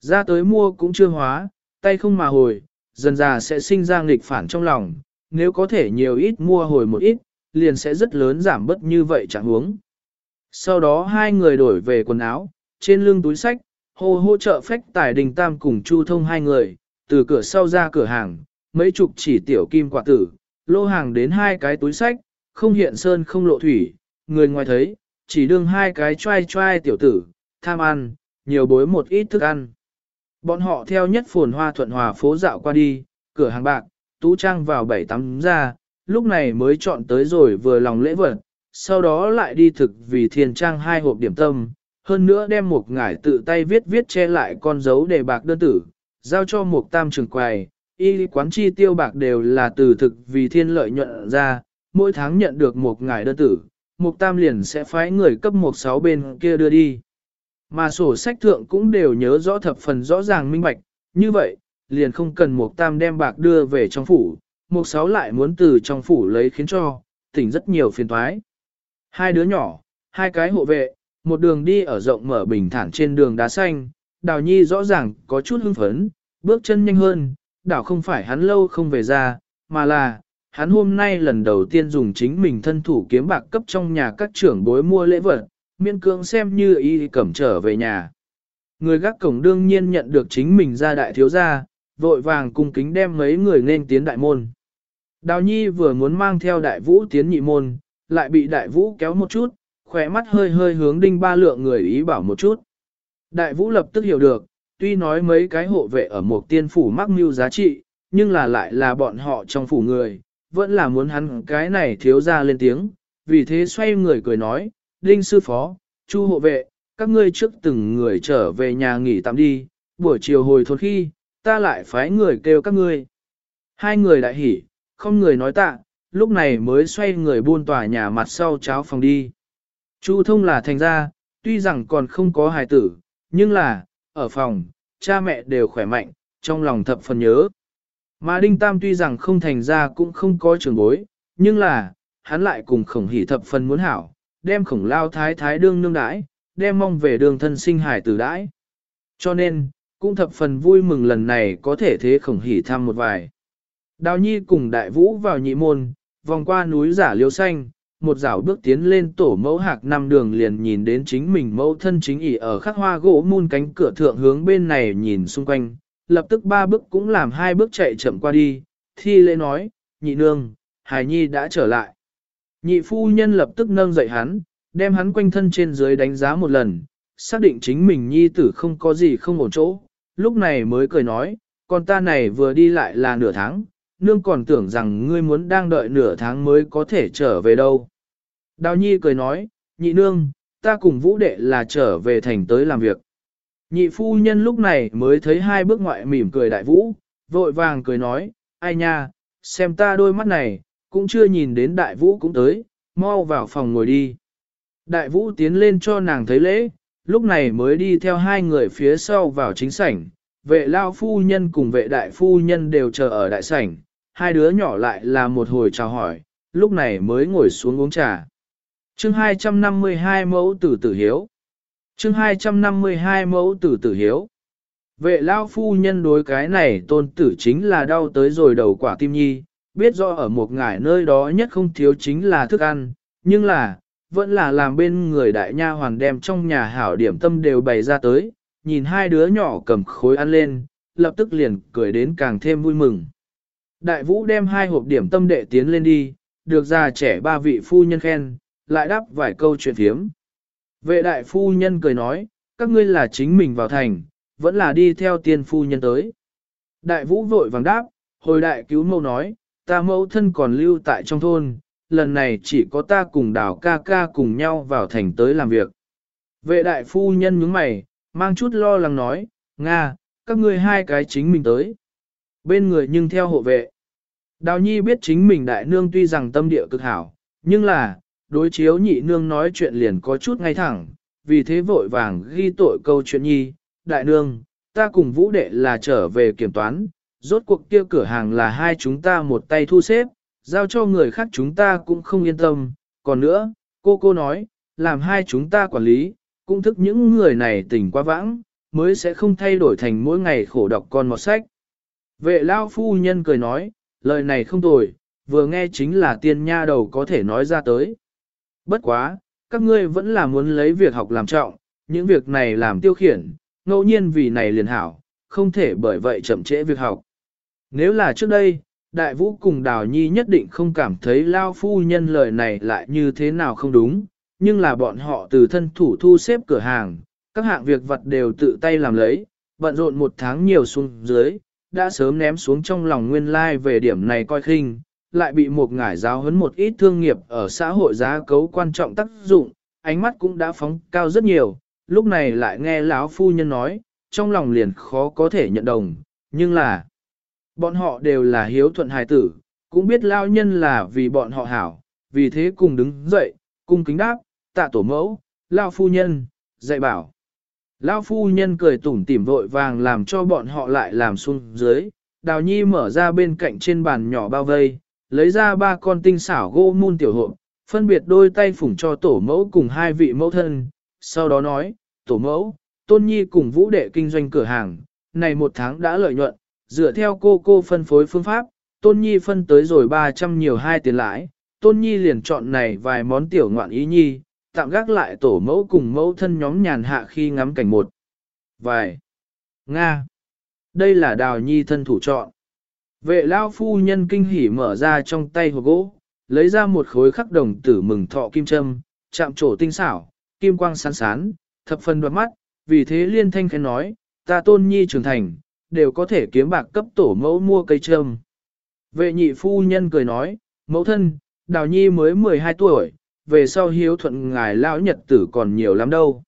Ra tới mua cũng chưa hóa, tay không mà hồi, dần già sẽ sinh ra nghịch phản trong lòng, nếu có thể nhiều ít mua hồi một ít, liền sẽ rất lớn giảm bớt như vậy chẳng huống. Sau đó hai người đổi về quần áo, trên lưng túi sách, hô hỗ trợ phách tải đình tam cùng chu thông hai người, từ cửa sau ra cửa hàng, mấy chục chỉ tiểu kim quả tử, lô hàng đến hai cái túi sách, không hiện sơn không lộ thủy, người ngoài thấy, chỉ đương hai cái trai trai tiểu tử, tham ăn, nhiều bối một ít thức ăn. Bọn họ theo nhất phồn hoa thuận hòa phố dạo qua đi, cửa hàng bạc, tú trang vào bảy tắm ra, lúc này mới chọn tới rồi vừa lòng lễ vật, sau đó lại đi thực vì thiên trang hai hộp điểm tâm, hơn nữa đem một ngải tự tay viết viết che lại con dấu để bạc đơn tử, giao cho một tam trường quầy, y quán chi tiêu bạc đều là từ thực vì thiên lợi nhuận ra, mỗi tháng nhận được một ngải đơn tử, một tam liền sẽ phái người cấp một sáu bên kia đưa đi. Mà sổ sách thượng cũng đều nhớ rõ thập phần rõ ràng minh bạch, như vậy, liền không cần một tam đem bạc đưa về trong phủ, một sáu lại muốn từ trong phủ lấy khiến cho, tỉnh rất nhiều phiền toái. Hai đứa nhỏ, hai cái hộ vệ, một đường đi ở rộng mở bình thản trên đường đá xanh, đào nhi rõ ràng có chút hưng phấn, bước chân nhanh hơn, đảo không phải hắn lâu không về ra, mà là, hắn hôm nay lần đầu tiên dùng chính mình thân thủ kiếm bạc cấp trong nhà các trưởng bối mua lễ vật, Miên cưỡng xem như y cẩm trở về nhà. Người gác cổng đương nhiên nhận được chính mình ra đại thiếu gia, vội vàng cung kính đem mấy người nên tiến đại môn. Đào nhi vừa muốn mang theo đại vũ tiến nhị môn, lại bị đại vũ kéo một chút, khỏe mắt hơi hơi hướng đinh ba lượng người ý bảo một chút. Đại vũ lập tức hiểu được, tuy nói mấy cái hộ vệ ở một tiên phủ mắc mưu giá trị, nhưng là lại là bọn họ trong phủ người, vẫn là muốn hắn cái này thiếu ra lên tiếng, vì thế xoay người cười nói, Đinh sư phó, chu hộ vệ, các ngươi trước từng người trở về nhà nghỉ tạm đi, buổi chiều hồi thôn khi, ta lại phái người kêu các ngươi. Hai người đại hỉ, không người nói tạ, lúc này mới xoay người buôn tòa nhà mặt sau cháo phòng đi. Chu thông là thành ra, tuy rằng còn không có hài tử, nhưng là, ở phòng, cha mẹ đều khỏe mạnh, trong lòng thập phần nhớ. Mà Đinh Tam tuy rằng không thành ra cũng không có trường bối, nhưng là, hắn lại cùng khổng hỉ thập phần muốn hảo, đem khổng lao thái thái đương nương đãi, đem mong về đường thân sinh hải tử đãi. Cho nên, cũng thập phần vui mừng lần này có thể thế khổng hỉ thăm một vài. Đào Nhi cùng đại vũ vào nhị môn, vòng qua núi giả liêu xanh, một dạo bước tiến lên tổ mẫu hạc năm đường liền nhìn đến chính mình mẫu thân chính ỉ ở khắc hoa gỗ mun cánh cửa thượng hướng bên này nhìn xung quanh, lập tức ba bước cũng làm hai bước chạy chậm qua đi, thi lễ nói, nhị nương, hài nhi đã trở lại. Nhị phu nhân lập tức nâng dậy hắn, đem hắn quanh thân trên dưới đánh giá một lần, xác định chính mình nhi tử không có gì không ổn chỗ, lúc này mới cười nói, con ta này vừa đi lại là nửa tháng, nương còn tưởng rằng ngươi muốn đang đợi nửa tháng mới có thể trở về đâu. Đào nhi cười nói, nhị nương, ta cùng vũ đệ là trở về thành tới làm việc. Nhị phu nhân lúc này mới thấy hai bước ngoại mỉm cười đại vũ, vội vàng cười nói, ai nha, xem ta đôi mắt này, cũng chưa nhìn đến đại vũ cũng tới, mau vào phòng ngồi đi. Đại vũ tiến lên cho nàng thấy lễ, lúc này mới đi theo hai người phía sau vào chính sảnh, vệ lao phu nhân cùng vệ đại phu nhân đều chờ ở đại sảnh, hai đứa nhỏ lại là một hồi chào hỏi, lúc này mới ngồi xuống uống trà. chương 252 mẫu tử tử hiếu chương 252 mẫu tử tử hiếu Vệ lao phu nhân đối cái này tôn tử chính là đau tới rồi đầu quả tim nhi, biết rõ ở một ngải nơi đó nhất không thiếu chính là thức ăn, nhưng là, vẫn là làm bên người đại nha hoàn đem trong nhà hảo điểm tâm đều bày ra tới, nhìn hai đứa nhỏ cầm khối ăn lên, lập tức liền cười đến càng thêm vui mừng. Đại vũ đem hai hộp điểm tâm đệ tiến lên đi, được già trẻ ba vị phu nhân khen, lại đáp vài câu chuyện thiếm. Vệ đại phu nhân cười nói, các ngươi là chính mình vào thành, vẫn là đi theo tiên phu nhân tới. Đại vũ vội vàng đáp, hồi đại cứu mâu nói, ta mẫu thân còn lưu tại trong thôn, lần này chỉ có ta cùng đào ca ca cùng nhau vào thành tới làm việc. Vệ đại phu nhân nhướng mày, mang chút lo lắng nói, Nga, các ngươi hai cái chính mình tới. Bên người nhưng theo hộ vệ. Đào nhi biết chính mình đại nương tuy rằng tâm địa cực hảo, nhưng là, đối chiếu nhị nương nói chuyện liền có chút ngay thẳng, vì thế vội vàng ghi tội câu chuyện nhi, đại nương, ta cùng vũ đệ là trở về kiểm toán, rốt cuộc kia cửa hàng là hai chúng ta một tay thu xếp, giao cho người khác chúng ta cũng không yên tâm, còn nữa, cô cô nói, làm hai chúng ta quản lý, cũng thức những người này tỉnh quá vãng, mới sẽ không thay đổi thành mỗi ngày khổ đọc con một sách. Vệ lao phu nhân cười nói, lời này không tồi, vừa nghe chính là tiên nha đầu có thể nói ra tới. Bất quá, các ngươi vẫn là muốn lấy việc học làm trọng, những việc này làm tiêu khiển, ngẫu nhiên vì này liền hảo, không thể bởi vậy chậm trễ việc học. Nếu là trước đây, đại vũ cùng đào nhi nhất định không cảm thấy lao phu nhân lời này lại như thế nào không đúng, nhưng là bọn họ từ thân thủ thu xếp cửa hàng, các hạng việc vật đều tự tay làm lấy, bận rộn một tháng nhiều xuống dưới, đã sớm ném xuống trong lòng nguyên lai like về điểm này coi khinh, lại bị một ngải giáo huấn một ít thương nghiệp ở xã hội giá cấu quan trọng tác dụng, ánh mắt cũng đã phóng cao rất nhiều, lúc này lại nghe lão phu nhân nói, trong lòng liền khó có thể nhận đồng, nhưng là bọn họ đều là hiếu thuận hài tử, cũng biết lao nhân là vì bọn họ hảo, vì thế cùng đứng dậy, cung kính đáp, tạ tổ mẫu, lao phu nhân, dạy bảo. Lao phu nhân cười tủm tỉm vội vàng làm cho bọn họ lại làm xuống dưới, đào nhi mở ra bên cạnh trên bàn nhỏ bao vây, lấy ra ba con tinh xảo gỗ mun tiểu hộp, phân biệt đôi tay phủng cho tổ mẫu cùng hai vị mẫu thân, sau đó nói, tổ mẫu, tôn nhi cùng vũ đệ kinh doanh cửa hàng, này một tháng đã lợi nhuận, dựa theo cô cô phân phối phương pháp, tôn nhi phân tới rồi 300 nhiều hai tiền lãi, tôn nhi liền chọn này vài món tiểu ngoạn ý nhi, tạm gác lại tổ mẫu cùng mẫu thân nhóm nhàn hạ khi ngắm cảnh một. Vài. Nga. Đây là đào nhi thân thủ chọn. Vệ lao phu nhân kinh hỉ mở ra trong tay hộp gỗ, lấy ra một khối khắc đồng tử mừng thọ kim châm, chạm trổ tinh xảo, kim quang sáng sán, thập phần đoạt mắt, vì thế liên thanh khen nói, ta tôn nhi trưởng thành, đều có thể kiếm bạc cấp tổ mẫu mua cây trâm. Vệ nhị phu nhân cười nói, mẫu thân, đào nhi mới 12 tuổi, về sau hiếu thuận ngài lão nhật tử còn nhiều lắm đâu.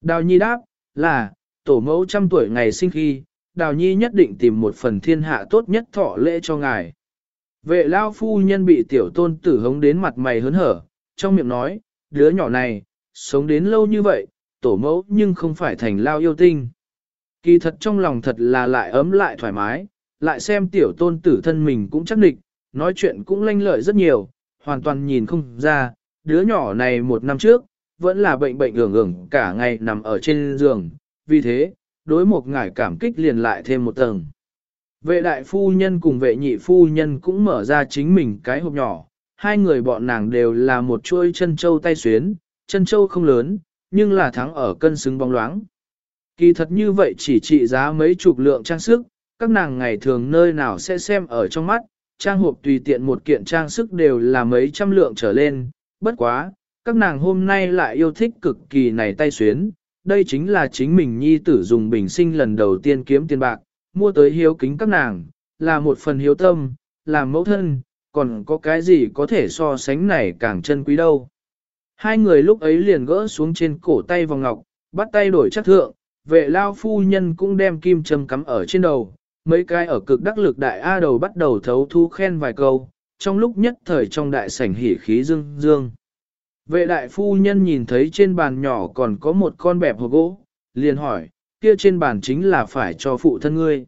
Đào nhi đáp, là, tổ mẫu trăm tuổi ngày sinh khi, đào nhi nhất định tìm một phần thiên hạ tốt nhất thọ lễ cho ngài. Vệ lao phu nhân bị tiểu tôn tử hống đến mặt mày hớn hở, trong miệng nói, đứa nhỏ này, sống đến lâu như vậy, tổ mẫu nhưng không phải thành lao yêu tinh. Kỳ thật trong lòng thật là lại ấm lại thoải mái, lại xem tiểu tôn tử thân mình cũng chắc định, nói chuyện cũng lanh lợi rất nhiều, hoàn toàn nhìn không ra, đứa nhỏ này một năm trước, vẫn là bệnh bệnh ưởng ưởng cả ngày nằm ở trên giường, vì thế, đối một ngải cảm kích liền lại thêm một tầng. Vệ đại phu nhân cùng vệ nhị phu nhân cũng mở ra chính mình cái hộp nhỏ, hai người bọn nàng đều là một chuôi chân châu tay xuyến, chân châu không lớn, nhưng là thắng ở cân xứng bóng loáng. Kỳ thật như vậy chỉ trị giá mấy chục lượng trang sức, các nàng ngày thường nơi nào sẽ xem ở trong mắt, trang hộp tùy tiện một kiện trang sức đều là mấy trăm lượng trở lên, bất quá, các nàng hôm nay lại yêu thích cực kỳ này tay xuyến, đây chính là chính mình nhi tử dùng bình sinh lần đầu tiên kiếm tiền bạc, mua tới hiếu kính các nàng, là một phần hiếu tâm, là mẫu thân, còn có cái gì có thể so sánh này càng chân quý đâu. Hai người lúc ấy liền gỡ xuống trên cổ tay vòng ngọc, bắt tay đổi chắc thượng, vệ lao phu nhân cũng đem kim châm cắm ở trên đầu, mấy cái ở cực đắc lực đại A đầu bắt đầu thấu thu khen vài câu, trong lúc nhất thời trong đại sảnh hỉ khí dương dương. Vệ đại phu nhân nhìn thấy trên bàn nhỏ còn có một con bẹp hộp gỗ, liền hỏi, kia trên bàn chính là phải cho phụ thân ngươi.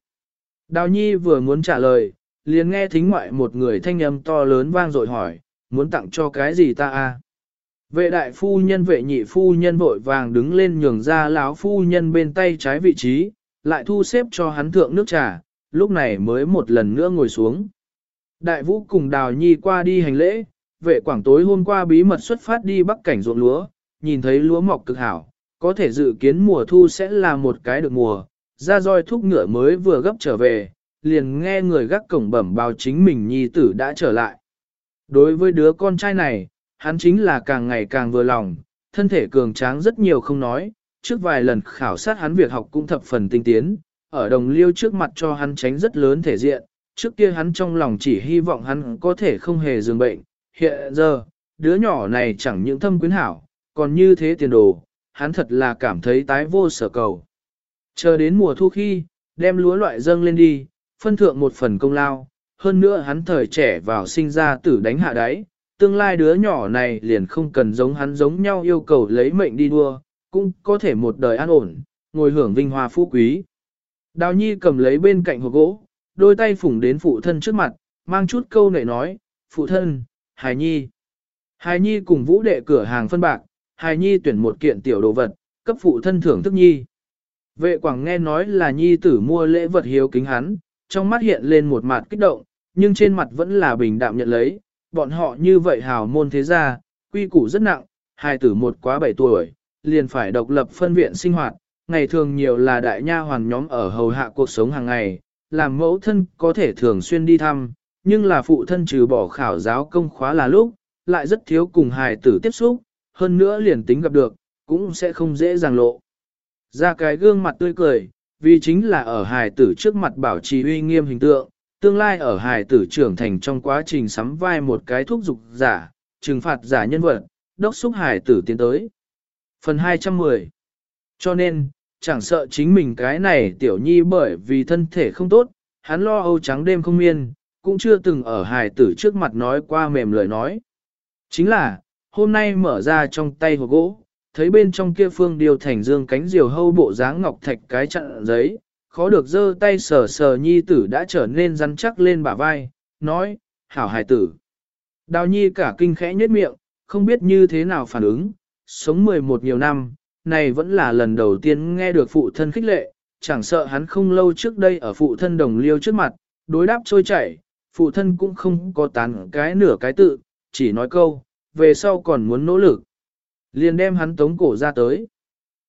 Đào nhi vừa muốn trả lời, liền nghe thính ngoại một người thanh âm to lớn vang dội hỏi, muốn tặng cho cái gì ta a? Vệ đại phu nhân vệ nhị phu nhân vội vàng đứng lên nhường ra lão phu nhân bên tay trái vị trí, lại thu xếp cho hắn thượng nước trà, lúc này mới một lần nữa ngồi xuống. Đại vũ cùng đào nhi qua đi hành lễ, vệ quảng tối hôm qua bí mật xuất phát đi bắc cảnh ruộng lúa, nhìn thấy lúa mọc cực hảo, có thể dự kiến mùa thu sẽ là một cái được mùa, ra roi thúc ngựa mới vừa gấp trở về, liền nghe người gác cổng bẩm báo chính mình nhi tử đã trở lại. Đối với đứa con trai này, hắn chính là càng ngày càng vừa lòng, thân thể cường tráng rất nhiều không nói, trước vài lần khảo sát hắn việc học cũng thập phần tinh tiến, ở đồng liêu trước mặt cho hắn tránh rất lớn thể diện, trước kia hắn trong lòng chỉ hy vọng hắn có thể không hề dường bệnh, hiện giờ, đứa nhỏ này chẳng những thâm quyến hảo, còn như thế tiền đồ, hắn thật là cảm thấy tái vô sở cầu. Chờ đến mùa thu khi, đem lúa loại dâng lên đi, phân thượng một phần công lao, hơn nữa hắn thời trẻ vào sinh ra tử đánh hạ đáy, tương lai đứa nhỏ này liền không cần giống hắn giống nhau yêu cầu lấy mệnh đi đua, cũng có thể một đời an ổn, ngồi hưởng vinh hoa phú quý. Đào Nhi cầm lấy bên cạnh hộp gỗ, đôi tay phủng đến phụ thân trước mặt, mang chút câu nệ nói, phụ thân, Hải Nhi. Hải Nhi cùng vũ đệ cửa hàng phân bạc, Hải Nhi tuyển một kiện tiểu đồ vật, cấp phụ thân thưởng thức Nhi. Vệ quảng nghe nói là nhi tử mua lễ vật hiếu kính hắn, trong mắt hiện lên một mặt kích động, nhưng trên mặt vẫn là bình đạm nhận lấy, bọn họ như vậy hào môn thế gia, quy củ rất nặng, hai tử một quá 7 tuổi, liền phải độc lập phân viện sinh hoạt, ngày thường nhiều là đại nha hoàn nhóm ở hầu hạ cuộc sống hàng ngày, làm mẫu thân có thể thường xuyên đi thăm, nhưng là phụ thân trừ bỏ khảo giáo công khóa là lúc, lại rất thiếu cùng hài tử tiếp xúc, hơn nữa liền tính gặp được, cũng sẽ không dễ dàng lộ. Ra cái gương mặt tươi cười, vì chính là ở hài tử trước mặt bảo trì uy nghiêm hình tượng, tương lai ở hài tử trưởng thành trong quá trình sắm vai một cái thuốc dục giả, trừng phạt giả nhân vật, đốc xúc hài tử tiến tới. Phần 210 Cho nên, chẳng sợ chính mình cái này tiểu nhi bởi vì thân thể không tốt, hắn lo âu trắng đêm không miên, cũng chưa từng ở hài tử trước mặt nói qua mềm lời nói. Chính là, hôm nay mở ra trong tay hộp gỗ, thấy bên trong kia phương điều thành dương cánh diều hâu bộ dáng ngọc thạch cái chặn giấy, khó được giơ tay sờ sờ nhi tử đã trở nên rắn chắc lên bả vai, nói, hảo hài tử. Đào nhi cả kinh khẽ nhếch miệng, không biết như thế nào phản ứng, sống 11 nhiều năm, này vẫn là lần đầu tiên nghe được phụ thân khích lệ, chẳng sợ hắn không lâu trước đây ở phụ thân đồng liêu trước mặt, đối đáp trôi chảy, phụ thân cũng không có tán cái nửa cái tự, chỉ nói câu, về sau còn muốn nỗ lực. Liền đem hắn tống cổ ra tới.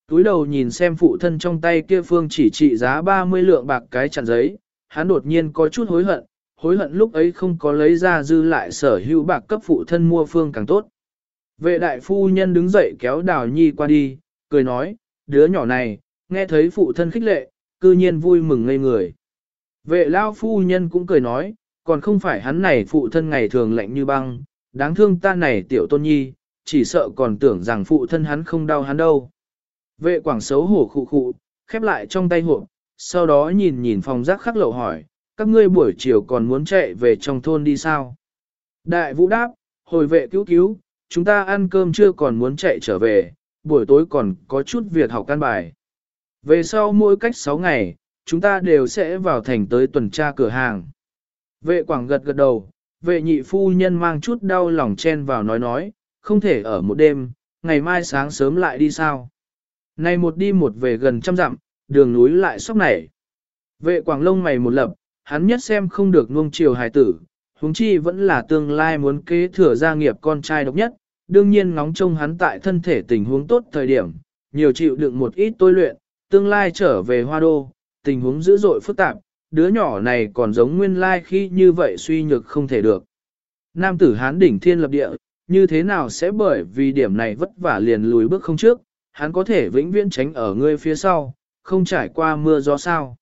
Túi đầu nhìn xem phụ thân trong tay kia phương chỉ trị giá 30 lượng bạc cái chặn giấy, hắn đột nhiên có chút hối hận, hối hận lúc ấy không có lấy ra dư lại sở hữu bạc cấp phụ thân mua phương càng tốt. Vệ đại phu nhân đứng dậy kéo đào nhi qua đi, cười nói, đứa nhỏ này, nghe thấy phụ thân khích lệ, cư nhiên vui mừng ngây người. Vệ lao phu nhân cũng cười nói, còn không phải hắn này phụ thân ngày thường lạnh như băng, đáng thương ta này tiểu tôn nhi, chỉ sợ còn tưởng rằng phụ thân hắn không đau hắn đâu. Vệ quảng xấu hổ khụ khụ, khép lại trong tay hộp, sau đó nhìn nhìn phòng giác khắc lậu hỏi, các ngươi buổi chiều còn muốn chạy về trong thôn đi sao? Đại vũ đáp, hồi vệ cứu cứu, chúng ta ăn cơm chưa còn muốn chạy trở về, buổi tối còn có chút việc học căn bài. Về sau mỗi cách 6 ngày, chúng ta đều sẽ vào thành tới tuần tra cửa hàng. Vệ quảng gật gật đầu, vệ nhị phu nhân mang chút đau lòng chen vào nói nói, không thể ở một đêm, ngày mai sáng sớm lại đi sao. Này một đi một về gần trăm dặm, đường núi lại sóc nảy. Vệ quảng lông mày một lập, hắn nhất xem không được nuông chiều hài tử, huống chi vẫn là tương lai muốn kế thừa gia nghiệp con trai độc nhất, đương nhiên ngóng trông hắn tại thân thể tình huống tốt thời điểm, nhiều chịu đựng một ít tôi luyện, tương lai trở về hoa đô, tình huống dữ dội phức tạp, đứa nhỏ này còn giống nguyên lai khi như vậy suy nhược không thể được. Nam tử hán đỉnh thiên lập địa, như thế nào sẽ bởi vì điểm này vất vả liền lùi bước không trước, hắn có thể vĩnh viễn tránh ở ngươi phía sau, không trải qua mưa gió sao.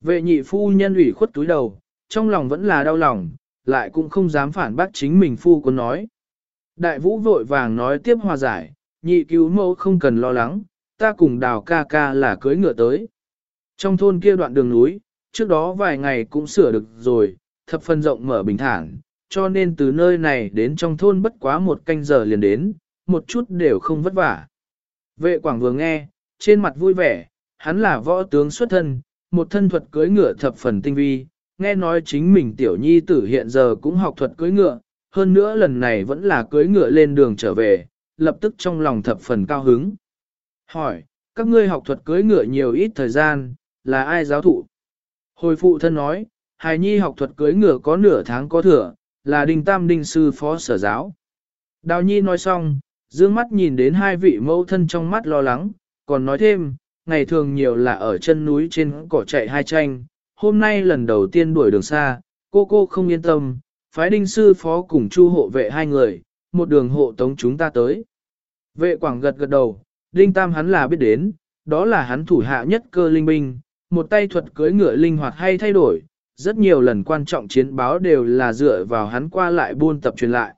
Vệ nhị phu nhân ủy khuất túi đầu, trong lòng vẫn là đau lòng, lại cũng không dám phản bác chính mình phu quân nói. Đại vũ vội vàng nói tiếp hòa giải, nhị cứu mẫu không cần lo lắng, ta cùng đào ca ca là cưới ngựa tới. Trong thôn kia đoạn đường núi, trước đó vài ngày cũng sửa được rồi, thập phân rộng mở bình thản, cho nên từ nơi này đến trong thôn bất quá một canh giờ liền đến, một chút đều không vất vả. Vệ quảng vừa nghe, trên mặt vui vẻ, hắn là võ tướng xuất thân, một thân thuật cưới ngựa thập phần tinh vi, nghe nói chính mình tiểu nhi tử hiện giờ cũng học thuật cưới ngựa, hơn nữa lần này vẫn là cưới ngựa lên đường trở về, lập tức trong lòng thập phần cao hứng. Hỏi, các ngươi học thuật cưới ngựa nhiều ít thời gian, là ai giáo thụ? Hồi phụ thân nói, hài nhi học thuật cưới ngựa có nửa tháng có thừa, là đinh tam đinh sư phó sở giáo. Đào nhi nói xong, dương mắt nhìn đến hai vị mẫu thân trong mắt lo lắng, còn nói thêm, ngày thường nhiều là ở chân núi trên cỏ chạy hai tranh, hôm nay lần đầu tiên đuổi đường xa, cô cô không yên tâm, phái đinh sư phó cùng chu hộ vệ hai người, một đường hộ tống chúng ta tới. Vệ quảng gật gật đầu, đinh tam hắn là biết đến, đó là hắn thủ hạ nhất cơ linh binh, một tay thuật cưới ngựa linh hoạt hay thay đổi, rất nhiều lần quan trọng chiến báo đều là dựa vào hắn qua lại buôn tập truyền lại.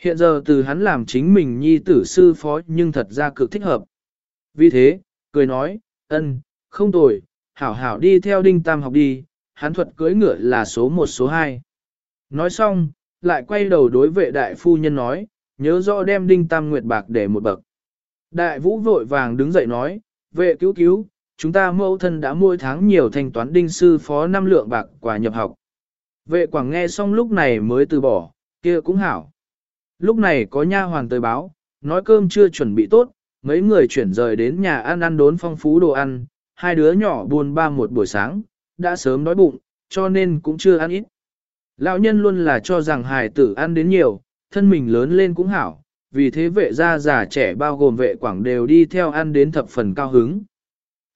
Hiện giờ từ hắn làm chính mình nhi tử sư phó nhưng thật ra cực thích hợp. Vì thế, cười nói, ân, không tồi, hảo hảo đi theo đinh tam học đi, hắn thuật cưỡi ngựa là số một số hai. Nói xong, lại quay đầu đối vệ đại phu nhân nói, nhớ rõ đem đinh tam nguyệt bạc để một bậc. Đại vũ vội vàng đứng dậy nói, vệ cứu cứu, chúng ta mẫu thân đã mỗi tháng nhiều thanh toán đinh sư phó năm lượng bạc quà nhập học. Vệ quảng nghe xong lúc này mới từ bỏ, kia cũng hảo. Lúc này có nha hoàn tới báo, nói cơm chưa chuẩn bị tốt, mấy người chuyển rời đến nhà ăn ăn đốn phong phú đồ ăn, hai đứa nhỏ buồn ba một buổi sáng, đã sớm đói bụng, cho nên cũng chưa ăn ít. Lão nhân luôn là cho rằng hài tử ăn đến nhiều, thân mình lớn lên cũng hảo, vì thế vệ gia già trẻ bao gồm vệ quảng đều đi theo ăn đến thập phần cao hứng.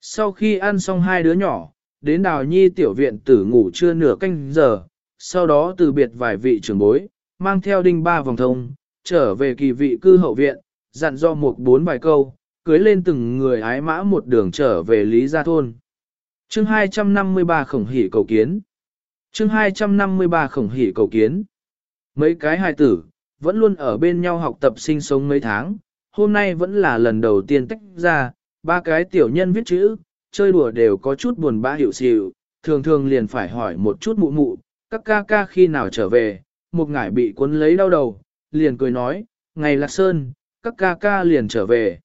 Sau khi ăn xong hai đứa nhỏ, đến đào nhi tiểu viện tử ngủ chưa nửa canh giờ, sau đó từ biệt vài vị trưởng bối, mang theo đinh ba vòng thông, trở về kỳ vị cư hậu viện, dặn do một bốn vài câu, cưới lên từng người ái mã một đường trở về Lý Gia Thôn. chương 253 khổng hỉ cầu kiến. chương 253 khổng hỉ cầu kiến. Mấy cái hài tử, vẫn luôn ở bên nhau học tập sinh sống mấy tháng, hôm nay vẫn là lần đầu tiên tách ra, ba cái tiểu nhân viết chữ, chơi đùa đều có chút buồn bã hiểu xịu, thường thường liền phải hỏi một chút mụ mụ, các ca ca khi nào trở về, một ngải bị cuốn lấy đau đầu, liền cười nói, ngày lạc sơn, các ca ca liền trở về.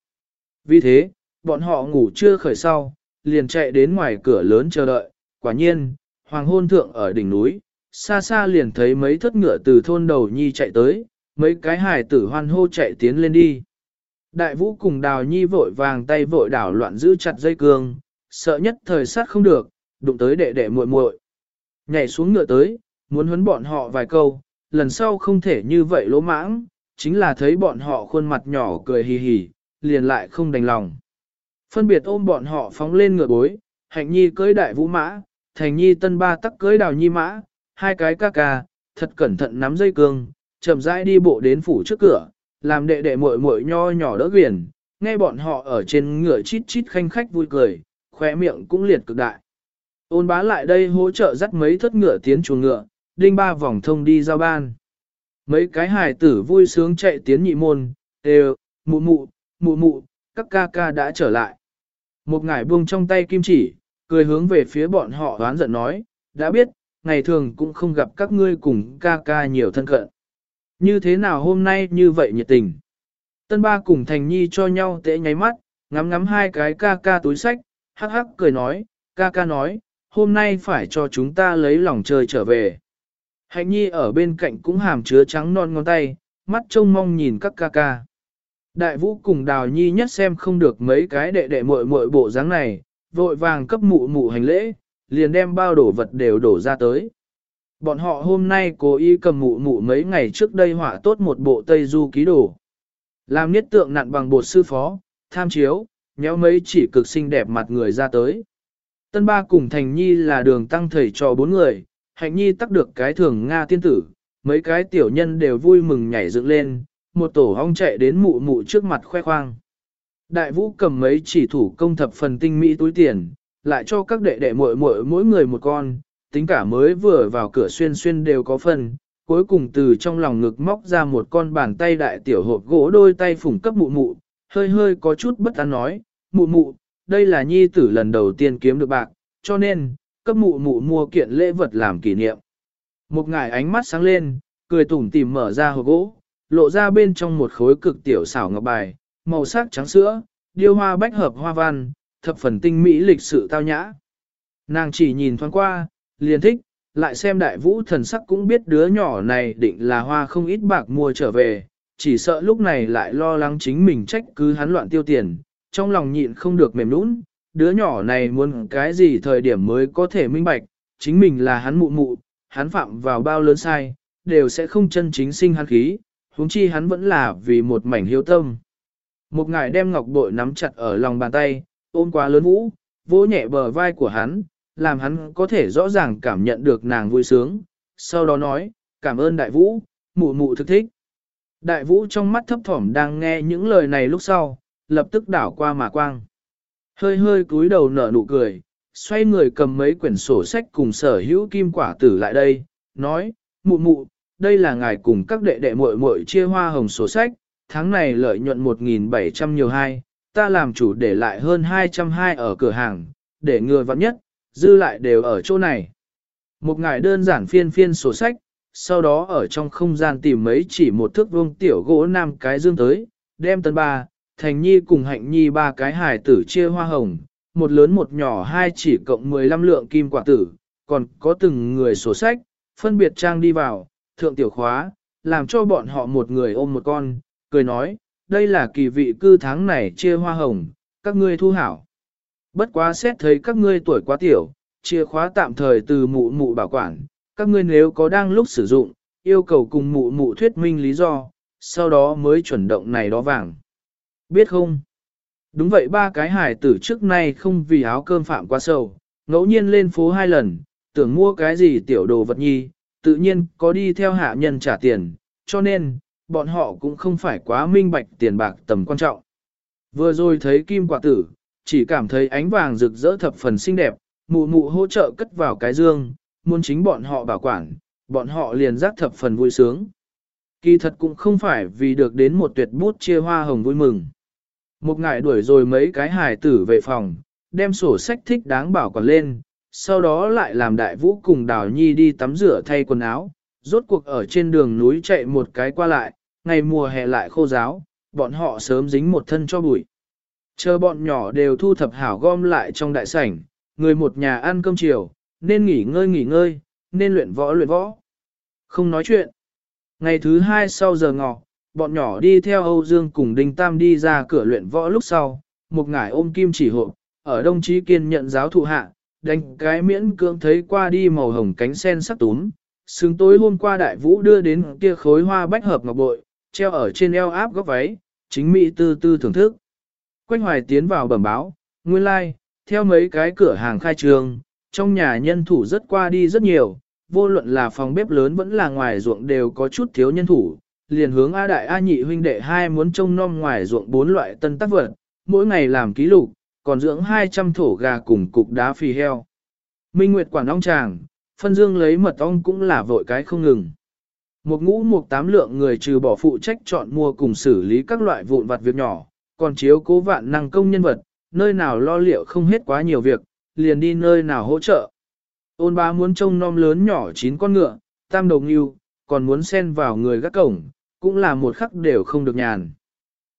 Vì thế, bọn họ ngủ chưa khởi sau, liền chạy đến ngoài cửa lớn chờ đợi, quả nhiên, hoàng hôn thượng ở đỉnh núi, xa xa liền thấy mấy thất ngựa từ thôn đầu nhi chạy tới, mấy cái hài tử hoan hô chạy tiến lên đi. Đại vũ cùng đào nhi vội vàng tay vội đảo loạn giữ chặt dây cương, sợ nhất thời sát không được, đụng tới đệ đệ muội muội. Nhảy xuống ngựa tới, muốn huấn bọn họ vài câu, lần sau không thể như vậy lỗ mãng, chính là thấy bọn họ khuôn mặt nhỏ cười hì hì, liền lại không đành lòng. Phân biệt ôm bọn họ phóng lên ngựa bối, hạnh nhi cưới đại vũ mã, thành nhi tân ba tắc cưới đào nhi mã, hai cái ca ca, thật cẩn thận nắm dây cương, chậm rãi đi bộ đến phủ trước cửa, làm đệ đệ muội muội nho nhỏ đỡ quyền, nghe bọn họ ở trên ngựa chít chít khanh khách vui cười, khóe miệng cũng liệt cực đại. Ôn bá lại đây hỗ trợ dắt mấy thất ngựa tiến chuồng ngựa, đinh ba vòng thông đi giao ban. Mấy cái hài tử vui sướng chạy tiến nhị môn, đều, mụ mụ, mụ mụ, các ca ca đã trở lại. Một ngải buông trong tay kim chỉ, cười hướng về phía bọn họ đoán giận nói, đã biết, ngày thường cũng không gặp các ngươi cùng ca ca nhiều thân cận. Như thế nào hôm nay như vậy nhiệt tình? Tân ba cùng thành nhi cho nhau tễ nháy mắt, ngắm ngắm hai cái ca ca túi sách, hắc hắc cười nói, ca ca nói, hôm nay phải cho chúng ta lấy lòng chơi trở về. Hạnh nhi ở bên cạnh cũng hàm chứa trắng non ngón tay, mắt trông mong nhìn các ca ca. Đại vũ cùng đào nhi nhất xem không được mấy cái đệ đệ muội muội bộ dáng này, vội vàng cấp mụ mụ hành lễ, liền đem bao đổ vật đều đổ ra tới. Bọn họ hôm nay cố ý cầm mụ mụ mấy ngày trước đây họa tốt một bộ Tây Du ký đồ. Làm niết tượng nặn bằng bột sư phó, tham chiếu, nhéo mấy chỉ cực xinh đẹp mặt người ra tới. Tân ba cùng thành nhi là đường tăng thầy cho bốn người, hạnh nhi tắc được cái thường Nga tiên tử, mấy cái tiểu nhân đều vui mừng nhảy dựng lên, một tổ hong chạy đến mụ mụ trước mặt khoe khoang. Đại vũ cầm mấy chỉ thủ công thập phần tinh mỹ túi tiền, lại cho các đệ đệ muội muội mỗi người một con, tính cả mới vừa vào cửa xuyên xuyên đều có phần, cuối cùng từ trong lòng ngực móc ra một con bàn tay đại tiểu hộp gỗ đôi tay phủng cấp mụ mụ, hơi hơi có chút bất an nói, mụ mụ, đây là nhi tử lần đầu tiên kiếm được bạc, cho nên, cấp mụ mụ mua kiện lễ vật làm kỷ niệm. Một ngải ánh mắt sáng lên, cười tủm tỉm mở ra hộp gỗ, lộ ra bên trong một khối cực tiểu xảo ngọc bài, màu sắc trắng sữa, điêu hoa bách hợp hoa văn, thập phần tinh mỹ lịch sự tao nhã. Nàng chỉ nhìn thoáng qua, liền thích, lại xem đại vũ thần sắc cũng biết đứa nhỏ này định là hoa không ít bạc mua trở về, chỉ sợ lúc này lại lo lắng chính mình trách cứ hắn loạn tiêu tiền, trong lòng nhịn không được mềm nũng, đứa nhỏ này muốn cái gì thời điểm mới có thể minh bạch, chính mình là hắn mụ mụ, hắn phạm vào bao lớn sai, đều sẽ không chân chính sinh hắn khí, huống chi hắn vẫn là vì một mảnh hiếu tâm. Một ngài đem ngọc bội nắm chặt ở lòng bàn tay, ôm quá lớn vũ, vỗ nhẹ bờ vai của hắn, làm hắn có thể rõ ràng cảm nhận được nàng vui sướng, sau đó nói, cảm ơn đại vũ, mụ mụ thực thích. Đại vũ trong mắt thấp thỏm đang nghe những lời này lúc sau, lập tức đảo qua mà quang. Hơi hơi cúi đầu nở nụ cười, xoay người cầm mấy quyển sổ sách cùng sở hữu kim quả tử lại đây, nói, mụ mụ, đây là ngài cùng các đệ đệ muội muội chia hoa hồng sổ sách, tháng này lợi nhuận 1.700 nhiều hai, ta làm chủ để lại hơn 220 ở cửa hàng, để ngừa vặn nhất, dư lại đều ở chỗ này. Một ngài đơn giản phiên phiên sổ sách, sau đó ở trong không gian tìm mấy chỉ một thước vuông tiểu gỗ nam cái dương tới, đem tân ba, thành nhi cùng hạnh nhi ba cái hài tử chia hoa hồng, một lớn một nhỏ hai chỉ cộng 15 lượng kim quả tử, còn có từng người sổ sách, phân biệt trang đi vào, thượng tiểu khóa, làm cho bọn họ một người ôm một con, cười nói, đây là kỳ vị cư tháng này chia hoa hồng, các ngươi thu hảo. Bất quá xét thấy các ngươi tuổi quá tiểu, chia khóa tạm thời từ mụ mụ bảo quản, các ngươi nếu có đang lúc sử dụng, yêu cầu cùng mụ mụ thuyết minh lý do, sau đó mới chuẩn động này đó vàng. Biết không? Đúng vậy ba cái hải tử trước nay không vì áo cơm phạm quá sầu, ngẫu nhiên lên phố hai lần, tưởng mua cái gì tiểu đồ vật nhi, tự nhiên có đi theo hạ nhân trả tiền, cho nên, bọn họ cũng không phải quá minh bạch tiền bạc tầm quan trọng. Vừa rồi thấy kim quả tử, chỉ cảm thấy ánh vàng rực rỡ thập phần xinh đẹp, mụ mụ hỗ trợ cất vào cái dương, muốn chính bọn họ bảo quản, bọn họ liền giác thập phần vui sướng. Kỳ thật cũng không phải vì được đến một tuyệt bút chia hoa hồng vui mừng. Một ngài đuổi rồi mấy cái hài tử về phòng, đem sổ sách thích đáng bảo còn lên, sau đó lại làm đại vũ cùng đào nhi đi tắm rửa thay quần áo, rốt cuộc ở trên đường núi chạy một cái qua lại, ngày mùa hè lại khô giáo, bọn họ sớm dính một thân cho bụi. Chờ bọn nhỏ đều thu thập hảo gom lại trong đại sảnh, người một nhà ăn cơm chiều, nên nghỉ ngơi nghỉ ngơi, nên luyện võ luyện võ. Không nói chuyện. Ngày thứ hai sau giờ ngọ, bọn nhỏ đi theo Âu Dương cùng Đinh Tam đi ra cửa luyện võ lúc sau, một ngải ôm kim chỉ hộ, ở đồng chí kiên nhận giáo thụ hạ, đánh cái miễn cưỡng thấy qua đi màu hồng cánh sen sắc túm. sương tối hôm qua đại vũ đưa đến kia khối hoa bách hợp ngọc bội, treo ở trên eo áp góc váy, chính mỹ tư tư thưởng thức. Quách hoài tiến vào bẩm báo, nguyên lai, like, theo mấy cái cửa hàng khai trường trong nhà nhân thủ rất qua đi rất nhiều, vô luận là phòng bếp lớn vẫn là ngoài ruộng đều có chút thiếu nhân thủ, liền hướng A đại A nhị huynh đệ hai muốn trông nom ngoài ruộng bốn loại tân tác vật, mỗi ngày làm ký lục, còn dưỡng 200 thổ gà cùng cục đá phì heo. Minh Nguyệt quản ong chàng, phân dương lấy mật ong cũng là vội cái không ngừng. Một ngũ một tám lượng người trừ bỏ phụ trách chọn mua cùng xử lý các loại vụn vặt việc nhỏ, còn chiếu cố vạn năng công nhân vật, nơi nào lo liệu không hết quá nhiều việc, liền đi nơi nào hỗ trợ. Ôn bá muốn trông nom lớn nhỏ chín con ngựa, tam đầu yêu, còn muốn xen vào người gác cổng, cũng là một khắc đều không được nhàn.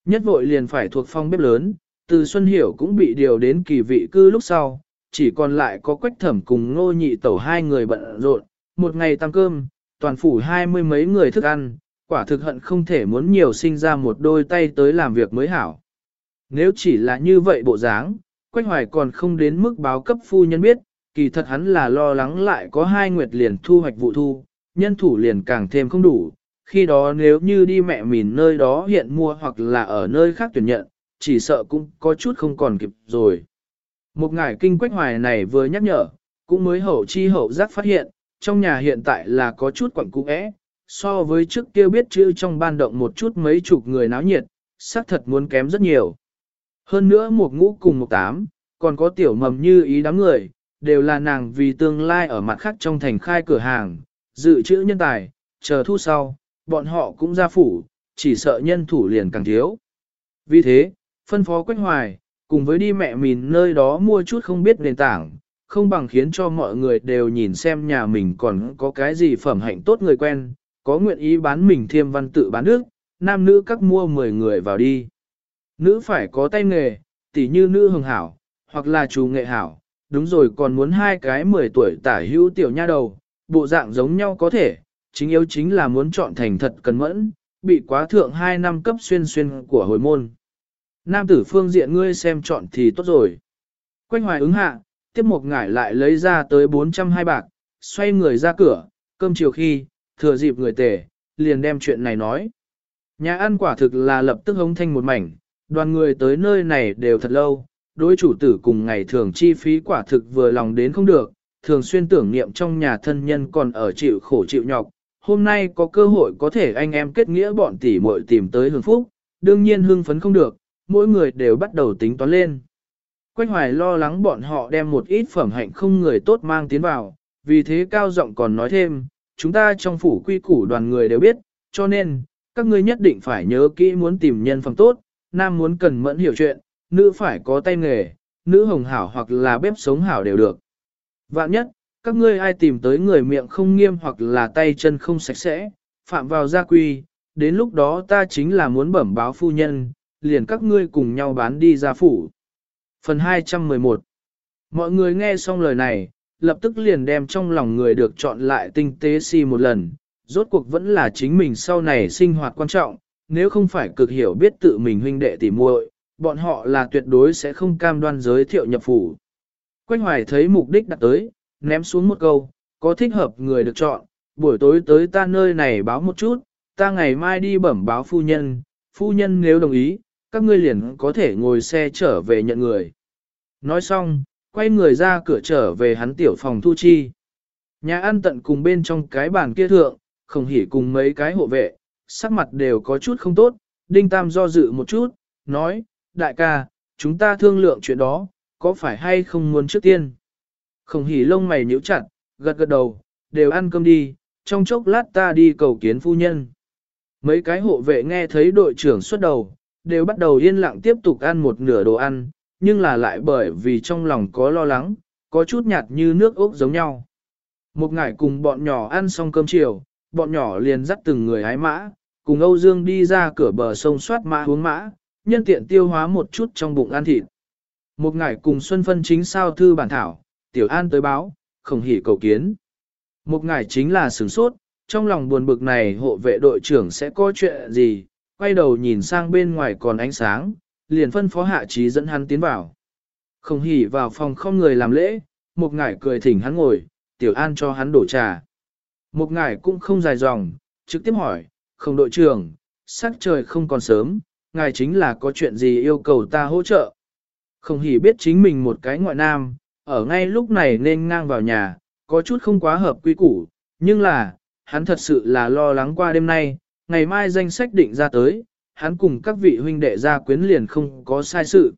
Nhất vội liền phải thuộc phong bếp lớn, từ Xuân Hiểu cũng bị điều đến kỳ vị cư lúc sau, chỉ còn lại có quách thẩm cùng ngô nhị tẩu hai người bận rộn, một ngày tăng cơm, toàn phủ hai mươi mấy người thức ăn, quả thực hận không thể muốn nhiều sinh ra một đôi tay tới làm việc mới hảo. Nếu chỉ là như vậy bộ dáng, Quách Hoài còn không đến mức báo cấp phu nhân biết, kỳ thật hắn là lo lắng lại có hai nguyệt liền thu hoạch vụ thu, nhân thủ liền càng thêm không đủ. Khi đó nếu như đi mẹ mìn nơi đó hiện mua hoặc là ở nơi khác tuyển nhận, chỉ sợ cũng có chút không còn kịp rồi. Một ngải kinh quách hoài này vừa nhắc nhở, cũng mới hậu chi hậu giác phát hiện, trong nhà hiện tại là có chút quẩn cũ ẽ, so với trước kia biết chữ trong ban động một chút mấy chục người náo nhiệt, xác thật muốn kém rất nhiều. Hơn nữa một ngũ cùng một tám, còn có tiểu mầm như ý đám người, đều là nàng vì tương lai ở mặt khác trong thành khai cửa hàng, dự trữ nhân tài, chờ thu sau, bọn họ cũng ra phủ, chỉ sợ nhân thủ liền càng thiếu. Vì thế, phân phó Quách Hoài, cùng với đi mẹ mình nơi đó mua chút không biết nền tảng, không bằng khiến cho mọi người đều nhìn xem nhà mình còn có cái gì phẩm hạnh tốt người quen, có nguyện ý bán mình thiêm văn tự bán nước, nam nữ các mua 10 người vào đi. Nữ phải có tay nghề, tỉ như nữ hường hảo, hoặc là chú nghệ hảo, đúng rồi còn muốn hai cái 10 tuổi tả hữu tiểu nha đầu, bộ dạng giống nhau có thể, chính yếu chính là muốn chọn thành thật cẩn mẫn, bị quá thượng 2 năm cấp xuyên xuyên của hồi môn. Nam tử phương diện ngươi xem chọn thì tốt rồi. Quanh hoài ứng hạ, tiếp một ngải lại lấy ra tới 420 bạc, xoay người ra cửa, cơm chiều khi, thừa dịp người tề, liền đem chuyện này nói. Nhà ăn quả thực là lập tức hống thanh một mảnh, đoàn người tới nơi này đều thật lâu, đối chủ tử cùng ngày thường chi phí quả thực vừa lòng đến không được, thường xuyên tưởng niệm trong nhà thân nhân còn ở chịu khổ chịu nhọc. Hôm nay có cơ hội có thể anh em kết nghĩa bọn tỷ muội tìm tới hưởng phúc, đương nhiên hưng phấn không được, mỗi người đều bắt đầu tính toán lên. Quách hoài lo lắng bọn họ đem một ít phẩm hạnh không người tốt mang tiến vào, vì thế cao giọng còn nói thêm, chúng ta trong phủ quy củ đoàn người đều biết, cho nên, các ngươi nhất định phải nhớ kỹ muốn tìm nhân phẩm tốt, nam muốn cần mẫn hiểu chuyện, nữ phải có tay nghề, nữ hồng hảo hoặc là bếp sống hảo đều được. Vạn nhất, các ngươi ai tìm tới người miệng không nghiêm hoặc là tay chân không sạch sẽ, phạm vào gia quy, đến lúc đó ta chính là muốn bẩm báo phu nhân, liền các ngươi cùng nhau bán đi ra phủ. Phần 211 Mọi người nghe xong lời này, lập tức liền đem trong lòng người được chọn lại tinh tế si một lần, rốt cuộc vẫn là chính mình sau này sinh hoạt quan trọng, nếu không phải cực hiểu biết tự mình huynh đệ tỉ muội, bọn họ là tuyệt đối sẽ không cam đoan giới thiệu nhập phủ. Quách hoài thấy mục đích đặt tới, ném xuống một câu, có thích hợp người được chọn, buổi tối tới ta nơi này báo một chút, ta ngày mai đi bẩm báo phu nhân, phu nhân nếu đồng ý, các ngươi liền có thể ngồi xe trở về nhận người. Nói xong, quay người ra cửa trở về hắn tiểu phòng thu chi. Nhà ăn tận cùng bên trong cái bàn kia thượng, không hỉ cùng mấy cái hộ vệ, sắc mặt đều có chút không tốt, đinh tam do dự một chút, nói, đại ca, chúng ta thương lượng chuyện đó, có phải hay không muốn trước tiên? Không hỉ lông mày nhíu chặt, gật gật đầu, đều ăn cơm đi, trong chốc lát ta đi cầu kiến phu nhân. Mấy cái hộ vệ nghe thấy đội trưởng xuất đầu, đều bắt đầu yên lặng tiếp tục ăn một nửa đồ ăn, nhưng là lại bởi vì trong lòng có lo lắng, có chút nhạt như nước ốc giống nhau. Một ngày cùng bọn nhỏ ăn xong cơm chiều, bọn nhỏ liền dắt từng người hái mã, cùng Âu Dương đi ra cửa bờ sông soát mã uống mã, nhân tiện tiêu hóa một chút trong bụng ăn thịt. Một ngày cùng Xuân Phân chính sao thư bản thảo, Tiểu An tới báo, không hỉ cầu kiến. Một ngài chính là sửng sốt, trong lòng buồn bực này hộ vệ đội trưởng sẽ có chuyện gì, quay đầu nhìn sang bên ngoài còn ánh sáng, liền phân phó hạ trí dẫn hắn tiến vào. Không hỉ vào phòng không người làm lễ, một ngải cười thỉnh hắn ngồi, tiểu an cho hắn đổ trà. Một ngải cũng không dài dòng, trực tiếp hỏi, không đội trưởng, sắc trời không còn sớm, ngài chính là có chuyện gì yêu cầu ta hỗ trợ. Không hỉ biết chính mình một cái ngoại nam, ở ngay lúc này nên ngang vào nhà, có chút không quá hợp quy củ, nhưng là, hắn thật sự là lo lắng qua đêm nay, ngày mai danh sách định ra tới, hắn cùng các vị huynh đệ gia quyến liền không có sai sự.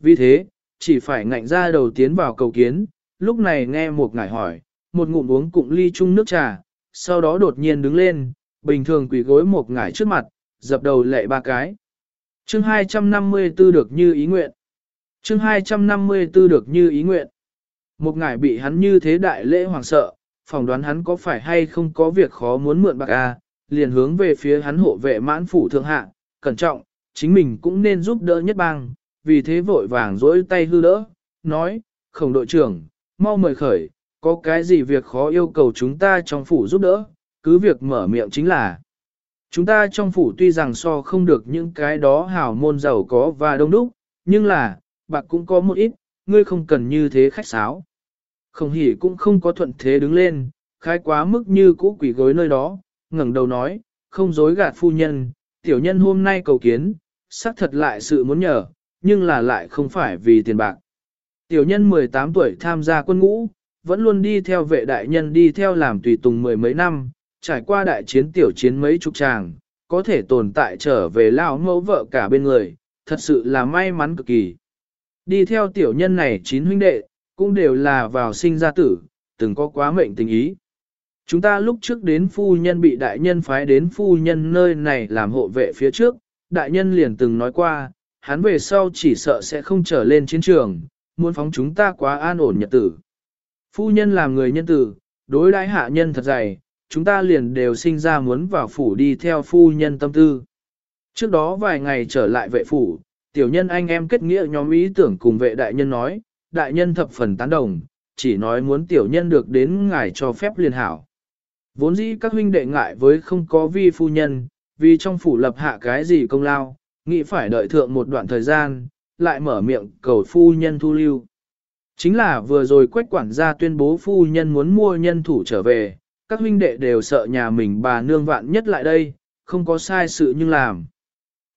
Vì thế, chỉ phải ngạnh ra đầu tiến vào cầu kiến, lúc này nghe một ngải hỏi, một ngụm uống cụm ly chung nước trà, sau đó đột nhiên đứng lên, bình thường quỳ gối một ngải trước mặt, dập đầu lệ ba cái. Chương 254 được như ý nguyện. Chương 254 được như ý nguyện. Một ngài bị hắn như thế đại lễ hoàng sợ, phỏng đoán hắn có phải hay không có việc khó muốn mượn bạc a, liền hướng về phía hắn hộ vệ mãn phủ thượng hạ, cẩn trọng, chính mình cũng nên giúp đỡ nhất bang, vì thế vội vàng dỗi tay hư đỡ, nói, khổng đội trưởng, mau mời khởi, có cái gì việc khó yêu cầu chúng ta trong phủ giúp đỡ, cứ việc mở miệng chính là. Chúng ta trong phủ tuy rằng so không được những cái đó hào môn giàu có và đông đúc, nhưng là, bạc cũng có một ít, ngươi không cần như thế khách sáo. Không hỉ cũng không có thuận thế đứng lên, khai quá mức như cũ quỷ gối nơi đó, ngẩng đầu nói, không dối gạt phu nhân, tiểu nhân hôm nay cầu kiến, xác thật lại sự muốn nhờ, nhưng là lại không phải vì tiền bạc. Tiểu nhân 18 tuổi tham gia quân ngũ, vẫn luôn đi theo vệ đại nhân đi theo làm tùy tùng mười mấy năm, trải qua đại chiến tiểu chiến mấy chục tràng, có thể tồn tại trở về lao mẫu vợ cả bên người, thật sự là may mắn cực kỳ. Đi theo tiểu nhân này chín huynh đệ, cũng đều là vào sinh ra tử, từng có quá mệnh tình ý. Chúng ta lúc trước đến phu nhân bị đại nhân phái đến phu nhân nơi này làm hộ vệ phía trước, đại nhân liền từng nói qua, hắn về sau chỉ sợ sẽ không trở lên chiến trường, muốn phóng chúng ta quá an ổn nhật tử. Phu nhân làm người nhân tử, đối đãi hạ nhân thật dày, chúng ta liền đều sinh ra muốn vào phủ đi theo phu nhân tâm tư. Trước đó vài ngày trở lại vệ phủ, tiểu nhân anh em kết nghĩa nhóm ý tưởng cùng vệ đại nhân nói, đại nhân thập phần tán đồng, chỉ nói muốn tiểu nhân được đến ngài cho phép liền hảo. Vốn dĩ các huynh đệ ngại với không có vi phu nhân, vì trong phủ lập hạ cái gì công lao, nghĩ phải đợi thượng một đoạn thời gian, lại mở miệng cầu phu nhân thu lưu. Chính là vừa rồi quách quản gia tuyên bố phu nhân muốn mua nhân thủ trở về, các huynh đệ đều sợ nhà mình bà nương vạn nhất lại đây, không có sai sự nhưng làm.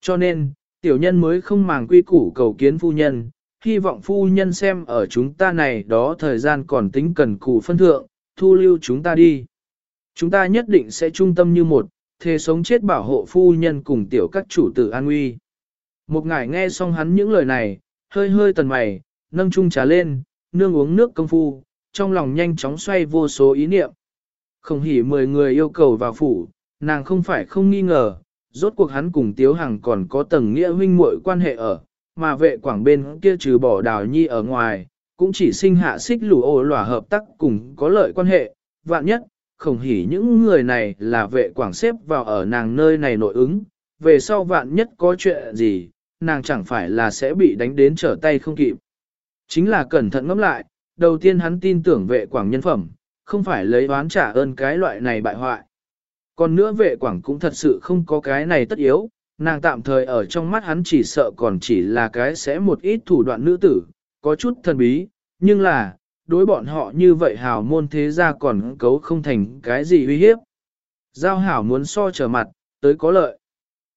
Cho nên, tiểu nhân mới không màng quy củ cầu kiến phu nhân, hy vọng phu nhân xem ở chúng ta này đó thời gian còn tính cần cù phân thượng, thu lưu chúng ta đi. Chúng ta nhất định sẽ trung tâm như một, thề sống chết bảo hộ phu nhân cùng tiểu các chủ tử an nguy. Một ngài nghe xong hắn những lời này, hơi hơi tần mày, nâng chung trà lên, nương uống nước công phu, trong lòng nhanh chóng xoay vô số ý niệm. Không hỉ mười người yêu cầu vào phủ, nàng không phải không nghi ngờ, rốt cuộc hắn cùng Tiếu Hằng còn có tầng nghĩa huynh muội quan hệ ở, mà vệ quảng bên kia trừ bỏ đào nhi ở ngoài, cũng chỉ sinh hạ xích lù ô lòa hợp tác cùng có lợi quan hệ, vạn nhất, không hỉ những người này là vệ quảng xếp vào ở nàng nơi này nội ứng, về sau vạn nhất có chuyện gì, nàng chẳng phải là sẽ bị đánh đến trở tay không kịp. Chính là cẩn thận ngẫm lại, đầu tiên hắn tin tưởng vệ quảng nhân phẩm, không phải lấy oán trả ơn cái loại này bại hoại. Còn nữa vệ quảng cũng thật sự không có cái này tất yếu, nàng tạm thời ở trong mắt hắn chỉ sợ còn chỉ là cái sẽ một ít thủ đoạn nữ tử, có chút thần bí, nhưng là, đối bọn họ như vậy hào môn thế gia còn cấu không thành cái gì uy hiếp. Giao hảo muốn so trở mặt, tới có lợi.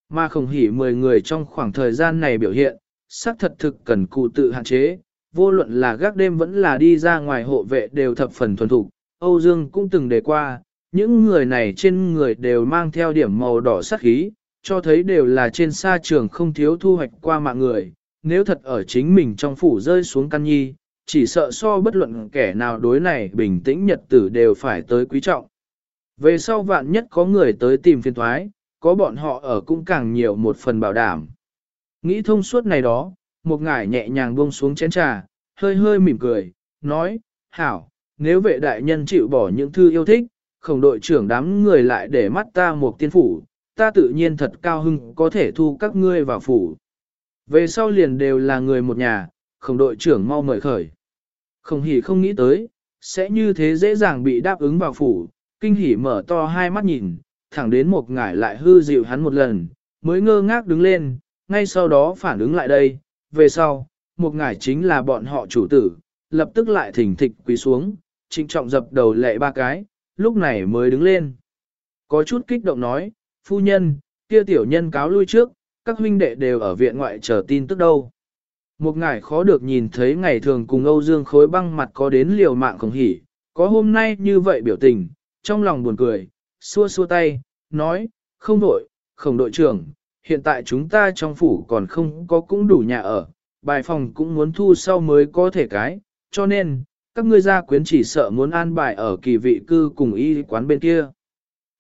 Mà không hỉ 10 người trong khoảng thời gian này biểu hiện, xác thật thực cần cụ tự hạn chế, vô luận là gác đêm vẫn là đi ra ngoài hộ vệ đều thập phần thuần thục. Âu Dương cũng từng đề qua, những người này trên người đều mang theo điểm màu đỏ sắc khí, cho thấy đều là trên sa trường không thiếu thu hoạch qua mạng người. Nếu thật ở chính mình trong phủ rơi xuống căn nhi, chỉ sợ so bất luận kẻ nào đối này bình tĩnh nhật tử đều phải tới quý trọng. Về sau vạn nhất có người tới tìm phiên thoái, có bọn họ ở cũng càng nhiều một phần bảo đảm. Nghĩ thông suốt này đó, một ngải nhẹ nhàng buông xuống chén trà, hơi hơi mỉm cười, nói, hảo, nếu vệ đại nhân chịu bỏ những thư yêu thích, khổng đội trưởng đám người lại để mắt ta một tiên phủ, ta tự nhiên thật cao hưng có thể thu các ngươi vào phủ. Về sau liền đều là người một nhà, khổng đội trưởng mau mời khởi. Không hỉ không nghĩ tới, sẽ như thế dễ dàng bị đáp ứng vào phủ, kinh hỉ mở to hai mắt nhìn, thẳng đến một ngải lại hư dịu hắn một lần, mới ngơ ngác đứng lên, ngay sau đó phản ứng lại đây, về sau, một ngải chính là bọn họ chủ tử, lập tức lại thỉnh thịch quỳ xuống, trinh trọng dập đầu lệ ba cái, lúc này mới đứng lên. Có chút kích động nói, phu nhân, kia tiểu nhân cáo lui trước, các huynh đệ đều ở viện ngoại chờ tin tức đâu. Một ngày khó được nhìn thấy ngày thường cùng Âu Dương khối băng mặt có đến liều mạng không hỉ, có hôm nay như vậy biểu tình, trong lòng buồn cười, xua xua tay, nói, không đội, không đội trưởng, hiện tại chúng ta trong phủ còn không có cũng đủ nhà ở, bài phòng cũng muốn thu sau mới có thể cái, cho nên, các ngươi gia quyến chỉ sợ muốn an bài ở kỳ vị cư cùng y quán bên kia.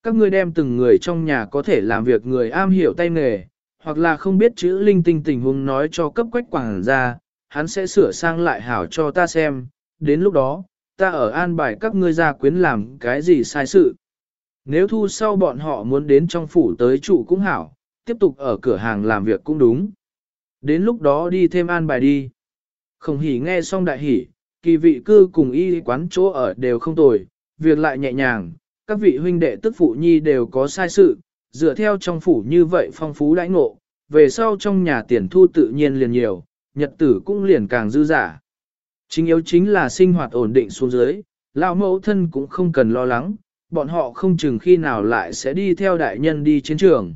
Các ngươi đem từng người trong nhà có thể làm việc người am hiểu tay nghề, hoặc là không biết chữ linh tinh tình huống nói cho cấp quách quảng ra, hắn sẽ sửa sang lại hảo cho ta xem, đến lúc đó, ta ở an bài các ngươi gia quyến làm cái gì sai sự. Nếu thu sau bọn họ muốn đến trong phủ tới trụ cũng hảo, tiếp tục ở cửa hàng làm việc cũng đúng. Đến lúc đó đi thêm an bài đi. Không hỉ nghe xong đại hỉ, kỳ vị cư cùng y quán chỗ ở đều không tồi, việc lại nhẹ nhàng, các vị huynh đệ tức phụ nhi đều có sai sự, dựa theo trong phủ như vậy phong phú đãi ngộ, về sau trong nhà tiền thu tự nhiên liền nhiều, nhật tử cũng liền càng dư giả. Chính yếu chính là sinh hoạt ổn định xuống dưới, lão mẫu thân cũng không cần lo lắng, bọn họ không chừng khi nào lại sẽ đi theo đại nhân đi chiến trường.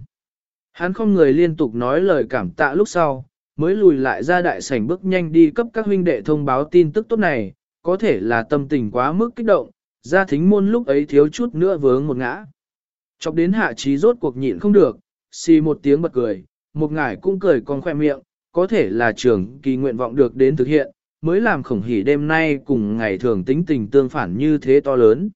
Hắn không người liên tục nói lời cảm tạ lúc sau, mới lùi lại ra đại sảnh bước nhanh đi cấp các huynh đệ thông báo tin tức tốt này, có thể là tâm tình quá mức kích động, ra thính môn lúc ấy thiếu chút nữa vướng một ngã. Chọc đến hạ trí rốt cuộc nhịn không được, xì một tiếng bật cười, một ngải cũng cười còn khoe miệng, có thể là trường kỳ nguyện vọng được đến thực hiện, mới làm khổng hỉ đêm nay cùng ngày thường tính tình tương phản như thế to lớn.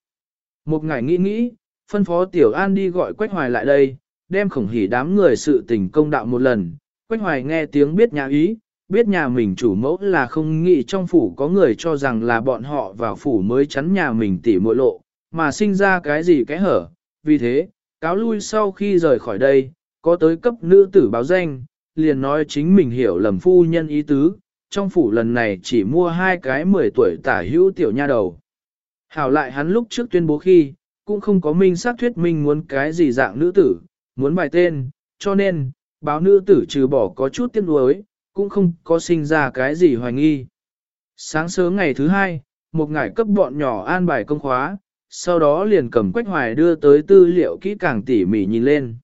Một ngải nghĩ nghĩ, phân phó Tiểu An đi gọi Quách Hoài lại đây, đem khổng hỉ đám người sự tình công đạo một lần. Quách Hoài nghe tiếng biết nhà ý, biết nhà mình chủ mẫu là không nghĩ trong phủ có người cho rằng là bọn họ vào phủ mới chắn nhà mình tỉ muội lộ, mà sinh ra cái gì cái hở. Vì thế, cáo lui sau khi rời khỏi đây, có tới cấp nữ tử báo danh, liền nói chính mình hiểu lầm phu nhân ý tứ, trong phủ lần này chỉ mua hai cái 10 tuổi tả hữu tiểu nha đầu. Hảo lại hắn lúc trước tuyên bố khi, cũng không có minh xác thuyết minh muốn cái gì dạng nữ tử, muốn bài tên, cho nên, báo nữ tử trừ bỏ có chút tiếc nuối, cũng không có sinh ra cái gì hoài nghi. Sáng sớm ngày thứ hai, một ngải cấp bọn nhỏ an bài công khóa, sau đó liền cầm quách hoài đưa tới tư liệu kỹ càng tỉ mỉ nhìn lên.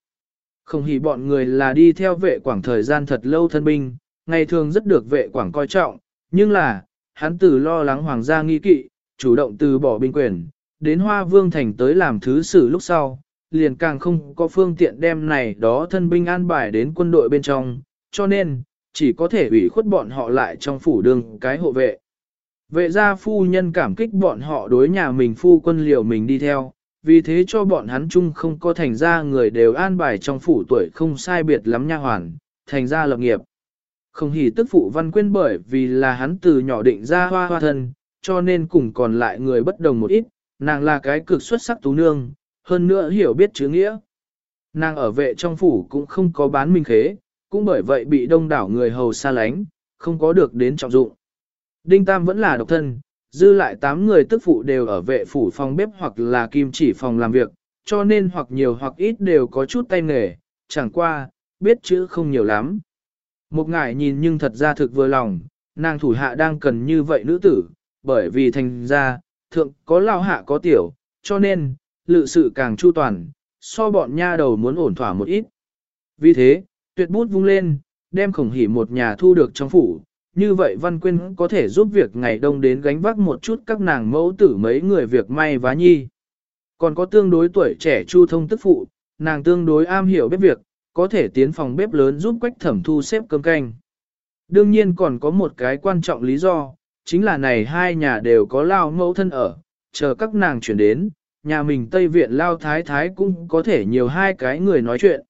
Không hỉ bọn người là đi theo vệ quảng thời gian thật lâu thân binh, ngày thường rất được vệ quảng coi trọng, nhưng là, hắn từ lo lắng hoàng gia nghi kỵ, chủ động từ bỏ binh quyền, đến Hoa Vương Thành tới làm thứ sử lúc sau, liền càng không có phương tiện đem này đó thân binh an bài đến quân đội bên trong, cho nên, chỉ có thể ủy khuất bọn họ lại trong phủ đường cái hộ vệ. Vệ gia phu nhân cảm kích bọn họ đối nhà mình phu quân liều mình đi theo, vì thế cho bọn hắn chung không có thành ra người đều an bài trong phủ tuổi không sai biệt lắm nha hoàn, thành ra lập nghiệp. Không hỉ tức phụ văn quyên bởi vì là hắn từ nhỏ định ra hoa hoa thân, cho nên cùng còn lại người bất đồng một ít, nàng là cái cực xuất sắc tú nương, hơn nữa hiểu biết chữ nghĩa. Nàng ở vệ trong phủ cũng không có bán minh khế, cũng bởi vậy bị đông đảo người hầu xa lánh, không có được đến trọng dụng. Đinh Tam vẫn là độc thân, dư lại 8 người tức phụ đều ở vệ phủ phòng bếp hoặc là kim chỉ phòng làm việc, cho nên hoặc nhiều hoặc ít đều có chút tay nghề, chẳng qua, biết chữ không nhiều lắm. Một ngải nhìn nhưng thật ra thực vừa lòng, nàng thủ hạ đang cần như vậy nữ tử, bởi vì thành ra, thượng có lao hạ có tiểu, cho nên, lự sự càng chu toàn, so bọn nha đầu muốn ổn thỏa một ít. Vì thế, tuyệt bút vung lên, đem khổng hỉ một nhà thu được trong phủ, như vậy Văn Quyên có thể giúp việc ngày đông đến gánh vác một chút các nàng mẫu tử mấy người việc may vá nhi. Còn có tương đối tuổi trẻ chu thông tức phụ, nàng tương đối am hiểu bếp việc, có thể tiến phòng bếp lớn giúp quách thẩm thu xếp cơm canh. Đương nhiên còn có một cái quan trọng lý do, chính là này hai nhà đều có lao mẫu thân ở, chờ các nàng chuyển đến, nhà mình Tây Viện lao thái thái cũng có thể nhiều hai cái người nói chuyện.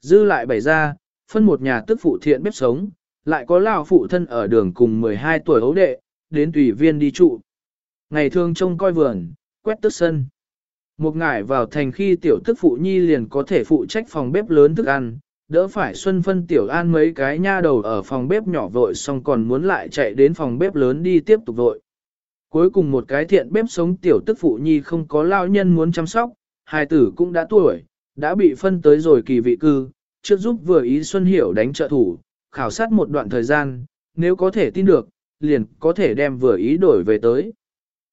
Dư lại bày ra, phân một nhà tức phụ thiện bếp sống, lại có lao phụ thân ở đường cùng 12 tuổi ấu đệ, đến tùy viên đi trụ. Ngày thường trông coi vườn, quét tức sân. Một ngải vào thành khi tiểu tức phụ nhi liền có thể phụ trách phòng bếp lớn thức ăn, đỡ phải xuân phân tiểu an mấy cái nha đầu ở phòng bếp nhỏ vội xong còn muốn lại chạy đến phòng bếp lớn đi tiếp tục vội. Cuối cùng một cái thiện bếp sống tiểu tức phụ nhi không có lao nhân muốn chăm sóc, hai tử cũng đã tuổi, đã bị phân tới rồi kỳ vị cư, trước giúp vừa ý Xuân Hiểu đánh trợ thủ, khảo sát một đoạn thời gian, nếu có thể tin được, liền có thể đem vừa ý đổi về tới.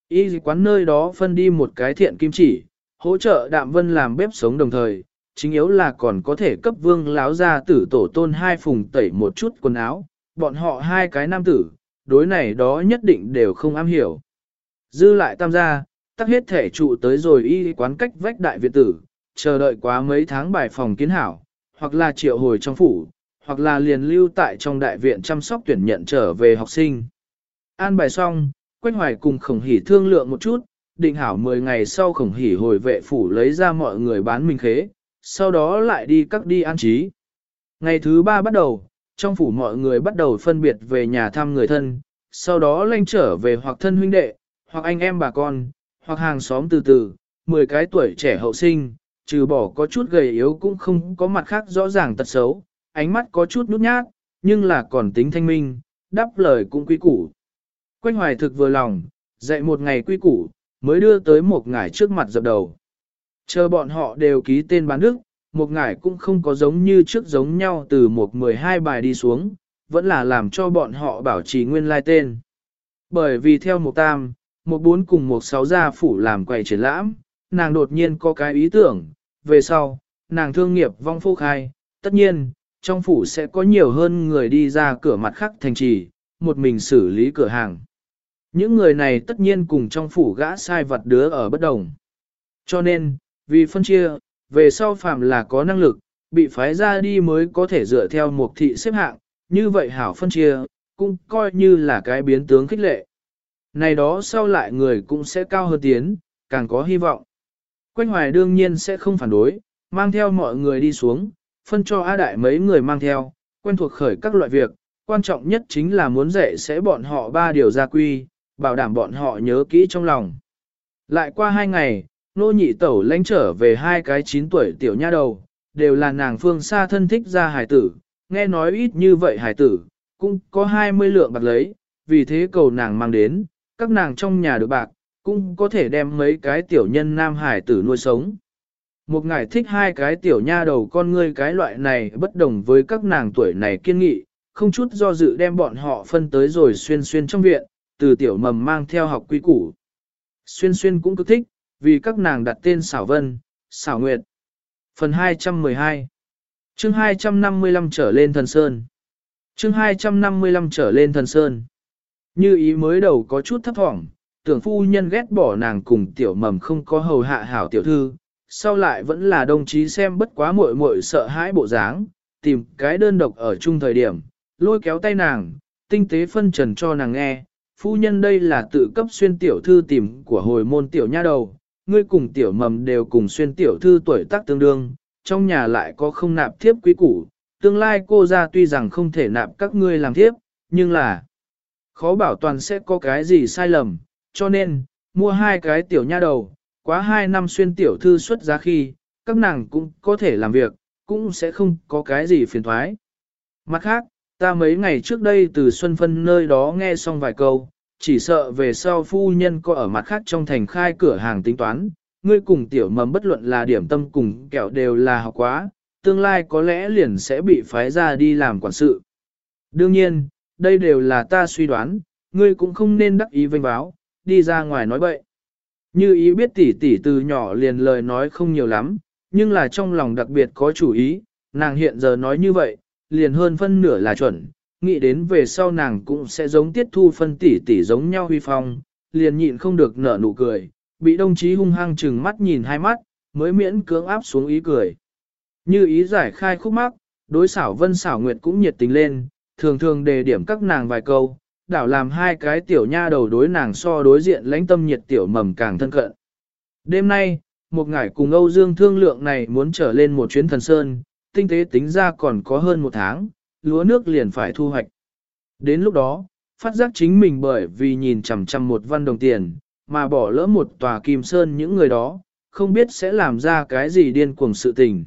Y quán nơi đó phân đi một cái thiện kim chỉ, hỗ trợ đạm vân làm bếp sống đồng thời, chính yếu là còn có thể cấp vương láo ra tử tổ tôn hai phùng tẩy một chút quần áo, bọn họ hai cái nam tử, đối này đó nhất định đều không am hiểu. Dư lại tam gia, tắc hết thể trụ tới rồi y quán cách vách đại viện tử, chờ đợi quá mấy tháng bài phòng kiến hảo, hoặc là triệu hồi trong phủ, hoặc là liền lưu tại trong đại viện chăm sóc tuyển nhận trở về học sinh. An bài xong, Quách Hoài cùng khổng hỉ thương lượng một chút, định hảo 10 ngày sau khổng hỉ hồi vệ phủ lấy ra mọi người bán mình khế, sau đó lại đi các đi an trí. Ngày thứ ba bắt đầu, trong phủ mọi người bắt đầu phân biệt về nhà thăm người thân, sau đó lanh trở về hoặc thân huynh đệ, hoặc anh em bà con, hoặc hàng xóm từ từ, 10 cái tuổi trẻ hậu sinh, trừ bỏ có chút gầy yếu cũng không có mặt khác rõ ràng tật xấu, ánh mắt có chút nút nhát, nhưng là còn tính thanh minh, đáp lời cũng quy củ. Quanh hoài thực vừa lòng, dạy một ngày quy củ, mới đưa tới một ngải trước mặt dập đầu. Chờ bọn họ đều ký tên bán đức, một ngải cũng không có giống như trước giống nhau từ một 12 bài đi xuống, vẫn là làm cho bọn họ bảo trì nguyên lai tên. Bởi vì theo một tam, một bốn cùng một sáu gia phủ làm quầy triển lãm, nàng đột nhiên có cái ý tưởng, về sau, nàng thương nghiệp vong phô khai, tất nhiên, trong phủ sẽ có nhiều hơn người đi ra cửa mặt khác thành trì, một mình xử lý cửa hàng. Những người này tất nhiên cùng trong phủ gã sai vật đứa ở bất đồng. Cho nên, vì phân chia, về sau phạm là có năng lực, bị phái ra đi mới có thể dựa theo một thị xếp hạng, như vậy hảo phân chia, cũng coi như là cái biến tướng khích lệ. Này đó sau lại người cũng sẽ cao hơn tiến, càng có hy vọng. Quách hoài đương nhiên sẽ không phản đối, mang theo mọi người đi xuống, phân cho A Đại mấy người mang theo, quen thuộc khởi các loại việc, quan trọng nhất chính là muốn dạy sẽ bọn họ ba điều gia quy, bảo đảm bọn họ nhớ kỹ trong lòng. Lại qua hai ngày, nô nhị tẩu lãnh trở về hai cái 9 tuổi tiểu nha đầu, đều là nàng phương xa thân thích ra hải tử, nghe nói ít như vậy hải tử, cũng có 20 lượng bạc lấy, vì thế cầu nàng mang đến, các nàng trong nhà được bạc, cũng có thể đem mấy cái tiểu nhân nam hải tử nuôi sống. Một ngài thích hai cái tiểu nha đầu con ngươi cái loại này bất đồng với các nàng tuổi này kiên nghị, không chút do dự đem bọn họ phân tới rồi xuyên xuyên trong viện, từ tiểu mầm mang theo học quy củ. Xuyên xuyên cũng cực thích, vì các nàng đặt tên xảo vân, xảo nguyệt. Phần 212 chương 255 trở lên thần sơn chương 255 trở lên thần sơn Như ý mới đầu có chút thấp thỏm, tưởng phu nhân ghét bỏ nàng cùng tiểu mầm không có hầu hạ hảo tiểu thư, sau lại vẫn là đồng chí xem bất quá muội muội sợ hãi bộ dáng, tìm cái đơn độc ở chung thời điểm, lôi kéo tay nàng, tinh tế phân trần cho nàng nghe, phu nhân đây là tự cấp xuyên tiểu thư tìm của hồi môn tiểu nha đầu, ngươi cùng tiểu mầm đều cùng xuyên tiểu thư tuổi tác tương đương, trong nhà lại có không nạp thiếp quý củ, tương lai cô ra tuy rằng không thể nạp các ngươi làm thiếp, nhưng là khó bảo toàn sẽ có cái gì sai lầm, cho nên, mua hai cái tiểu nha đầu, quá hai năm xuyên tiểu thư xuất giá khi, các nàng cũng có thể làm việc, cũng sẽ không có cái gì phiền thoái. Mặt khác, ta mấy ngày trước đây từ Xuân Phân nơi đó nghe xong vài câu, chỉ sợ về sau phu nhân có ở mặt khác trong thành khai cửa hàng tính toán, ngươi cùng tiểu mầm bất luận là điểm tâm cùng kẹo đều là học quá, tương lai có lẽ liền sẽ bị phái ra đi làm quản sự. Đương nhiên, đây đều là ta suy đoán, ngươi cũng không nên đắc ý vênh báo, đi ra ngoài nói bậy. Như ý biết tỷ tỷ từ nhỏ liền lời nói không nhiều lắm, nhưng là trong lòng đặc biệt có chủ ý, nàng hiện giờ nói như vậy, liền hơn phân nửa là chuẩn, nghĩ đến về sau nàng cũng sẽ giống tiết thu phân tỷ tỷ giống nhau huy phong, liền nhịn không được nở nụ cười, bị đồng chí hung hăng chừng mắt nhìn hai mắt, mới miễn cưỡng áp xuống ý cười. Như ý giải khai khúc mắc, đối xảo vân xảo nguyệt cũng nhiệt tình lên, thường thường đề điểm các nàng vài câu, đảo làm hai cái tiểu nha đầu đối nàng so đối diện lãnh tâm nhiệt tiểu mầm càng thân cận. Đêm nay, một ngải cùng Âu Dương thương lượng này muốn trở lên một chuyến thần sơn, tinh tế tính ra còn có hơn một tháng, lúa nước liền phải thu hoạch. Đến lúc đó, phát giác chính mình bởi vì nhìn chằm chằm một văn đồng tiền, mà bỏ lỡ một tòa kim sơn những người đó, không biết sẽ làm ra cái gì điên cuồng sự tình.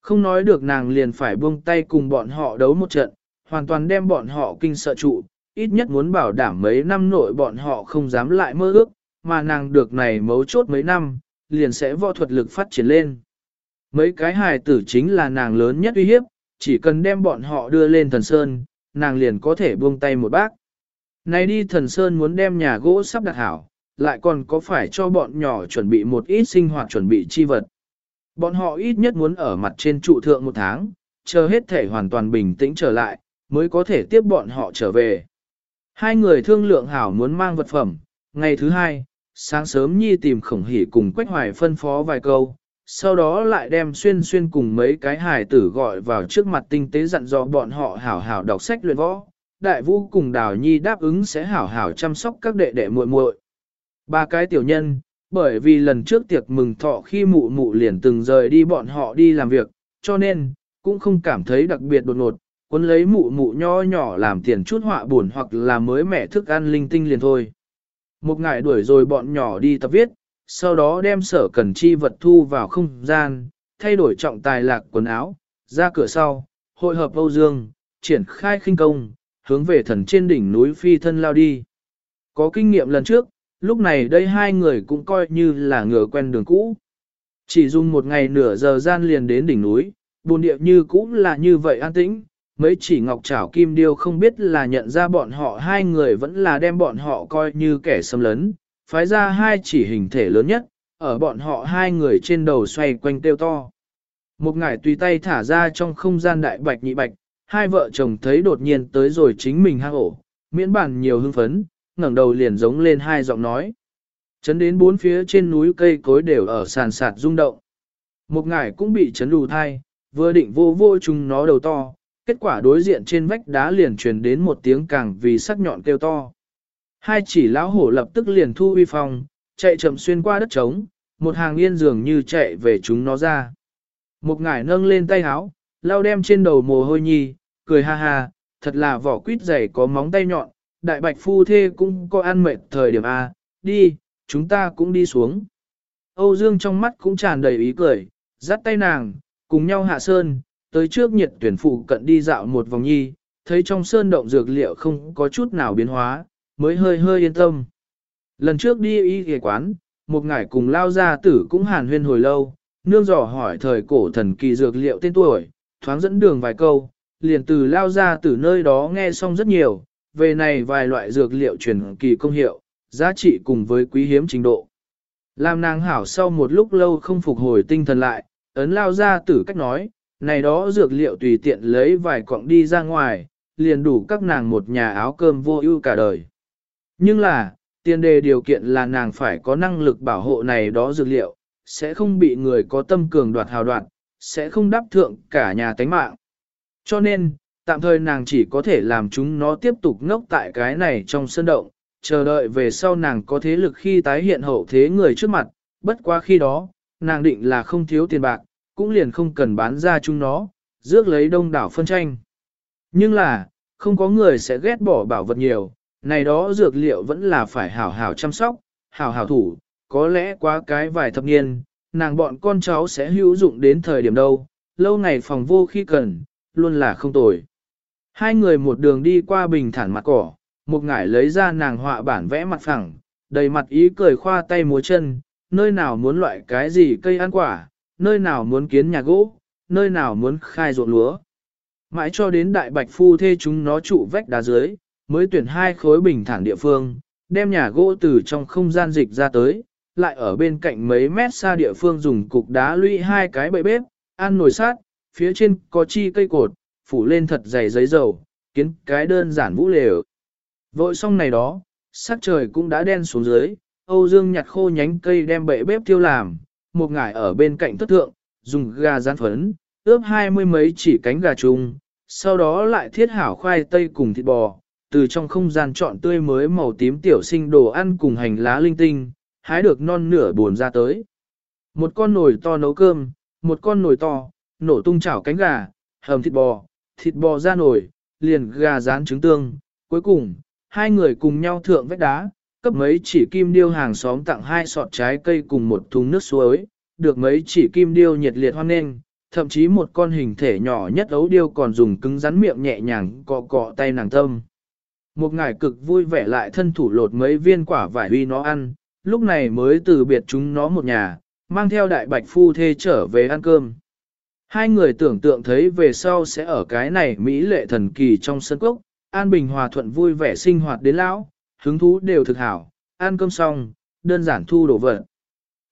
Không nói được nàng liền phải buông tay cùng bọn họ đấu một trận, hoàn toàn đem bọn họ kinh sợ trụ, ít nhất muốn bảo đảm mấy năm nội bọn họ không dám lại mơ ước, mà nàng được này mấu chốt mấy năm, liền sẽ võ thuật lực phát triển lên. Mấy cái hài tử chính là nàng lớn nhất uy hiếp, chỉ cần đem bọn họ đưa lên thần sơn, nàng liền có thể buông tay một bác. Này đi thần sơn muốn đem nhà gỗ sắp đặt hảo, lại còn có phải cho bọn nhỏ chuẩn bị một ít sinh hoạt chuẩn bị chi vật. Bọn họ ít nhất muốn ở mặt trên trụ thượng một tháng, chờ hết thể hoàn toàn bình tĩnh trở lại, mới có thể tiếp bọn họ trở về. Hai người thương lượng hảo muốn mang vật phẩm, ngày thứ hai, sáng sớm Nhi tìm khổng hỉ cùng Quách Hoài phân phó vài câu, sau đó lại đem xuyên xuyên cùng mấy cái hài tử gọi vào trước mặt tinh tế dặn dò bọn họ hảo hảo đọc sách luyện võ. Đại vũ cùng Đào Nhi đáp ứng sẽ hảo hảo chăm sóc các đệ đệ muội muội. Ba cái tiểu nhân, bởi vì lần trước tiệc mừng thọ khi mụ mụ liền từng rời đi bọn họ đi làm việc, cho nên, cũng không cảm thấy đặc biệt đột ngột, cuốn lấy mụ mụ nho nhỏ làm tiền chút họa buồn hoặc là mới mẻ thức ăn linh tinh liền thôi. Một ngày đuổi rồi bọn nhỏ đi tập viết, sau đó đem sở cần chi vật thu vào không gian, thay đổi trọng tài lạc quần áo, ra cửa sau, hội hợp Âu Dương, triển khai khinh công, hướng về thần trên đỉnh núi phi thân lao đi. Có kinh nghiệm lần trước, lúc này đây hai người cũng coi như là ngựa quen đường cũ. Chỉ dùng một ngày nửa giờ gian liền đến đỉnh núi, buồn địa như cũ là như vậy an tĩnh, mấy chỉ ngọc trảo kim điêu không biết là nhận ra bọn họ hai người vẫn là đem bọn họ coi như kẻ xâm lấn, phái ra hai chỉ hình thể lớn nhất, ở bọn họ hai người trên đầu xoay quanh tiêu to. Một ngải tùy tay thả ra trong không gian đại bạch nhị bạch, hai vợ chồng thấy đột nhiên tới rồi chính mình hang ổ, miễn bản nhiều hưng phấn, ngẩng đầu liền giống lên hai giọng nói. Chấn đến bốn phía trên núi cây cối đều ở sàn sạt rung động. Một ngải cũng bị chấn đù thai, vừa định vô vô chúng nó đầu to, kết quả đối diện trên vách đá liền truyền đến một tiếng càng vì sắc nhọn kêu to. Hai chỉ lão hổ lập tức liền thu uy phong, chạy chậm xuyên qua đất trống, một hàng yên dường như chạy về chúng nó ra. Một ngải nâng lên tay háo, lau đem trên đầu mồ hôi nhi, cười ha ha, thật là vỏ quýt dày có móng tay nhọn, đại bạch phu thê cũng có ăn mệt thời điểm A, đi, chúng ta cũng đi xuống. Âu Dương trong mắt cũng tràn đầy ý cười, dắt tay nàng, cùng nhau hạ sơn, tới trước nhiệt tuyển phụ cận đi dạo một vòng nhi, thấy trong sơn động dược liệu không có chút nào biến hóa, mới hơi hơi yên tâm. Lần trước đi y ghề quán, một ngải cùng lao gia tử cũng hàn huyên hồi lâu, nương dò hỏi thời cổ thần kỳ dược liệu tên tuổi, thoáng dẫn đường vài câu, liền từ lao gia tử nơi đó nghe xong rất nhiều, về này vài loại dược liệu truyền kỳ công hiệu, giá trị cùng với quý hiếm trình độ. Làm nàng hảo sau một lúc lâu không phục hồi tinh thần lại, ấn lao gia tử cách nói, này đó dược liệu tùy tiện lấy vài cọng đi ra ngoài, liền đủ các nàng một nhà áo cơm vô ưu cả đời. Nhưng là, tiền đề điều kiện là nàng phải có năng lực bảo hộ này đó dược liệu, sẽ không bị người có tâm cường đoạt hào đoạt, sẽ không đáp thượng cả nhà tánh mạng. Cho nên, tạm thời nàng chỉ có thể làm chúng nó tiếp tục ngốc tại cái này trong sân động, chờ đợi về sau nàng có thế lực khi tái hiện hậu thế người trước mặt, bất quá khi đó, nàng định là không thiếu tiền bạc, cũng liền không cần bán ra chúng nó, rước lấy đông đảo phân tranh. Nhưng là, không có người sẽ ghét bỏ bảo vật nhiều, này đó dược liệu vẫn là phải hảo hảo chăm sóc, hảo hảo thủ, có lẽ quá cái vài thập niên, nàng bọn con cháu sẽ hữu dụng đến thời điểm đâu, lâu ngày phòng vô khi cần, luôn là không tồi. Hai người một đường đi qua bình thản mặt cỏ, một ngải lấy ra nàng họa bản vẽ mặt phẳng, đầy mặt ý cười khoa tay múa chân, nơi nào muốn loại cái gì cây ăn quả, nơi nào muốn kiến nhà gỗ, nơi nào muốn khai ruộng lúa. Mãi cho đến đại bạch phu thê chúng nó trụ vách đá dưới, mới tuyển hai khối bình thản địa phương, đem nhà gỗ từ trong không gian dịch ra tới, lại ở bên cạnh mấy mét xa địa phương dùng cục đá lũy hai cái bậy bếp, ăn nồi sát, phía trên có chi cây cột, phủ lên thật dày giấy dầu, kiến cái đơn giản vũ lều. Vội xong này đó, sắc trời cũng đã đen xuống dưới, Âu Dương nhặt khô nhánh cây đem bậy bếp tiêu làm, một ngải ở bên cạnh thất thượng, dùng gà rán phấn, ướp hai mươi mấy chỉ cánh gà chung, sau đó lại thiết hảo khoai tây cùng thịt bò, từ trong không gian chọn tươi mới màu tím tiểu sinh đồ ăn cùng hành lá linh tinh, hái được non nửa buồn ra tới. Một con nồi to nấu cơm, một con nồi to, nổ tung chảo cánh gà, hầm thịt bò, thịt bò ra nồi, liền gà rán trứng tương. Cuối cùng, hai người cùng nhau thượng vách đá, cấp mấy chỉ kim điêu hàng xóm tặng hai sọt trái cây cùng một thùng nước suối, được mấy chỉ kim điêu nhiệt liệt hoan nghênh, thậm chí một con hình thể nhỏ nhất ấu điêu còn dùng cứng rắn miệng nhẹ nhàng cọ cọ tay nàng tâm. Một ngải cực vui vẻ lại thân thủ lột mấy viên quả vải huy nó ăn, lúc này mới từ biệt chúng nó một nhà, mang theo đại bạch phu thê trở về ăn cơm. Hai người tưởng tượng thấy về sau sẽ ở cái này Mỹ lệ thần kỳ trong sân cốc, an bình hòa thuận vui vẻ sinh hoạt đến lão, hứng thú đều thực hảo, ăn cơm xong, đơn giản thu đồ vật.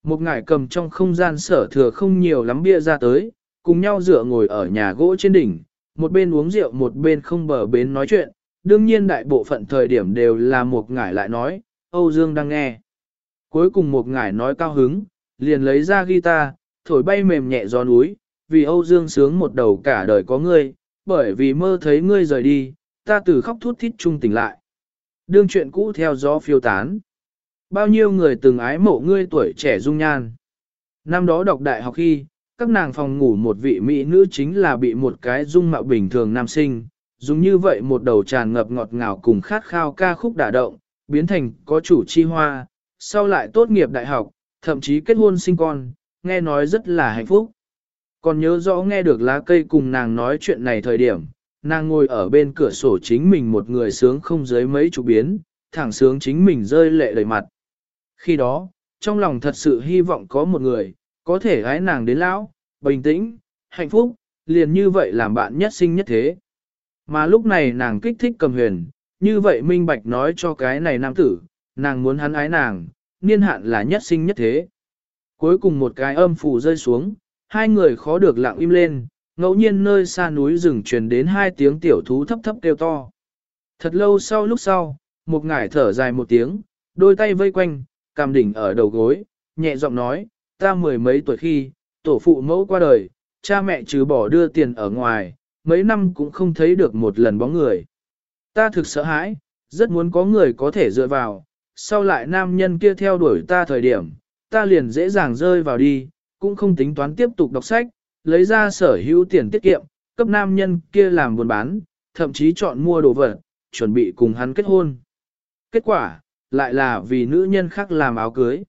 Một ngải cầm trong không gian sở thừa không nhiều lắm bia ra tới, cùng nhau dựa ngồi ở nhà gỗ trên đỉnh, một bên uống rượu một bên không bờ bến nói chuyện, đương nhiên đại bộ phận thời điểm đều là một ngải lại nói, Âu Dương đang nghe. Cuối cùng một ngải nói cao hứng, liền lấy ra guitar, thổi bay mềm nhẹ gió núi, vì Âu Dương sướng một đầu cả đời có ngươi, bởi vì mơ thấy ngươi rời đi, ta từ khóc thút thít trung tỉnh lại. Đương chuyện cũ theo gió phiêu tán. Bao nhiêu người từng ái mộ ngươi tuổi trẻ dung nhan. Năm đó đọc đại học khi, các nàng phòng ngủ một vị mỹ nữ chính là bị một cái dung mạo bình thường nam sinh, dùng như vậy một đầu tràn ngập ngọt ngào cùng khát khao ca khúc đả động, biến thành có chủ chi hoa, sau lại tốt nghiệp đại học, thậm chí kết hôn sinh con, nghe nói rất là hạnh phúc. Còn nhớ rõ nghe được lá cây cùng nàng nói chuyện này thời điểm, nàng ngồi ở bên cửa sổ chính mình một người sướng không dưới mấy chục biến, thẳng sướng chính mình rơi lệ đầy mặt. Khi đó, trong lòng thật sự hy vọng có một người, có thể gái nàng đến lão, bình tĩnh, hạnh phúc, liền như vậy làm bạn nhất sinh nhất thế. Mà lúc này nàng kích thích cầm huyền, như vậy minh bạch nói cho cái này nam tử, nàng muốn hắn ái nàng, niên hạn là nhất sinh nhất thế. Cuối cùng một cái âm phù rơi xuống, hai người khó được lặng im lên, ngẫu nhiên nơi xa núi rừng truyền đến hai tiếng tiểu thú thấp thấp kêu to. Thật lâu sau lúc sau, một ngải thở dài một tiếng, đôi tay vây quanh, cằm đỉnh ở đầu gối, nhẹ giọng nói, ta mười mấy tuổi khi, tổ phụ mẫu qua đời, cha mẹ trừ bỏ đưa tiền ở ngoài, mấy năm cũng không thấy được một lần bóng người. Ta thực sợ hãi, rất muốn có người có thể dựa vào, sau lại nam nhân kia theo đuổi ta thời điểm, ta liền dễ dàng rơi vào đi, cũng không tính toán tiếp tục đọc sách, lấy ra sở hữu tiền tiết kiệm, cấp nam nhân kia làm buôn bán, thậm chí chọn mua đồ vật, chuẩn bị cùng hắn kết hôn. Kết quả, lại là vì nữ nhân khác làm áo cưới.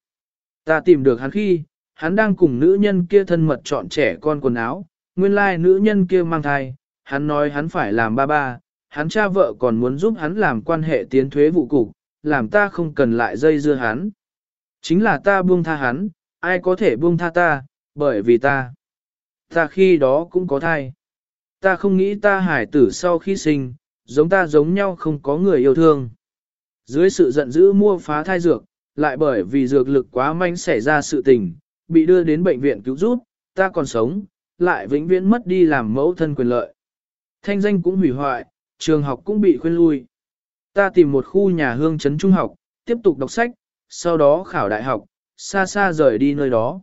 Ta tìm được hắn khi, hắn đang cùng nữ nhân kia thân mật chọn trẻ con quần áo, nguyên lai like nữ nhân kia mang thai, hắn nói hắn phải làm ba ba, hắn cha vợ còn muốn giúp hắn làm quan hệ tiến thuế vụ cục, làm ta không cần lại dây dưa hắn. Chính là ta buông tha hắn, ai có thể buông tha ta, bởi vì ta. Ta khi đó cũng có thai. Ta không nghĩ ta hải tử sau khi sinh, giống ta giống nhau không có người yêu thương. Dưới sự giận dữ mua phá thai dược, lại bởi vì dược lực quá manh xảy ra sự tình, bị đưa đến bệnh viện cứu giúp, ta còn sống, lại vĩnh viễn mất đi làm mẫu thân quyền lợi. Thanh danh cũng hủy hoại, trường học cũng bị khuyên lui. Ta tìm một khu nhà hương trấn trung học, tiếp tục đọc sách, sau đó khảo đại học, xa xa rời đi nơi đó.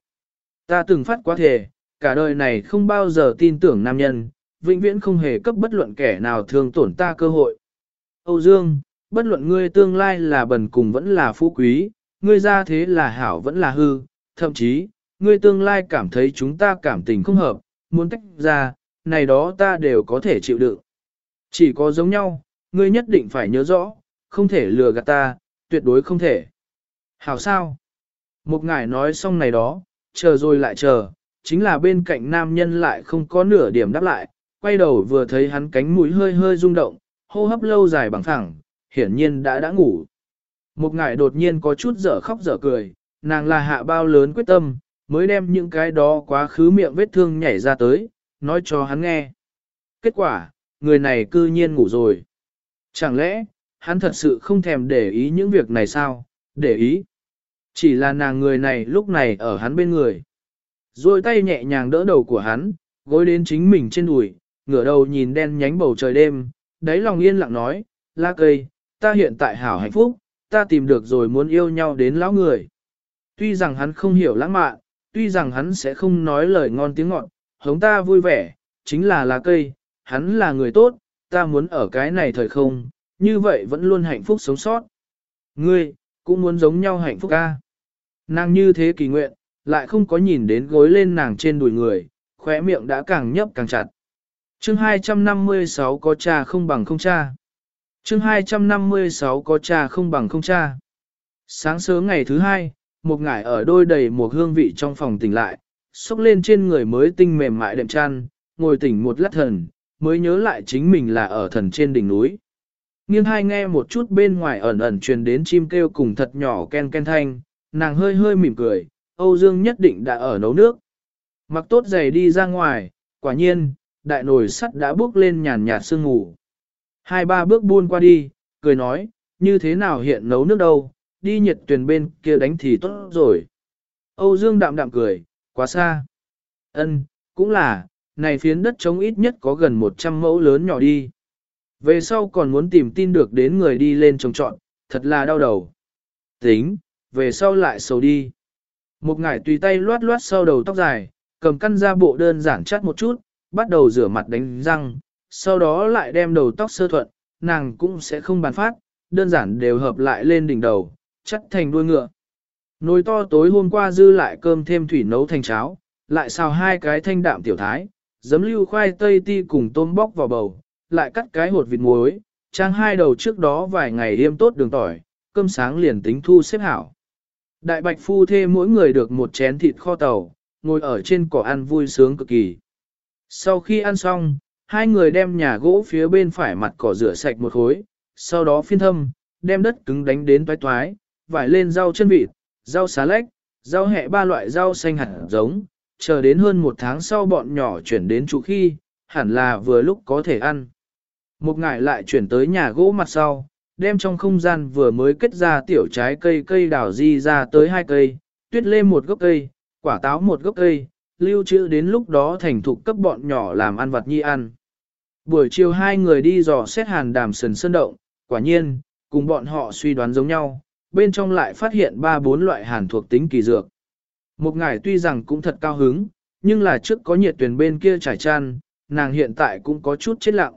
Ta từng phát quá thể, cả đời này không bao giờ tin tưởng nam nhân, vĩnh viễn không hề cấp bất luận kẻ nào thương tổn ta cơ hội. Âu Dương, bất luận ngươi tương lai là bần cùng vẫn là phú quý, ngươi ra thế là hảo vẫn là hư, thậm chí, ngươi tương lai cảm thấy chúng ta cảm tình không hợp, muốn tách ra, này đó ta đều có thể chịu đựng. Chỉ có giống nhau, ngươi nhất định phải nhớ rõ, không thể lừa gạt ta, tuyệt đối không thể. Hảo sao? Một ngài nói xong này đó, chờ rồi lại chờ, chính là bên cạnh nam nhân lại không có nửa điểm đáp lại, quay đầu vừa thấy hắn cánh mũi hơi hơi rung động, hô hấp lâu dài bằng thẳng, hiển nhiên đã đã ngủ. Một ngải đột nhiên có chút dở khóc dở cười, nàng là hạ bao lớn quyết tâm, mới đem những cái đó quá khứ miệng vết thương nhảy ra tới, nói cho hắn nghe. Kết quả, người này cư nhiên ngủ rồi. Chẳng lẽ, hắn thật sự không thèm để ý những việc này sao? Để ý. Chỉ là nàng người này lúc này ở hắn bên người. Rồi tay nhẹ nhàng đỡ đầu của hắn, gối đến chính mình trên đùi, ngửa đầu nhìn đen nhánh bầu trời đêm, đáy lòng yên lặng nói, la cây, ta hiện tại hảo hạnh phúc, ta tìm được rồi muốn yêu nhau đến lão người. Tuy rằng hắn không hiểu lãng mạn, tuy rằng hắn sẽ không nói lời ngon tiếng ngọt, hống ta vui vẻ, chính là lá cây, hắn là người tốt, ta muốn ở cái này thời không, như vậy vẫn luôn hạnh phúc sống sót. Ngươi, cũng muốn giống nhau hạnh phúc ca. Nàng như thế kỳ nguyện, lại không có nhìn đến gối lên nàng trên đùi người, khóe miệng đã càng nhấp càng chặt. chương 256 có cha không bằng không cha. chương 256 có cha không bằng không cha. Sáng sớm ngày thứ hai, một ngải ở đôi đầy một hương vị trong phòng tỉnh lại, xốc lên trên người mới tinh mềm mại đệm chăn, ngồi tỉnh một lát thần, mới nhớ lại chính mình là ở thần trên đỉnh núi. Nghiêng hai nghe một chút bên ngoài ẩn ẩn truyền đến chim kêu cùng thật nhỏ ken ken thanh, nàng hơi hơi mỉm cười, Âu Dương nhất định đã ở nấu nước. Mặc tốt giày đi ra ngoài, quả nhiên, đại nồi sắt đã bước lên nhàn nhạt sương ngủ. Hai ba bước buôn qua đi, cười nói, như thế nào hiện nấu nước đâu, đi nhiệt tuyển bên kia đánh thì tốt rồi. Âu Dương đạm đạm cười, quá xa. Ân, cũng là, này phiến đất trống ít nhất có gần 100 mẫu lớn nhỏ đi. Về sau còn muốn tìm tin được đến người đi lên trồng trọn, thật là đau đầu. Tính, về sau lại sầu đi. Một ngải tùy tay loát loát sau đầu tóc dài, cầm căn ra bộ đơn giản chắt một chút, bắt đầu rửa mặt đánh răng, sau đó lại đem đầu tóc sơ thuận, nàng cũng sẽ không bàn phát, đơn giản đều hợp lại lên đỉnh đầu, chắt thành đuôi ngựa. Nồi to tối hôm qua dư lại cơm thêm thủy nấu thành cháo, lại xào hai cái thanh đạm tiểu thái, giấm lưu khoai tây ti cùng tôm bóc vào bầu, lại cắt cái hột vịt muối, trang hai đầu trước đó vài ngày yêm tốt đường tỏi, cơm sáng liền tính thu xếp hảo. Đại bạch phu thê mỗi người được một chén thịt kho tàu, ngồi ở trên cỏ ăn vui sướng cực kỳ. Sau khi ăn xong, hai người đem nhà gỗ phía bên phải mặt cỏ rửa sạch một khối, sau đó phiên thâm, đem đất cứng đánh đến toái toái, vải lên rau chân vịt, rau xá lách, rau hẹ ba loại rau xanh hạt giống, chờ đến hơn một tháng sau bọn nhỏ chuyển đến chỗ khi, hẳn là vừa lúc có thể ăn. Một ngày lại chuyển tới nhà gỗ mặt sau, đem trong không gian vừa mới kết ra tiểu trái cây cây đào di ra tới hai cây, tuyết lê một gốc cây, quả táo một gốc cây, lưu trữ đến lúc đó thành thục cấp bọn nhỏ làm ăn vặt nhi ăn. Buổi chiều hai người đi dò xét hàn đàm sần sơn động, quả nhiên, cùng bọn họ suy đoán giống nhau, bên trong lại phát hiện ba bốn loại hàn thuộc tính kỳ dược. Một ngải tuy rằng cũng thật cao hứng, nhưng là trước có nhiệt tuyển bên kia trải tràn, nàng hiện tại cũng có chút chết lặng.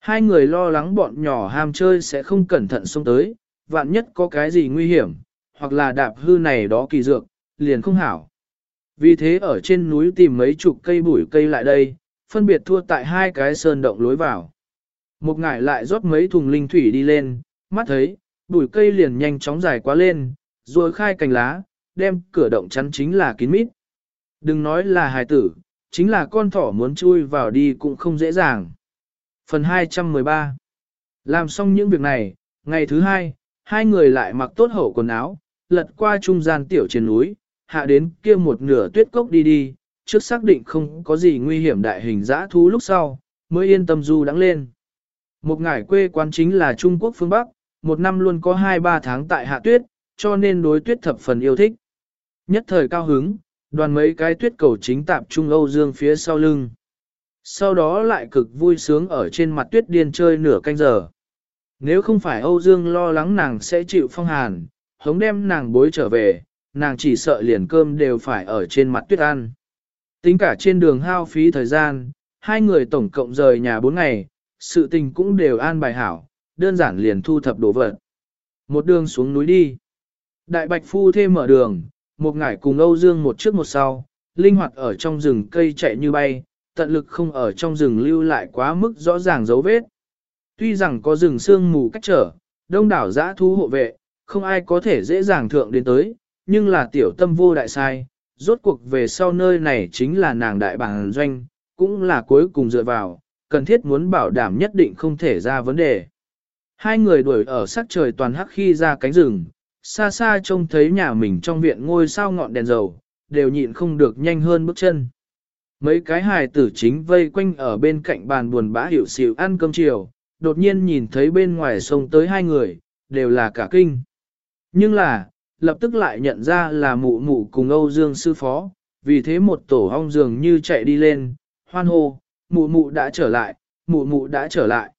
Hai người lo lắng bọn nhỏ ham chơi sẽ không cẩn thận xông tới, vạn nhất có cái gì nguy hiểm, hoặc là đạp hư này đó kỳ dược, liền không hảo. Vì thế ở trên núi tìm mấy chục cây bụi cây lại đây, phân biệt thua tại hai cái sơn động lối vào. Một ngải lại rót mấy thùng linh thủy đi lên, mắt thấy, bụi cây liền nhanh chóng dài quá lên, rồi khai cành lá, đem cửa động chắn chính là kín mít. Đừng nói là hài tử, chính là con thỏ muốn chui vào đi cũng không dễ dàng. Phần 213 Làm xong những việc này, ngày thứ hai, hai người lại mặc tốt hậu quần áo, lật qua trung gian tiểu trên núi, hạ đến kia một nửa tuyết cốc đi đi, trước xác định không có gì nguy hiểm đại hình dã thú lúc sau, mới yên tâm du đắng lên. Một ngải quê quán chính là Trung Quốc phương Bắc, một năm luôn có 2-3 tháng tại hạ tuyết, cho nên đối tuyết thập phần yêu thích. Nhất thời cao hứng, đoàn mấy cái tuyết cầu chính tạp Trung Âu Dương phía sau lưng. Sau đó lại cực vui sướng ở trên mặt tuyết điên chơi nửa canh giờ. Nếu không phải Âu Dương lo lắng nàng sẽ chịu phong hàn, hống đem nàng bối trở về, nàng chỉ sợ liền cơm đều phải ở trên mặt tuyết ăn. Tính cả trên đường hao phí thời gian, hai người tổng cộng rời nhà bốn ngày, sự tình cũng đều an bài hảo, đơn giản liền thu thập đồ vật. Một đường xuống núi đi. Đại bạch phu thêm mở đường, một ngải cùng Âu Dương một trước một sau, linh hoạt ở trong rừng cây chạy như bay, tận lực không ở trong rừng lưu lại quá mức rõ ràng dấu vết. Tuy rằng có rừng sương mù cách trở, đông đảo giã thú hộ vệ, không ai có thể dễ dàng thượng đến tới, nhưng là tiểu tâm vô đại sai, rốt cuộc về sau nơi này chính là nàng đại bản doanh, cũng là cuối cùng dựa vào, cần thiết muốn bảo đảm nhất định không thể ra vấn đề. Hai người đuổi ở sắc trời toàn hắc khi ra cánh rừng, xa xa trông thấy nhà mình trong viện ngôi sao ngọn đèn dầu, đều nhịn không được nhanh hơn bước chân. Mấy cái hài tử chính vây quanh ở bên cạnh bàn buồn bã hiểu xỉu ăn cơm chiều, đột nhiên nhìn thấy bên ngoài sông tới hai người, đều là cả kinh. Nhưng là, lập tức lại nhận ra là mụ mụ cùng Âu Dương sư phó, vì thế một tổ hong dường như chạy đi lên, hoan hô, mụ mụ đã trở lại, mụ mụ đã trở lại.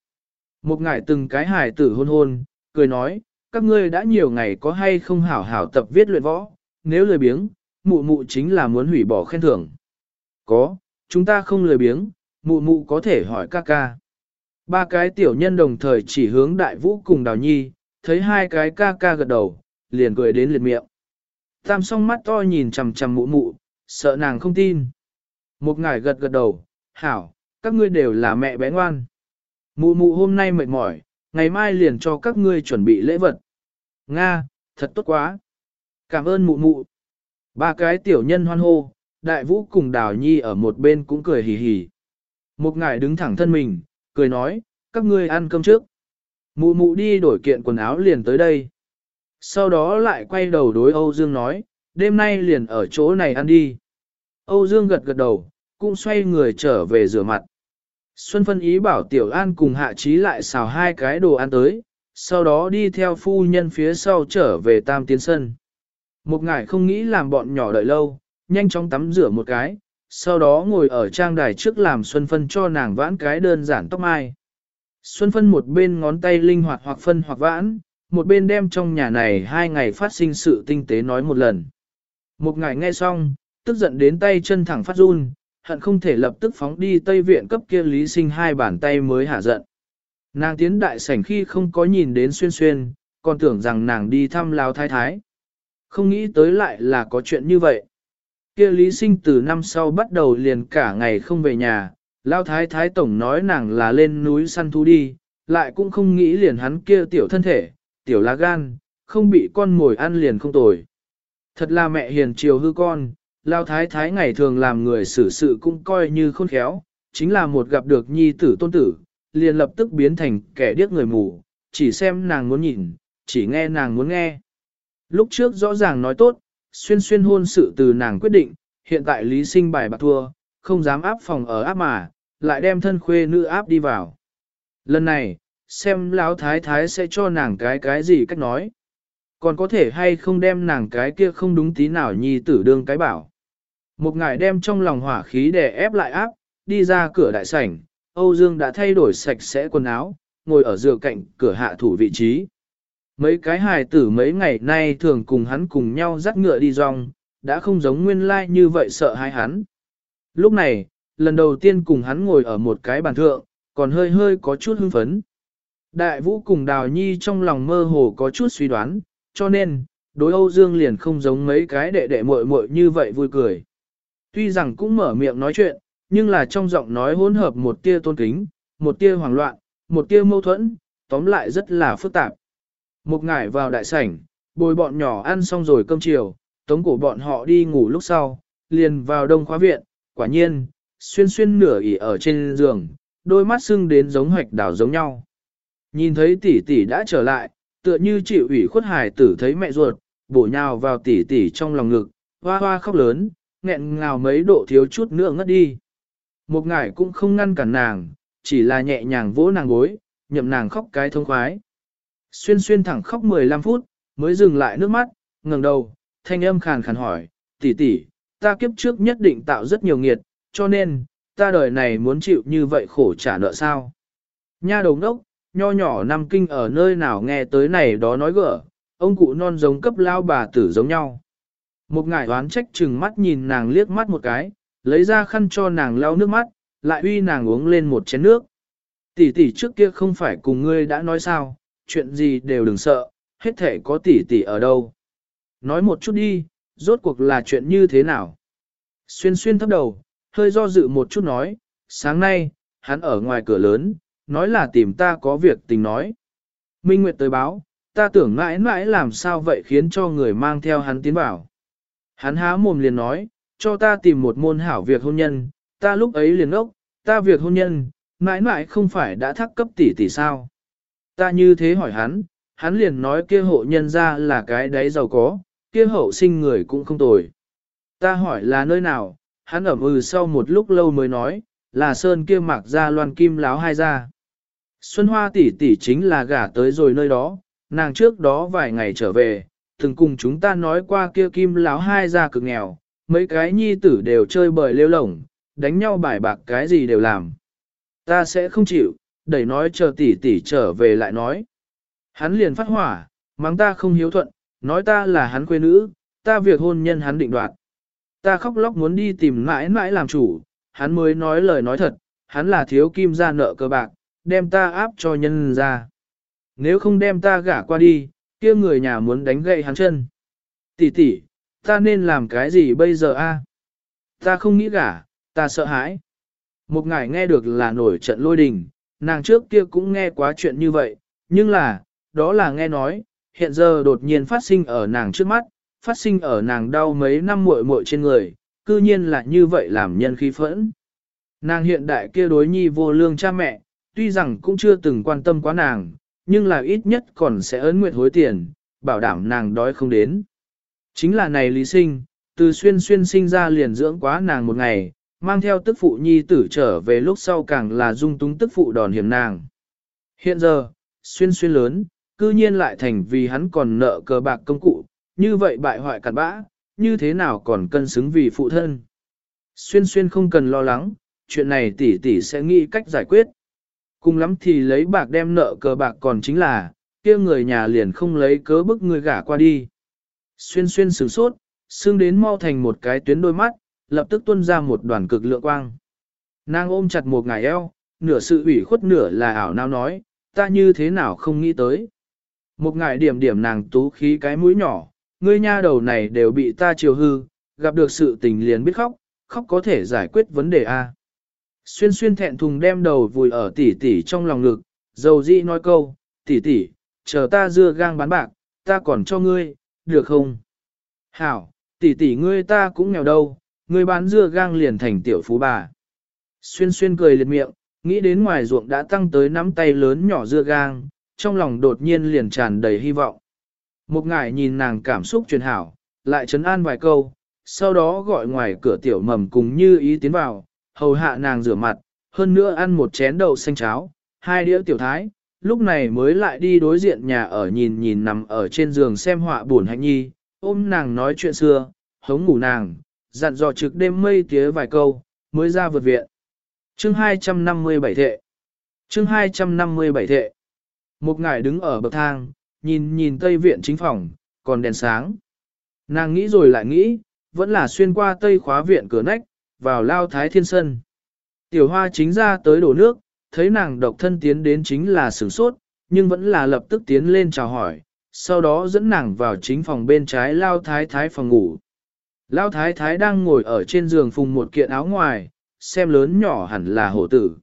Một ngải từng cái hài tử hôn hôn, cười nói, các ngươi đã nhiều ngày có hay không hảo hảo tập viết luyện võ, nếu lười biếng, mụ mụ chính là muốn hủy bỏ khen thưởng. Có, chúng ta không lười biếng, mụ mụ có thể hỏi ca ca. Ba cái tiểu nhân đồng thời chỉ hướng đại vũ cùng đào nhi, thấy hai cái ca ca gật đầu, liền cười đến liệt miệng. Tam song mắt to nhìn chằm chằm mụ mụ, sợ nàng không tin. Một ngải gật gật đầu, hảo, các ngươi đều là mẹ bé ngoan. Mụ mụ hôm nay mệt mỏi, ngày mai liền cho các ngươi chuẩn bị lễ vật. Nga, thật tốt quá. Cảm ơn mụ mụ. Ba cái tiểu nhân hoan hô, đại vũ cùng đào nhi ở một bên cũng cười hì hì. Một ngải đứng thẳng thân mình, cười nói, các ngươi ăn cơm trước. Mụ mụ đi đổi kiện quần áo liền tới đây. Sau đó lại quay đầu đối Âu Dương nói, đêm nay liền ở chỗ này ăn đi. Âu Dương gật gật đầu, cũng xoay người trở về rửa mặt. Xuân phân ý bảo Tiểu An cùng hạ trí lại xào hai cái đồ ăn tới, sau đó đi theo phu nhân phía sau trở về tam tiến sân. Một ngải không nghĩ làm bọn nhỏ đợi lâu, nhanh chóng tắm rửa một cái, sau đó ngồi ở trang đài trước làm Xuân phân cho nàng vãn cái đơn giản tóc mai. Xuân phân một bên ngón tay linh hoạt hoặc phân hoặc vãn, một bên đem trong nhà này hai ngày phát sinh sự tinh tế nói một lần. Một ngày nghe xong, tức giận đến tay chân thẳng phát run, hận không thể lập tức phóng đi Tây Viện cấp kia lý sinh hai bàn tay mới hạ giận. Nàng tiến đại sảnh khi không có nhìn đến xuyên xuyên, còn tưởng rằng nàng đi thăm lao thái thái. Không nghĩ tới lại là có chuyện như vậy. Kia lý sinh từ năm sau bắt đầu liền cả ngày không về nhà, lao thái thái tổng nói nàng là lên núi săn thú đi, lại cũng không nghĩ liền hắn kia tiểu thân thể, tiểu lá gan, không bị con mồi ăn liền không tồi. Thật là mẹ hiền chiều hư con, lao thái thái ngày thường làm người xử sự cũng coi như khôn khéo, chính là một gặp được nhi tử tôn tử, liền lập tức biến thành kẻ điếc người mù, chỉ xem nàng muốn nhìn, chỉ nghe nàng muốn nghe. Lúc trước rõ ràng nói tốt, xuyên xuyên hôn sự từ nàng quyết định, hiện tại lý sinh bài bạc thua, không dám áp phòng ở áp mà, lại đem thân khuê nữ áp đi vào. Lần này, xem lão thái thái sẽ cho nàng cái cái gì cách nói. Còn có thể hay không đem nàng cái kia không đúng tí nào nhi tử đương cái bảo. Một ngài đem trong lòng hỏa khí để ép lại áp, đi ra cửa đại sảnh, Âu Dương đã thay đổi sạch sẽ quần áo, ngồi ở dựa cạnh cửa hạ thủ vị trí. Mấy cái hài tử mấy ngày nay thường cùng hắn cùng nhau dắt ngựa đi rong, đã không giống nguyên lai like như vậy sợ hai hắn. Lúc này, lần đầu tiên cùng hắn ngồi ở một cái bàn thượng, còn hơi hơi có chút hưng phấn. Đại vũ cùng đào nhi trong lòng mơ hồ có chút suy đoán, cho nên, đối Âu Dương liền không giống mấy cái đệ đệ muội muội như vậy vui cười. Tuy rằng cũng mở miệng nói chuyện, nhưng là trong giọng nói hỗn hợp một tia tôn kính, một tia hoảng loạn, một tia mâu thuẫn, tóm lại rất là phức tạp. Một ngải vào đại sảnh, bồi bọn nhỏ ăn xong rồi cơm chiều, tống cổ bọn họ đi ngủ lúc sau, liền vào đông khóa viện, quả nhiên, xuyên xuyên nửa ỉ ở trên giường, đôi mắt sưng đến giống hoạch đảo giống nhau. Nhìn thấy tỷ tỷ đã trở lại, tựa như chịu ủy khuất hài tử thấy mẹ ruột, bổ nhào vào tỷ tỷ trong lòng ngực, hoa hoa khóc lớn, nghẹn ngào mấy độ thiếu chút nữa ngất đi. Một ngải cũng không ngăn cản nàng, chỉ là nhẹ nhàng vỗ nàng gối, nhậm nàng khóc cái thông khoái. Xuyên xuyên thẳng khóc 15 phút, mới dừng lại nước mắt, ngẩng đầu, thanh âm khàn khàn hỏi, tỷ tỷ, ta kiếp trước nhất định tạo rất nhiều nghiệt, cho nên, ta đời này muốn chịu như vậy khổ trả nợ sao? Nha đầu đốc, nho nhỏ năm kinh ở nơi nào nghe tới này đó nói gỡ, ông cụ non giống cấp lao bà tử giống nhau. Một ngải oán trách chừng mắt nhìn nàng liếc mắt một cái, lấy ra khăn cho nàng lau nước mắt, lại uy nàng uống lên một chén nước. Tỷ tỷ trước kia không phải cùng ngươi đã nói sao, chuyện gì đều đừng sợ, hết thể có tỷ tỷ ở đâu. Nói một chút đi, rốt cuộc là chuyện như thế nào? Xuyên xuyên thấp đầu, hơi do dự một chút nói, sáng nay, hắn ở ngoài cửa lớn, nói là tìm ta có việc tình nói. Minh Nguyệt tới báo, ta tưởng mãi mãi làm sao vậy khiến cho người mang theo hắn tiến bảo. Hắn há mồm liền nói, cho ta tìm một môn hảo việc hôn nhân, ta lúc ấy liền ốc, ta việc hôn nhân, mãi mãi không phải đã thắc cấp tỷ tỷ sao. Ta như thế hỏi hắn, hắn liền nói kia hộ nhân ra là cái đấy giàu có, kia hậu sinh người cũng không tồi. Ta hỏi là nơi nào, hắn ẩm ừ sau một lúc lâu mới nói, là sơn kia mặc ra loan kim láo hai ra. Xuân Hoa tỷ tỷ chính là gả tới rồi nơi đó, nàng trước đó vài ngày trở về, từng cùng chúng ta nói qua kia kim láo hai ra cực nghèo, mấy cái nhi tử đều chơi bời lêu lổng, đánh nhau bài bạc cái gì đều làm. Ta sẽ không chịu, đẩy nói chờ tỷ tỷ trở về lại nói. Hắn liền phát hỏa, mắng ta không hiếu thuận, nói ta là hắn quê nữ, ta việc hôn nhân hắn định đoạt. Ta khóc lóc muốn đi tìm mãi mãi làm chủ, hắn mới nói lời nói thật, hắn là thiếu kim ra nợ cơ bạc, đem ta áp cho nhân ra. Nếu không đem ta gả qua đi, kia người nhà muốn đánh gậy hắn chân. Tỷ tỷ, ta nên làm cái gì bây giờ a? Ta không nghĩ gả, ta sợ hãi. Một ngài nghe được là nổi trận lôi đình, nàng trước kia cũng nghe quá chuyện như vậy, nhưng là, đó là nghe nói, hiện giờ đột nhiên phát sinh ở nàng trước mắt, phát sinh ở nàng đau mấy năm muội muội trên người, cư nhiên là như vậy làm nhân khí phẫn. Nàng hiện đại kia đối nhi vô lương cha mẹ, tuy rằng cũng chưa từng quan tâm quá nàng, nhưng là ít nhất còn sẽ ấn nguyện hối tiền, bảo đảm nàng đói không đến. Chính là này lý sinh, từ xuyên xuyên sinh ra liền dưỡng quá nàng một ngày, mang theo tức phụ nhi tử trở về lúc sau càng là dung túng tức phụ đòn hiểm nàng. Hiện giờ, xuyên xuyên lớn, cư nhiên lại thành vì hắn còn nợ cờ bạc công cụ, như vậy bại hoại cặn bã, như thế nào còn cân xứng vì phụ thân. Xuyên xuyên không cần lo lắng, chuyện này tỷ tỷ sẽ nghĩ cách giải quyết. Cùng lắm thì lấy bạc đem nợ cờ bạc còn chính là, kia người nhà liền không lấy cớ bức người gả qua đi. Xuyên xuyên sửng sốt, xương đến mau thành một cái tuyến đôi mắt, lập tức tuôn ra một đoàn cực lượng quang. Nàng ôm chặt một ngài eo, nửa sự ủy khuất nửa là ảo nào nói, ta như thế nào không nghĩ tới. Một ngài điểm điểm nàng tú khí cái mũi nhỏ, ngươi nha đầu này đều bị ta chiều hư, gặp được sự tình liền biết khóc, khóc có thể giải quyết vấn đề A. Xuyên xuyên thẹn thùng đem đầu vùi ở tỉ tỉ trong lòng ngực, dầu di nói câu, tỉ tỉ, chờ ta dưa gang bán bạc, ta còn cho ngươi, được không? Hảo, tỉ tỉ ngươi ta cũng nghèo đâu, Người bán dưa gang liền thành tiểu phú bà. Xuyên xuyên cười liệt miệng, nghĩ đến ngoài ruộng đã tăng tới nắm tay lớn nhỏ dưa gang, trong lòng đột nhiên liền tràn đầy hy vọng. Một ngải nhìn nàng cảm xúc truyền hảo, lại chấn an vài câu, sau đó gọi ngoài cửa tiểu mầm cùng như ý tiến vào, hầu hạ nàng rửa mặt, hơn nữa ăn một chén đậu xanh cháo, hai đĩa tiểu thái, lúc này mới lại đi đối diện nhà ở nhìn nhìn nằm ở trên giường xem họa buồn hạnh nhi, ôm nàng nói chuyện xưa, hống ngủ nàng, dặn dò trực đêm mây tía vài câu, mới ra vượt viện. Chương 257 thệ Chương 257 thệ Một ngải đứng ở bậc thang, nhìn nhìn tây viện chính phòng, còn đèn sáng. Nàng nghĩ rồi lại nghĩ, vẫn là xuyên qua tây khóa viện cửa nách, vào lao thái thiên sân. Tiểu hoa chính ra tới đổ nước, thấy nàng độc thân tiến đến chính là sửng sốt, nhưng vẫn là lập tức tiến lên chào hỏi, sau đó dẫn nàng vào chính phòng bên trái lao thái thái phòng ngủ. Lão thái thái đang ngồi ở trên giường phùng một kiện áo ngoài, xem lớn nhỏ hẳn là hổ tử.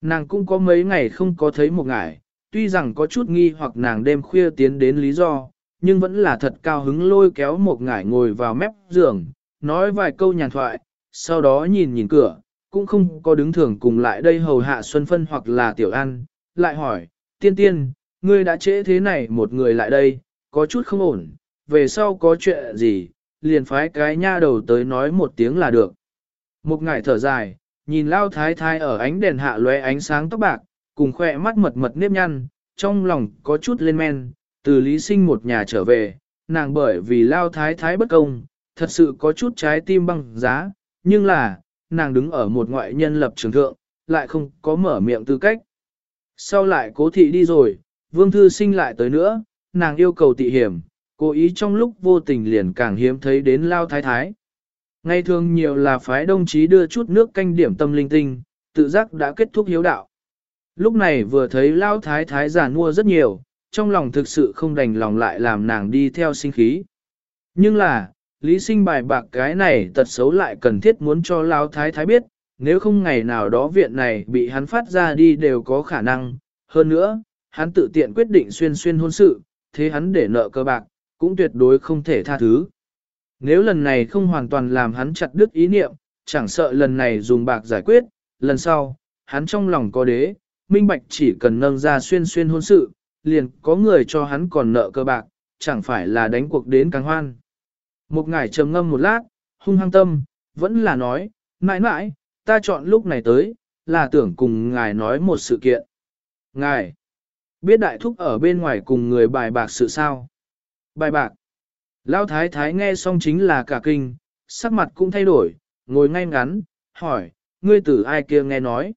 Nàng cũng có mấy ngày không có thấy một ngải, tuy rằng có chút nghi hoặc nàng đêm khuya tiến đến lý do, nhưng vẫn là thật cao hứng lôi kéo một ngải ngồi vào mép giường, nói vài câu nhàn thoại, sau đó nhìn nhìn cửa, cũng không có đứng thường cùng lại đây hầu hạ Xuân Phân hoặc là Tiểu An, lại hỏi, tiên tiên, ngươi đã trễ thế này một người lại đây, có chút không ổn, về sau có chuyện gì, liền phái cái nha đầu tới nói một tiếng là được. Một ngải thở dài, nhìn lao thái thái ở ánh đèn hạ lóe ánh sáng tóc bạc, cùng khoe mắt mật mật nếp nhăn, trong lòng có chút lên men, từ lý sinh một nhà trở về, nàng bởi vì lao thái thái bất công, thật sự có chút trái tim băng giá, nhưng là, nàng đứng ở một ngoại nhân lập trường thượng, lại không có mở miệng tư cách. Sau lại cố thị đi rồi, vương thư sinh lại tới nữa, nàng yêu cầu tị hiểm, cố ý trong lúc vô tình liền càng hiếm thấy đến lao thái thái. Ngày thường nhiều là phái đồng chí đưa chút nước canh điểm tâm linh tinh, tự giác đã kết thúc hiếu đạo. Lúc này vừa thấy lao thái thái giả mua rất nhiều, trong lòng thực sự không đành lòng lại làm nàng đi theo sinh khí. Nhưng là, lý sinh bài bạc cái này tật xấu lại cần thiết muốn cho lao thái thái biết, nếu không ngày nào đó viện này bị hắn phát ra đi đều có khả năng. Hơn nữa, hắn tự tiện quyết định xuyên xuyên hôn sự, thế hắn để nợ cơ bạc, cũng tuyệt đối không thể tha thứ. Nếu lần này không hoàn toàn làm hắn chặt đứt ý niệm, chẳng sợ lần này dùng bạc giải quyết, lần sau, hắn trong lòng có đế, minh bạch chỉ cần nâng ra xuyên xuyên hôn sự, liền có người cho hắn còn nợ cơ bạc, chẳng phải là đánh cuộc đến càng hoan. Một ngải trầm ngâm một lát, hung hăng tâm, vẫn là nói, mãi mãi, ta chọn lúc này tới, là tưởng cùng ngài nói một sự kiện. Ngài, biết đại thúc ở bên ngoài cùng người bài bạc sự sao? Bài bạc. Lão thái thái nghe xong chính là cả kinh, sắc mặt cũng thay đổi, ngồi ngay ngắn, hỏi, ngươi tử ai kia nghe nói.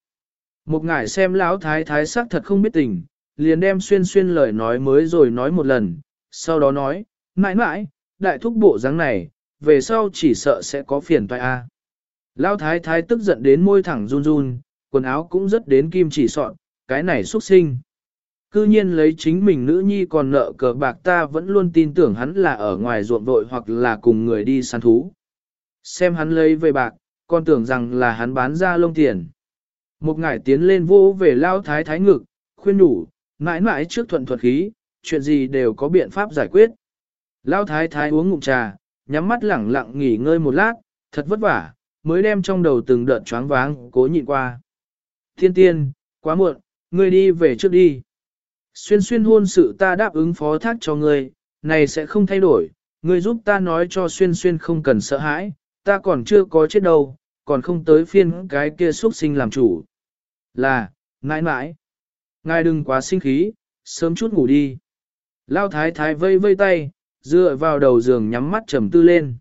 Một ngài xem lão thái thái sắc thật không biết tình, liền đem xuyên xuyên lời nói mới rồi nói một lần, sau đó nói, mãi mãi, đại thúc bộ dáng này, về sau chỉ sợ sẽ có phiền toái a. Lão thái thái tức giận đến môi thẳng run run, quần áo cũng rất đến kim chỉ soạn, cái này xuất sinh. Cư nhiên lấy chính mình nữ nhi còn nợ cờ bạc ta vẫn luôn tin tưởng hắn là ở ngoài ruộng vội hoặc là cùng người đi săn thú. Xem hắn lấy về bạc, con tưởng rằng là hắn bán ra lông tiền. Một ngải tiến lên vô về lao thái thái ngực, khuyên nhủ, mãi mãi trước thuận thuật khí, chuyện gì đều có biện pháp giải quyết. Lao thái thái uống ngụm trà, nhắm mắt lẳng lặng nghỉ ngơi một lát, thật vất vả, mới đem trong đầu từng đợt choáng váng, cố nhịn qua. Thiên tiên, quá muộn, ngươi đi về trước đi. Xuyên xuyên hôn sự ta đáp ứng phó thác cho ngươi, này sẽ không thay đổi, ngươi giúp ta nói cho xuyên xuyên không cần sợ hãi, ta còn chưa có chết đâu, còn không tới phiên cái kia xuất sinh làm chủ. Là, mãi mãi, ngài đừng quá sinh khí, sớm chút ngủ đi. Lao thái thái vây vây tay, dựa vào đầu giường nhắm mắt trầm tư lên.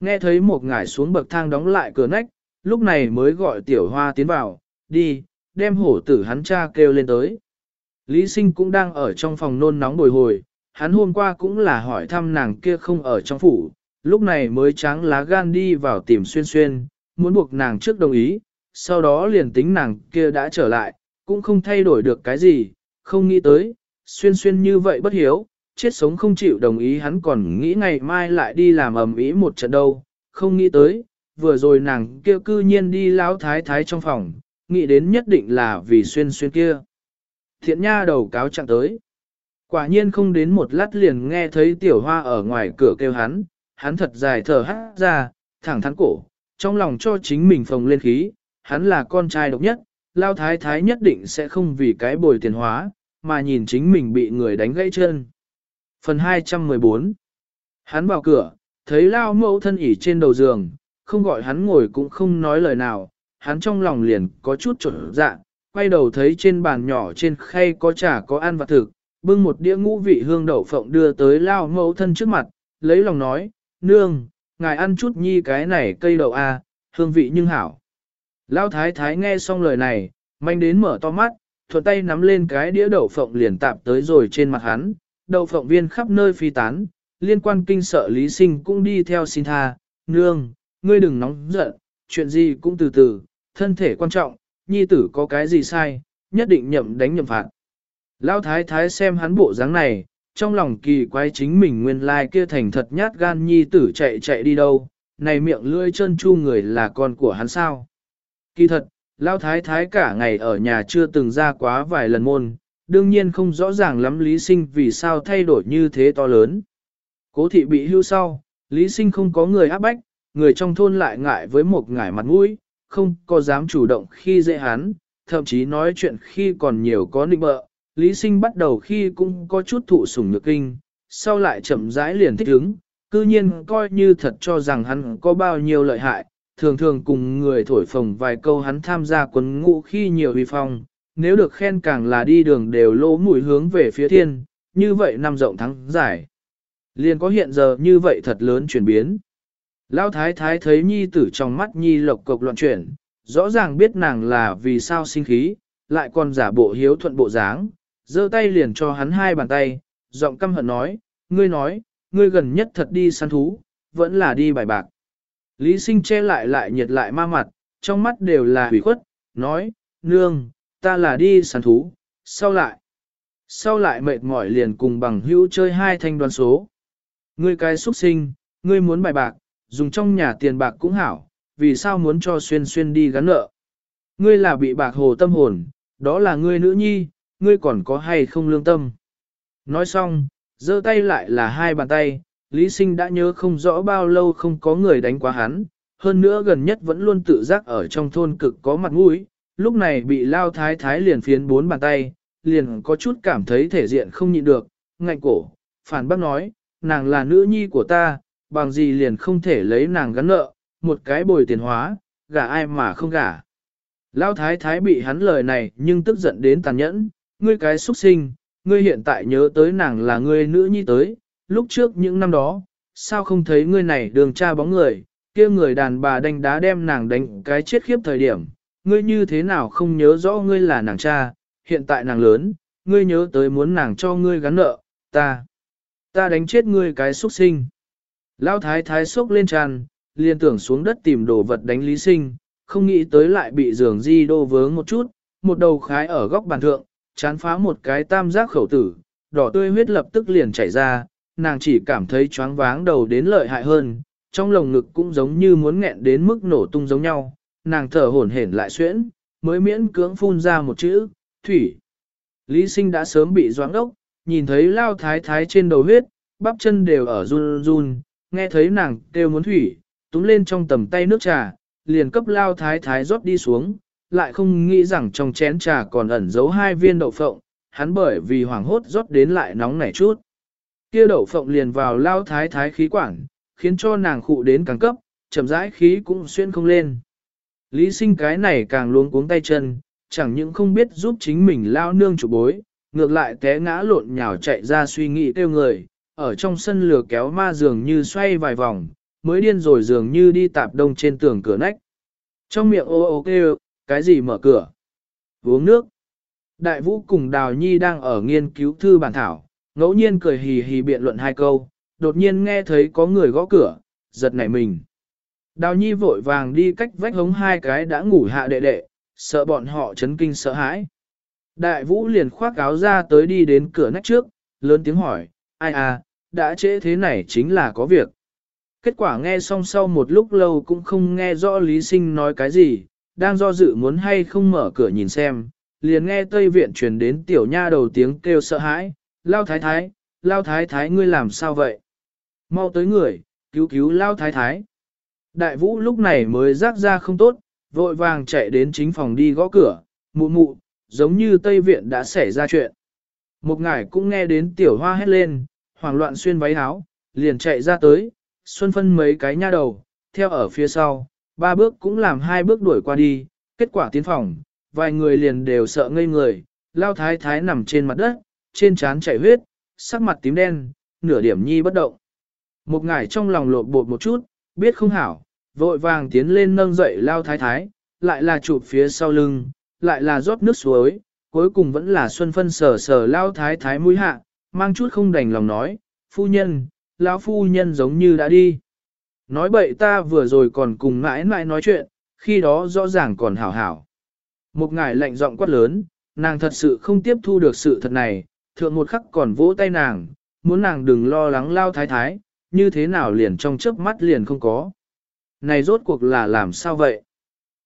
Nghe thấy một ngải xuống bậc thang đóng lại cửa nách, lúc này mới gọi tiểu hoa tiến vào, đi, đem hổ tử hắn cha kêu lên tới. Lý sinh cũng đang ở trong phòng nôn nóng bồi hồi, hắn hôm qua cũng là hỏi thăm nàng kia không ở trong phủ, lúc này mới tráng lá gan đi vào tìm xuyên xuyên, muốn buộc nàng trước đồng ý, sau đó liền tính nàng kia đã trở lại, cũng không thay đổi được cái gì, không nghĩ tới, xuyên xuyên như vậy bất hiếu, chết sống không chịu đồng ý hắn còn nghĩ ngày mai lại đi làm ầm ĩ một trận đâu, không nghĩ tới, vừa rồi nàng kia cư nhiên đi lão thái thái trong phòng, nghĩ đến nhất định là vì xuyên xuyên kia. Thiện nha đầu cáo trạng tới. Quả nhiên không đến một lát liền nghe thấy tiểu hoa ở ngoài cửa kêu hắn, hắn thật dài thở hát ra, thẳng thắn cổ, trong lòng cho chính mình phồng lên khí, hắn là con trai độc nhất, lao thái thái nhất định sẽ không vì cái bồi tiền hóa, mà nhìn chính mình bị người đánh gãy chân. Phần 214 Hắn vào cửa, thấy lao mẫu thân ỉ trên đầu giường, không gọi hắn ngồi cũng không nói lời nào, hắn trong lòng liền có chút trở dạ, quay đầu thấy trên bàn nhỏ trên khay có trà có ăn và thực, bưng một đĩa ngũ vị hương đậu phộng đưa tới lao mẫu thân trước mặt, lấy lòng nói, nương, ngài ăn chút nhi cái này cây đậu a, à, hương vị nhưng hảo. Lao thái thái nghe xong lời này, manh đến mở to mắt, thuận tay nắm lên cái đĩa đậu phộng liền tạp tới rồi trên mặt hắn, đậu phộng viên khắp nơi phi tán, liên quan kinh sợ lý sinh cũng đi theo xin tha, nương, ngươi đừng nóng giận, chuyện gì cũng từ từ, thân thể quan trọng, nhi tử có cái gì sai, nhất định nhậm đánh nhậm phạt. Lão thái thái xem hắn bộ dáng này, trong lòng kỳ quái chính mình nguyên lai kia thành thật nhát gan nhi tử chạy chạy đi đâu, này miệng lưỡi chân chu người là con của hắn sao. Kỳ thật, Lão thái thái cả ngày ở nhà chưa từng ra quá vài lần môn, đương nhiên không rõ ràng lắm lý sinh vì sao thay đổi như thế to lớn. Cố thị bị hưu sau, lý sinh không có người áp bách, người trong thôn lại ngại với một ngải mặt mũi, không có dám chủ động khi dễ hắn, thậm chí nói chuyện khi còn nhiều có nịnh bợ. Lý sinh bắt đầu khi cũng có chút thụ sủng nhược kinh, sau lại chậm rãi liền thích ứng, cư nhiên coi như thật cho rằng hắn có bao nhiêu lợi hại, thường thường cùng người thổi phồng vài câu hắn tham gia quân ngũ khi nhiều huy phong, nếu được khen càng là đi đường đều lỗ mũi hướng về phía thiên, như vậy năm rộng thắng giải. Liền có hiện giờ như vậy thật lớn chuyển biến. Lão thái thái thấy nhi tử trong mắt nhi lộc cộc loạn chuyển, rõ ràng biết nàng là vì sao sinh khí, lại còn giả bộ hiếu thuận bộ dáng, giơ tay liền cho hắn hai bàn tay, giọng căm hận nói, ngươi nói, ngươi gần nhất thật đi săn thú, vẫn là đi bài bạc. Lý sinh che lại lại nhiệt lại ma mặt, trong mắt đều là hủy khuất, nói, nương, ta là đi săn thú, sau lại. Sau lại mệt mỏi liền cùng bằng hữu chơi hai thanh đoàn số. Ngươi cái xuất sinh, ngươi muốn bài bạc, dùng trong nhà tiền bạc cũng hảo, vì sao muốn cho xuyên xuyên đi gắn nợ. Ngươi là bị bạc hồ tâm hồn, đó là ngươi nữ nhi, ngươi còn có hay không lương tâm. Nói xong, giơ tay lại là hai bàn tay, Lý Sinh đã nhớ không rõ bao lâu không có người đánh quá hắn, hơn nữa gần nhất vẫn luôn tự giác ở trong thôn cực có mặt mũi, lúc này bị lao thái thái liền phiến bốn bàn tay, liền có chút cảm thấy thể diện không nhịn được, ngạnh cổ, phản bác nói, nàng là nữ nhi của ta, bằng gì liền không thể lấy nàng gắn nợ, một cái bồi tiền hóa, gả ai mà không gả. Lão thái thái bị hắn lời này nhưng tức giận đến tàn nhẫn, ngươi cái xuất sinh, ngươi hiện tại nhớ tới nàng là ngươi nữ nhi tới, lúc trước những năm đó, sao không thấy ngươi này đường cha bóng người, kia người đàn bà đánh đá đem nàng đánh cái chết khiếp thời điểm, ngươi như thế nào không nhớ rõ ngươi là nàng cha, hiện tại nàng lớn, ngươi nhớ tới muốn nàng cho ngươi gắn nợ, ta, ta đánh chết ngươi cái xuất sinh. Lão thái thái sốc lên tràn, liền tưởng xuống đất tìm đồ vật đánh lý sinh, không nghĩ tới lại bị giường di đô vướng một chút, một đầu khái ở góc bàn thượng, chán phá một cái tam giác khẩu tử, đỏ tươi huyết lập tức liền chảy ra, nàng chỉ cảm thấy choáng váng đầu đến lợi hại hơn, trong lồng ngực cũng giống như muốn nghẹn đến mức nổ tung giống nhau, nàng thở hổn hển lại xuyễn, mới miễn cưỡng phun ra một chữ, thủy. Lý sinh đã sớm bị doãn ốc, nhìn thấy lao thái thái trên đầu huyết, bắp chân đều ở run run, nghe thấy nàng kêu muốn thủy, túm lên trong tầm tay nước trà, liền cấp lao thái thái rót đi xuống, lại không nghĩ rằng trong chén trà còn ẩn giấu hai viên đậu phộng, hắn bởi vì hoảng hốt rót đến lại nóng nảy chút. Kia đậu phộng liền vào lao thái thái khí quản, khiến cho nàng khụ đến càng cấp, chậm rãi khí cũng xuyên không lên. Lý sinh cái này càng luống cuống tay chân, chẳng những không biết giúp chính mình lao nương chủ bối, ngược lại té ngã lộn nhào chạy ra suy nghĩ kêu người, ở trong sân lửa kéo ma dường như xoay vài vòng, mới điên rồi dường như đi tạp đông trên tường cửa nách. Trong miệng ô ô kêu, cái gì mở cửa? Uống nước. Đại vũ cùng Đào Nhi đang ở nghiên cứu thư bản thảo, ngẫu nhiên cười hì hì biện luận hai câu, đột nhiên nghe thấy có người gõ cửa, giật nảy mình. Đào Nhi vội vàng đi cách vách hống hai cái đã ngủ hạ đệ đệ, sợ bọn họ chấn kinh sợ hãi. Đại vũ liền khoác áo ra tới đi đến cửa nách trước, lớn tiếng hỏi, ai à, đã trễ thế này chính là có việc. Kết quả nghe xong sau một lúc lâu cũng không nghe rõ Lý Sinh nói cái gì, đang do dự muốn hay không mở cửa nhìn xem, liền nghe Tây Viện truyền đến tiểu nha đầu tiếng kêu sợ hãi, lao thái thái, lao thái thái ngươi làm sao vậy? Mau tới người, cứu cứu lao thái thái. Đại vũ lúc này mới rác ra không tốt, vội vàng chạy đến chính phòng đi gõ cửa, mụ mụ, giống như Tây Viện đã xảy ra chuyện. Một ngải cũng nghe đến tiểu hoa hét lên, hoảng loạn xuyên váy áo, liền chạy ra tới, xuân phân mấy cái nha đầu, theo ở phía sau, ba bước cũng làm hai bước đuổi qua đi, kết quả tiến phòng, vài người liền đều sợ ngây người, lao thái thái nằm trên mặt đất, trên trán chảy huyết, sắc mặt tím đen, nửa điểm nhi bất động. Một ngải trong lòng lột bột một chút, biết không hảo, vội vàng tiến lên nâng dậy lao thái thái, lại là chụp phía sau lưng, lại là rót nước suối, cuối cùng vẫn là xuân phân sờ sờ lao thái thái mũi hạ, mang chút không đành lòng nói, phu nhân, lão phu nhân giống như đã đi. Nói bậy ta vừa rồi còn cùng mãi mãi nói chuyện, khi đó rõ ràng còn hảo hảo. Một ngải lạnh giọng quát lớn, nàng thật sự không tiếp thu được sự thật này, thượng một khắc còn vỗ tay nàng, muốn nàng đừng lo lắng lao thái thái, như thế nào liền trong chớp mắt liền không có. Này rốt cuộc là làm sao vậy?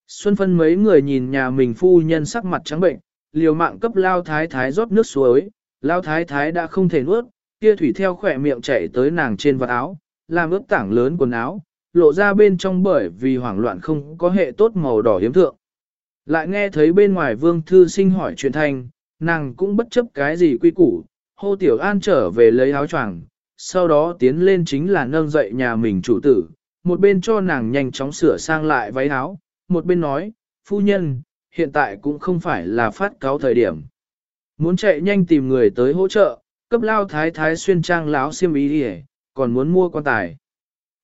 Xuân phân mấy người nhìn nhà mình phu nhân sắc mặt trắng bệnh, liều mạng cấp lao thái thái rót nước suối, lao thái thái đã không thể nuốt, kia thủy theo khỏe miệng chảy tới nàng trên vật áo, làm ướt tảng lớn quần áo, lộ ra bên trong bởi vì hoảng loạn không có hệ tốt màu đỏ hiếm thượng. Lại nghe thấy bên ngoài vương thư sinh hỏi chuyện thanh, nàng cũng bất chấp cái gì quy củ, hô tiểu an trở về lấy áo choàng, sau đó tiến lên chính là nâng dậy nhà mình chủ tử, một bên cho nàng nhanh chóng sửa sang lại váy áo, một bên nói, phu nhân, hiện tại cũng không phải là phát cáo thời điểm. Muốn chạy nhanh tìm người tới hỗ trợ, cấp lao thái thái xuyên trang láo xiêm ý đi còn muốn mua quan tài.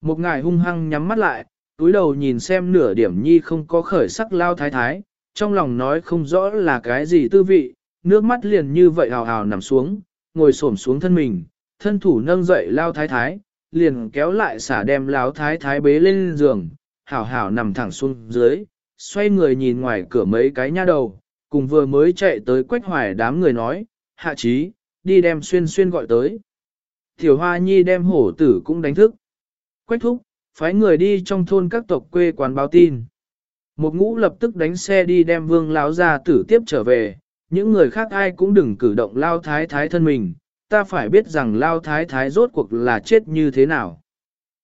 Một ngài hung hăng nhắm mắt lại, túi đầu nhìn xem nửa điểm nhi không có khởi sắc lao thái thái, trong lòng nói không rõ là cái gì tư vị, nước mắt liền như vậy hào hào nằm xuống, ngồi xổm xuống thân mình, thân thủ nâng dậy lao thái thái, liền kéo lại xả đem lao thái thái bế lên giường, hảo hảo nằm thẳng xuống dưới, xoay người nhìn ngoài cửa mấy cái nha đầu, cùng vừa mới chạy tới quách hoài đám người nói, hạ trí, đi đem xuyên xuyên gọi tới. Tiểu Hoa Nhi đem hổ tử cũng đánh thức. Quách thúc, phái người đi trong thôn các tộc quê quán báo tin. Một ngũ lập tức đánh xe đi đem vương lão ra tử tiếp trở về, những người khác ai cũng đừng cử động lao thái thái thân mình, ta phải biết rằng lao thái thái rốt cuộc là chết như thế nào.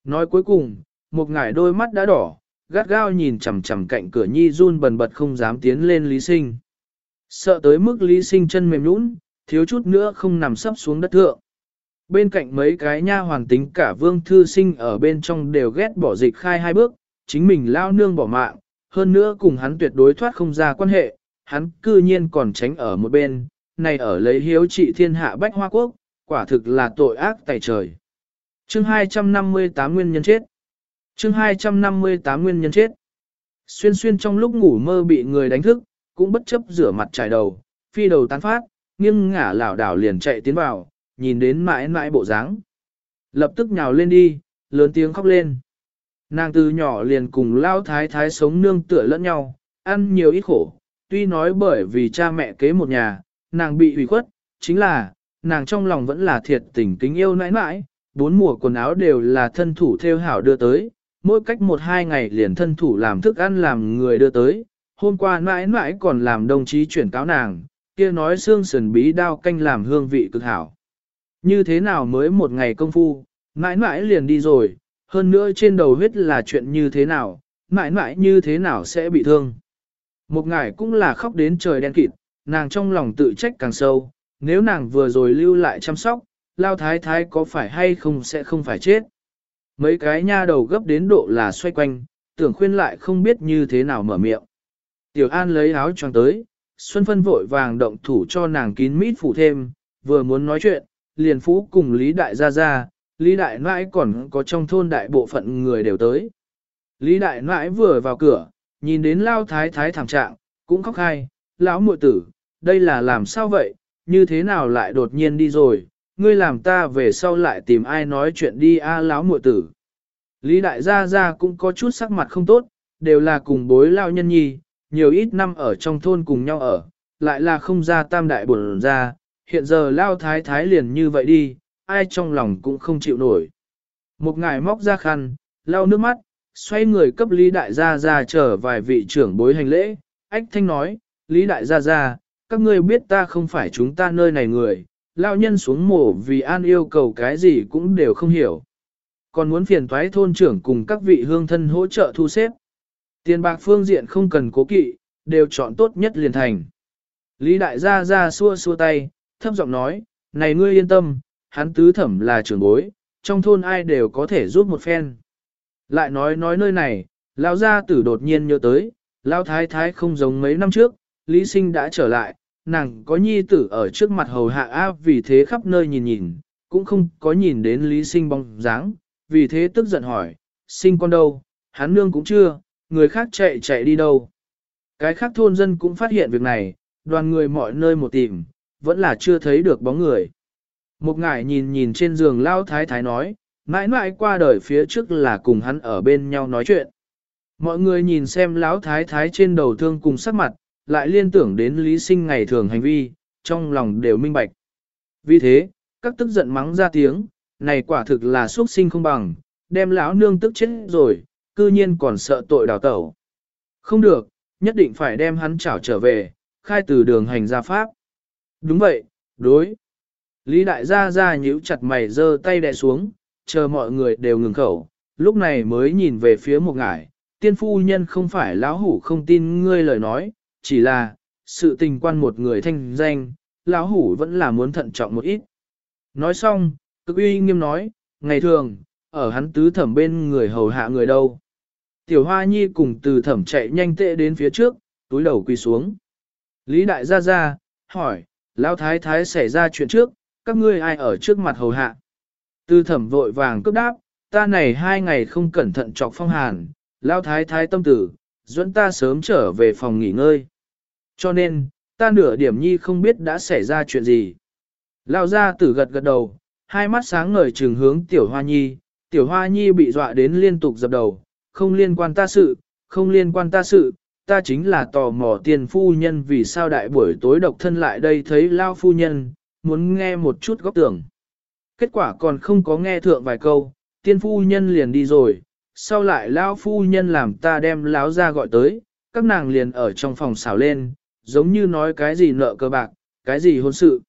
Nói cuối cùng, một ngải đôi mắt đã đỏ, gắt gao nhìn chằm chằm cạnh cửa nhi run bần bật không dám tiến lên lý sinh. Sợ tới mức lý sinh chân mềm nhũn, thiếu chút nữa không nằm sấp xuống đất thượng. Bên cạnh mấy cái nha hoàn tính cả vương thư sinh ở bên trong đều ghét bỏ dịch khai hai bước, chính mình lao nương bỏ mạng, hơn nữa cùng hắn tuyệt đối thoát không ra quan hệ, hắn cư nhiên còn tránh ở một bên, này ở lấy hiếu trị thiên hạ bách hoa quốc, quả thực là tội ác tại trời. Chương 258 nguyên nhân chết. Chương 258 nguyên nhân chết. Xuyên xuyên trong lúc ngủ mơ bị người đánh thức, cũng bất chấp rửa mặt trải đầu, phi đầu tán phát, nghiêng ngả lảo đảo liền chạy tiến vào, nhìn đến mãi mãi bộ dáng. Lập tức nhào lên đi, lớn tiếng khóc lên. Nàng từ nhỏ liền cùng lao thái thái sống nương tựa lẫn nhau, ăn nhiều ít khổ, tuy nói bởi vì cha mẹ kế một nhà, nàng bị hủy khuất, chính là, nàng trong lòng vẫn là thiệt tình kính yêu nãi nãi, bốn mùa quần áo đều là thân thủ theo hảo đưa tới, mỗi cách một hai ngày liền thân thủ làm thức ăn làm người đưa tới, hôm qua mãi nãi còn làm đồng chí chuyển cáo nàng, kia nói xương sườn bí đao canh làm hương vị cực hảo. Như thế nào mới một ngày công phu, mãi nãi liền đi rồi, hơn nữa trên đầu huyết là chuyện như thế nào, mãi nãi như thế nào sẽ bị thương. Một ngày cũng là khóc đến trời đen kịt, nàng trong lòng tự trách càng sâu, nếu nàng vừa rồi lưu lại chăm sóc, lao thái thái có phải hay không sẽ không phải chết. Mấy cái nha đầu gấp đến độ là xoay quanh, tưởng khuyên lại không biết như thế nào mở miệng. Tiểu An lấy áo choàng tới, Xuân Phân vội vàng động thủ cho nàng kín mít phủ thêm, vừa muốn nói chuyện, liền phú cùng Lý Đại ra ra, Lý Đại Nãi còn có trong thôn đại bộ phận người đều tới. Lý Đại Nãi vừa vào cửa, nhìn đến Lao Thái Thái thảm trạng, cũng khóc hai, lão muội tử, đây là làm sao vậy, như thế nào lại đột nhiên đi rồi, ngươi làm ta về sau lại tìm ai nói chuyện đi a lão muội tử. Lý Đại Gia Gia cũng có chút sắc mặt không tốt, đều là cùng bối lao nhân nhi, nhiều ít năm ở trong thôn cùng nhau ở, lại là không ra tam đại buồn ra, hiện giờ lao thái thái liền như vậy đi, ai trong lòng cũng không chịu nổi. Một ngài móc ra khăn, lau nước mắt, xoay người cấp Lý Đại Gia Gia trở vài vị trưởng bối hành lễ, ách thanh nói, Lý Đại Gia Gia, các ngươi biết ta không phải chúng ta nơi này người, lao nhân xuống mổ vì an yêu cầu cái gì cũng đều không hiểu. Còn muốn phiền thoái thôn trưởng cùng các vị hương thân hỗ trợ thu xếp. Tiền bạc phương diện không cần cố kỵ, đều chọn tốt nhất liền thành. Lý đại gia ra xua xua tay, thấp giọng nói, này ngươi yên tâm, hắn tứ thẩm là trưởng bối, trong thôn ai đều có thể giúp một phen. Lại nói nói nơi này, lão gia tử đột nhiên nhớ tới, lão thái thái không giống mấy năm trước, Lý sinh đã trở lại, nàng có nhi tử ở trước mặt hầu hạ áp vì thế khắp nơi nhìn nhìn, cũng không có nhìn đến Lý sinh bóng dáng, vì thế tức giận hỏi, sinh con đâu, hắn nương cũng chưa, người khác chạy chạy đi đâu. Cái khác thôn dân cũng phát hiện việc này, đoàn người mọi nơi một tìm, vẫn là chưa thấy được bóng người. Một ngải nhìn nhìn trên giường lao thái thái nói, mãi mãi qua đời phía trước là cùng hắn ở bên nhau nói chuyện. Mọi người nhìn xem lão thái thái trên đầu thương cùng sắc mặt, lại liên tưởng đến lý sinh ngày thường hành vi, trong lòng đều minh bạch. Vì thế, các tức giận mắng ra tiếng, này quả thực là xuất sinh không bằng, đem lão nương tức chết rồi, cư nhiên còn sợ tội đào tẩu. Không được, nhất định phải đem hắn trảo trở về, khai từ đường hành ra pháp. Đúng vậy, đối. Lý đại gia ra nhíu chặt mày giơ tay đè xuống, chờ mọi người đều ngừng khẩu, lúc này mới nhìn về phía một ngải, tiên phu nhân không phải lão hủ không tin ngươi lời nói, chỉ là, sự tình quan một người thanh danh, lão hủ vẫn là muốn thận trọng một ít. Nói xong, cực uy nghiêm nói, ngày thường, ở hắn tứ thẩm bên người hầu hạ người đâu. Tiểu Hoa Nhi cùng từ thẩm chạy nhanh tệ đến phía trước, túi đầu quỳ xuống. Lý Đại gia ra, hỏi, Lão Thái Thái xảy ra chuyện trước, các ngươi ai ở trước mặt hầu hạ. Từ thẩm vội vàng cướp đáp, ta này hai ngày không cẩn thận chọc phong hàn, Lão Thái Thái tâm tử, dẫn ta sớm trở về phòng nghỉ ngơi. Cho nên, ta nửa điểm nhi không biết đã xảy ra chuyện gì. Lão gia tử gật gật đầu, hai mắt sáng ngời trừng hướng tiểu hoa nhi, tiểu hoa nhi bị dọa đến liên tục dập đầu, không liên quan ta sự, không liên quan ta sự, ta chính là tò mò tiền phu nhân vì sao đại buổi tối độc thân lại đây thấy lao phu nhân, muốn nghe một chút góc tưởng. Kết quả còn không có nghe thượng vài câu, tiên phu nhân liền đi rồi, sau lại lao phu nhân làm ta đem láo ra gọi tới, các nàng liền ở trong phòng xào lên, giống như nói cái gì nợ cơ bạc, cái gì hôn sự.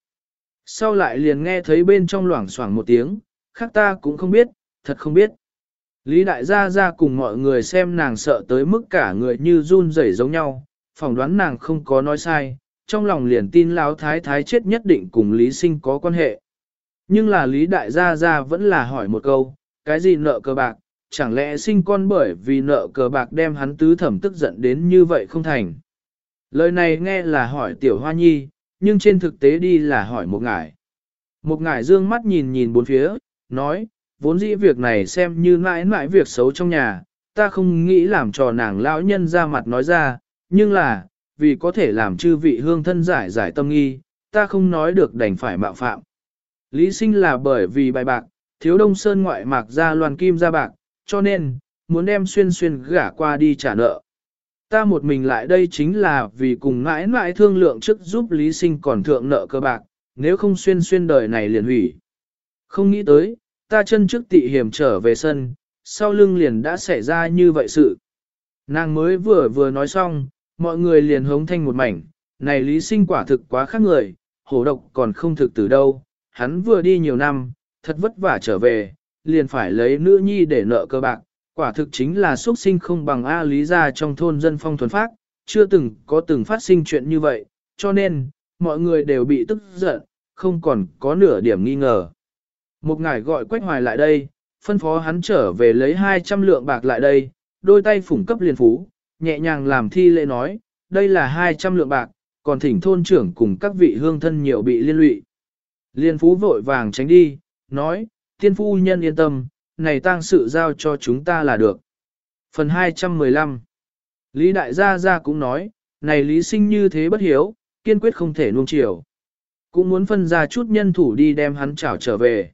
Sau lại liền nghe thấy bên trong loảng xoảng một tiếng, khác ta cũng không biết, thật không biết. Lý đại gia ra cùng mọi người xem nàng sợ tới mức cả người như run rẩy giống nhau, phỏng đoán nàng không có nói sai, trong lòng liền tin lão thái thái chết nhất định cùng Lý sinh có quan hệ. Nhưng là Lý đại gia ra vẫn là hỏi một câu, cái gì nợ cờ bạc, chẳng lẽ sinh con bởi vì nợ cờ bạc đem hắn tứ thẩm tức giận đến như vậy không thành. Lời này nghe là hỏi tiểu hoa nhi, nhưng trên thực tế đi là hỏi một ngải. Một ngải dương mắt nhìn nhìn bốn phía, nói, vốn dĩ việc này xem như mãi mãi việc xấu trong nhà, ta không nghĩ làm trò nàng lão nhân ra mặt nói ra, nhưng là, vì có thể làm chư vị hương thân giải giải tâm nghi, ta không nói được đành phải mạo phạm. Lý sinh là bởi vì bài bạc, thiếu đông sơn ngoại mạc ra loàn kim ra bạc, cho nên, muốn đem xuyên xuyên gả qua đi trả nợ. Ta một mình lại đây chính là vì cùng mãi mãi thương lượng trước giúp Lý sinh còn thượng nợ cơ bạc, nếu không xuyên xuyên đời này liền hủy. Không nghĩ tới, ta chân trước tị hiểm trở về sân, sau lưng liền đã xảy ra như vậy sự. Nàng mới vừa vừa nói xong, mọi người liền hống thanh một mảnh, này lý sinh quả thực quá khác người, hổ độc còn không thực từ đâu, hắn vừa đi nhiều năm, thật vất vả trở về, liền phải lấy nữ nhi để nợ cơ bạc, quả thực chính là xuất sinh không bằng A lý ra trong thôn dân phong thuần phát, chưa từng có từng phát sinh chuyện như vậy, cho nên, mọi người đều bị tức giận, không còn có nửa điểm nghi ngờ. Một ngài gọi Quách Hoài lại đây, phân phó hắn trở về lấy 200 lượng bạc lại đây, đôi tay phủng cấp liền phú, nhẹ nhàng làm thi lễ nói, đây là 200 lượng bạc, còn thỉnh thôn trưởng cùng các vị hương thân nhiều bị liên lụy. Liên phú vội vàng tránh đi, nói, tiên phu nhân yên tâm, này tang sự giao cho chúng ta là được. Phần 215 Lý Đại Gia Gia cũng nói, này Lý Sinh như thế bất hiếu, kiên quyết không thể nuông chiều. Cũng muốn phân ra chút nhân thủ đi đem hắn trảo trở về.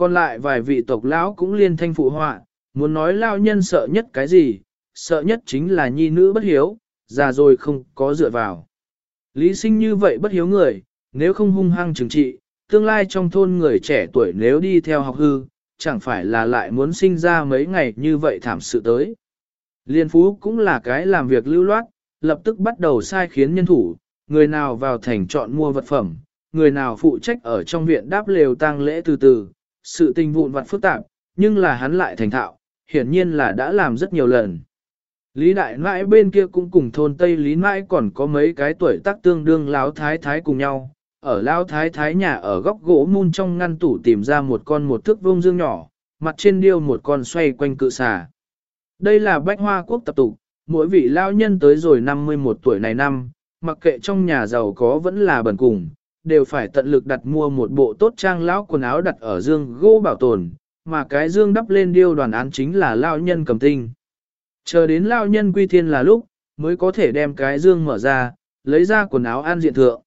Còn lại vài vị tộc lão cũng liên thanh phụ họa, muốn nói lao nhân sợ nhất cái gì, sợ nhất chính là nhi nữ bất hiếu, già rồi không có dựa vào. Lý sinh như vậy bất hiếu người, nếu không hung hăng trừng trị, tương lai trong thôn người trẻ tuổi nếu đi theo học hư, chẳng phải là lại muốn sinh ra mấy ngày như vậy thảm sự tới. Liên phú cũng là cái làm việc lưu loát, lập tức bắt đầu sai khiến nhân thủ, người nào vào thành chọn mua vật phẩm, người nào phụ trách ở trong viện đáp lều tang lễ từ từ, sự tình vụn vặt phức tạp, nhưng là hắn lại thành thạo, hiển nhiên là đã làm rất nhiều lần. Lý đại nãi bên kia cũng cùng thôn Tây Lý nãi còn có mấy cái tuổi tác tương đương Lão thái thái cùng nhau, ở Lão thái thái nhà ở góc gỗ mun trong ngăn tủ tìm ra một con một thước vông dương nhỏ, mặt trên điêu một con xoay quanh cự xà. Đây là bách hoa quốc tập tục, mỗi vị lão nhân tới rồi 51 tuổi này năm, mặc kệ trong nhà giàu có vẫn là bẩn cùng, đều phải tận lực đặt mua một bộ tốt trang lão quần áo đặt ở dương gỗ bảo tồn, mà cái dương đắp lên điêu đoàn án chính là lao nhân cầm tinh. Chờ đến lao nhân quy thiên là lúc, mới có thể đem cái dương mở ra, lấy ra quần áo an diện thượng.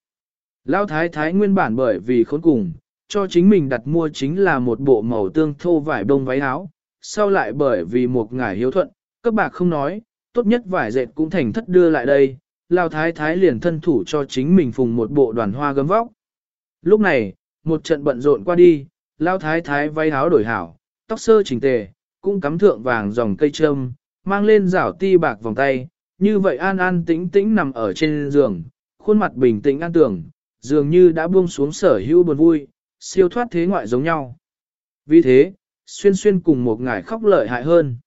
Lao thái thái nguyên bản bởi vì khốn cùng, cho chính mình đặt mua chính là một bộ màu tương thô vải đông váy áo, sau lại bởi vì một ngải hiếu thuận, các bạc không nói, tốt nhất vải dệt cũng thành thất đưa lại đây, Lao thái thái liền thân thủ cho chính mình phùng một bộ đoàn hoa gấm vóc. Lúc này, một trận bận rộn qua đi, Lao thái thái váy áo đổi hảo, tóc sơ chỉnh tề, cũng cắm thượng vàng dòng cây trâm, mang lên rảo ti bạc vòng tay, như vậy an an tĩnh tĩnh nằm ở trên giường, khuôn mặt bình tĩnh an tưởng, dường như đã buông xuống sở hữu buồn vui, siêu thoát thế ngoại giống nhau. Vì thế, xuyên xuyên cùng một ngải khóc lợi hại hơn.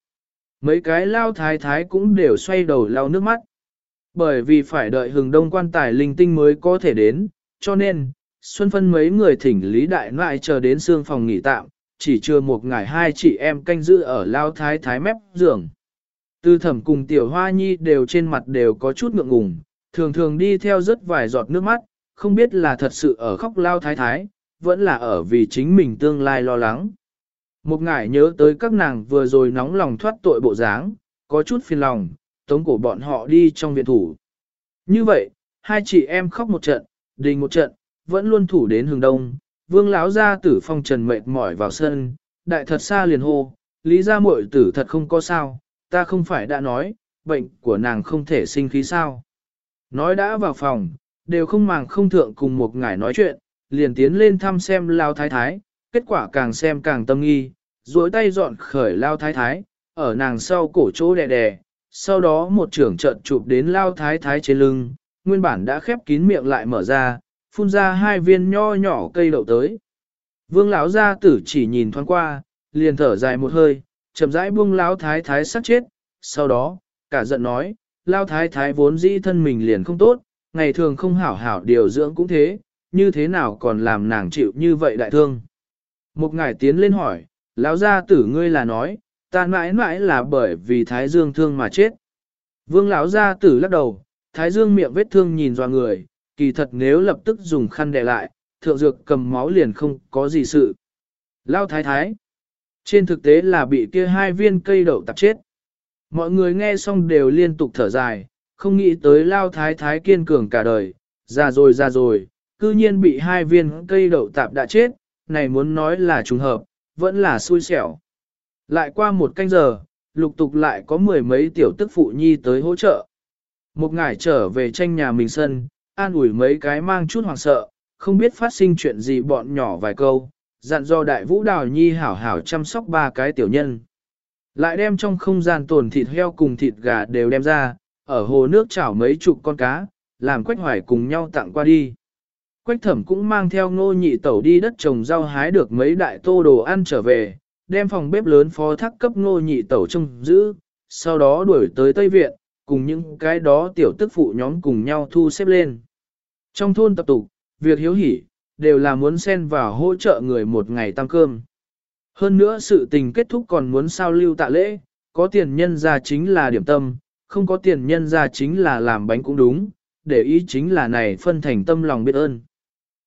Mấy cái lao thái thái cũng đều xoay đầu lau nước mắt. Bởi vì phải đợi hừng đông quan tài linh tinh mới có thể đến, cho nên, Xuân phân mấy người thỉnh Lý Đại Ngoại chờ đến xương phòng nghỉ tạm, chỉ chưa một ngày hai chị em canh giữ ở lao thái thái mép giường. Tư thẩm cùng tiểu hoa nhi đều trên mặt đều có chút ngượng ngùng, thường thường đi theo rất vài giọt nước mắt, không biết là thật sự ở khóc lao thái thái, vẫn là ở vì chính mình tương lai lo lắng. Một ngải nhớ tới các nàng vừa rồi nóng lòng thoát tội bộ dáng, có chút phiền lòng, tống cổ bọn họ đi trong viện thủ. Như vậy, hai chị em khóc một trận, đình một trận, vẫn luôn thủ đến hướng đông. Vương lão gia tử phong trần mệt mỏi vào sân, đại thật xa liền hô, lý gia muội tử thật không có sao, ta không phải đã nói, bệnh của nàng không thể sinh khí sao. Nói đã vào phòng, đều không màng không thượng cùng một ngài nói chuyện, liền tiến lên thăm xem lao thái thái, kết quả càng xem càng tâm nghi, duỗi tay dọn khởi lao thái thái, ở nàng sau cổ chỗ đè đè, sau đó một trưởng trận chụp đến lao thái thái trên lưng, nguyên bản đã khép kín miệng lại mở ra, phun ra hai viên nho nhỏ cây đậu tới. Vương lão gia tử chỉ nhìn thoáng qua, liền thở dài một hơi, chậm rãi buông lão thái thái sát chết, sau đó, cả giận nói, lao thái thái vốn dĩ thân mình liền không tốt, ngày thường không hảo hảo điều dưỡng cũng thế, như thế nào còn làm nàng chịu như vậy đại thương. Một ngài tiến lên hỏi, lão gia tử ngươi là nói, ta mãi mãi là bởi vì Thái Dương thương mà chết. Vương lão Ra tử lắc đầu, Thái Dương miệng vết thương nhìn dò người, kỳ thật nếu lập tức dùng khăn đè lại, thượng dược cầm máu liền không có gì sự. Lao thái thái. Trên thực tế là bị kia hai viên cây đậu tạp chết. Mọi người nghe xong đều liên tục thở dài, không nghĩ tới lao thái thái kiên cường cả đời, già rồi già rồi, cư nhiên bị hai viên cây đậu tạp đã chết, này muốn nói là trùng hợp, vẫn là xui xẻo. Lại qua một canh giờ, lục tục lại có mười mấy tiểu tức phụ nhi tới hỗ trợ. Một ngải trở về tranh nhà mình sân, an ủi mấy cái mang chút hoàng sợ, không biết phát sinh chuyện gì bọn nhỏ vài câu, dặn do đại vũ đào nhi hảo hảo chăm sóc ba cái tiểu nhân. Lại đem trong không gian tồn thịt heo cùng thịt gà đều đem ra, ở hồ nước chảo mấy chục con cá, làm quách hoài cùng nhau tặng qua đi. Quách thẩm cũng mang theo ngô nhị tẩu đi đất trồng rau hái được mấy đại tô đồ ăn trở về, đem phòng bếp lớn phó thác cấp ngô nhị tẩu trông giữ, sau đó đuổi tới Tây Viện, cùng những cái đó tiểu tức phụ nhóm cùng nhau thu xếp lên. Trong thôn tập tục, việc hiếu hỉ, đều là muốn xen vào hỗ trợ người một ngày tăng cơm. Hơn nữa sự tình kết thúc còn muốn sao lưu tạ lễ, có tiền nhân ra chính là điểm tâm, không có tiền nhân ra chính là làm bánh cũng đúng, để ý chính là này phân thành tâm lòng biết ơn.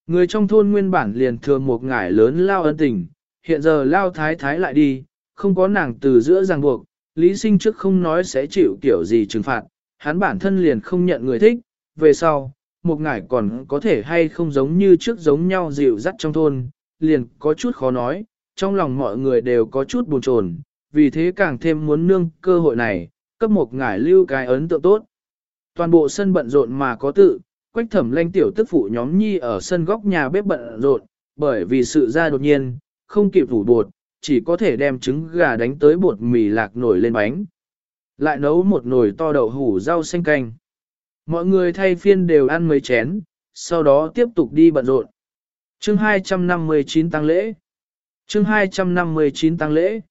Người trong thôn nguyên bản liền thừa một ngải lớn lao ân tình, hiện giờ lao thái thái lại đi, không có nàng từ giữa ràng buộc, lý sinh trước không nói sẽ chịu kiểu gì trừng phạt, hắn bản thân liền không nhận người thích, về sau, một ngải còn có thể hay không giống như trước giống nhau dịu dắt trong thôn, liền có chút khó nói, trong lòng mọi người đều có chút buồn chồn, vì thế càng thêm muốn nương cơ hội này, cấp một ngải lưu cái ấn tượng tốt. Toàn bộ sân bận rộn mà có tự, quách thẩm lanh tiểu tức phụ nhóm nhi ở sân góc nhà bếp bận rộn, bởi vì sự ra đột nhiên, không kịp thủ bột, chỉ có thể đem trứng gà đánh tới bột mì lạc nổi lên bánh. Lại nấu một nồi to đậu hủ rau xanh canh. Mọi người thay phiên đều ăn mấy chén, sau đó tiếp tục đi bận rộn. Chương 259 tăng lễ. Chương 259 tăng lễ.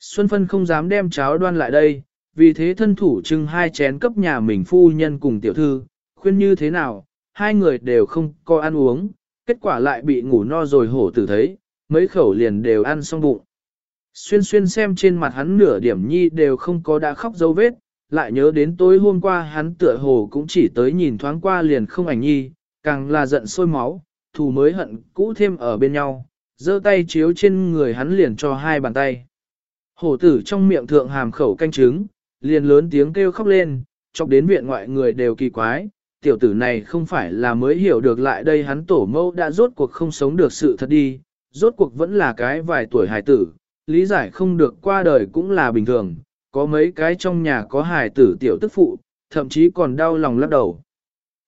Xuân Phân không dám đem cháo đoan lại đây, vì thế thân thủ trưng hai chén cấp nhà mình phu nhân cùng tiểu thư, khuyên như thế nào, hai người đều không có ăn uống, kết quả lại bị ngủ no rồi hổ tử thấy, mấy khẩu liền đều ăn xong bụng. Xuyên xuyên xem trên mặt hắn nửa điểm nhi đều không có đã khóc dấu vết, lại nhớ đến tối hôm qua hắn tựa hồ cũng chỉ tới nhìn thoáng qua liền không ảnh nhi, càng là giận sôi máu, thù mới hận cũ thêm ở bên nhau, giơ tay chiếu trên người hắn liền cho hai bàn tay. Hổ tử trong miệng thượng hàm khẩu canh trứng, liền lớn tiếng kêu khóc lên, chọc đến viện ngoại người đều kỳ quái, tiểu tử này không phải là mới hiểu được lại đây hắn tổ mâu đã rốt cuộc không sống được sự thật đi, rốt cuộc vẫn là cái vài tuổi hài tử, lý giải không được qua đời cũng là bình thường, có mấy cái trong nhà có hài tử tiểu tức phụ, thậm chí còn đau lòng lắc đầu.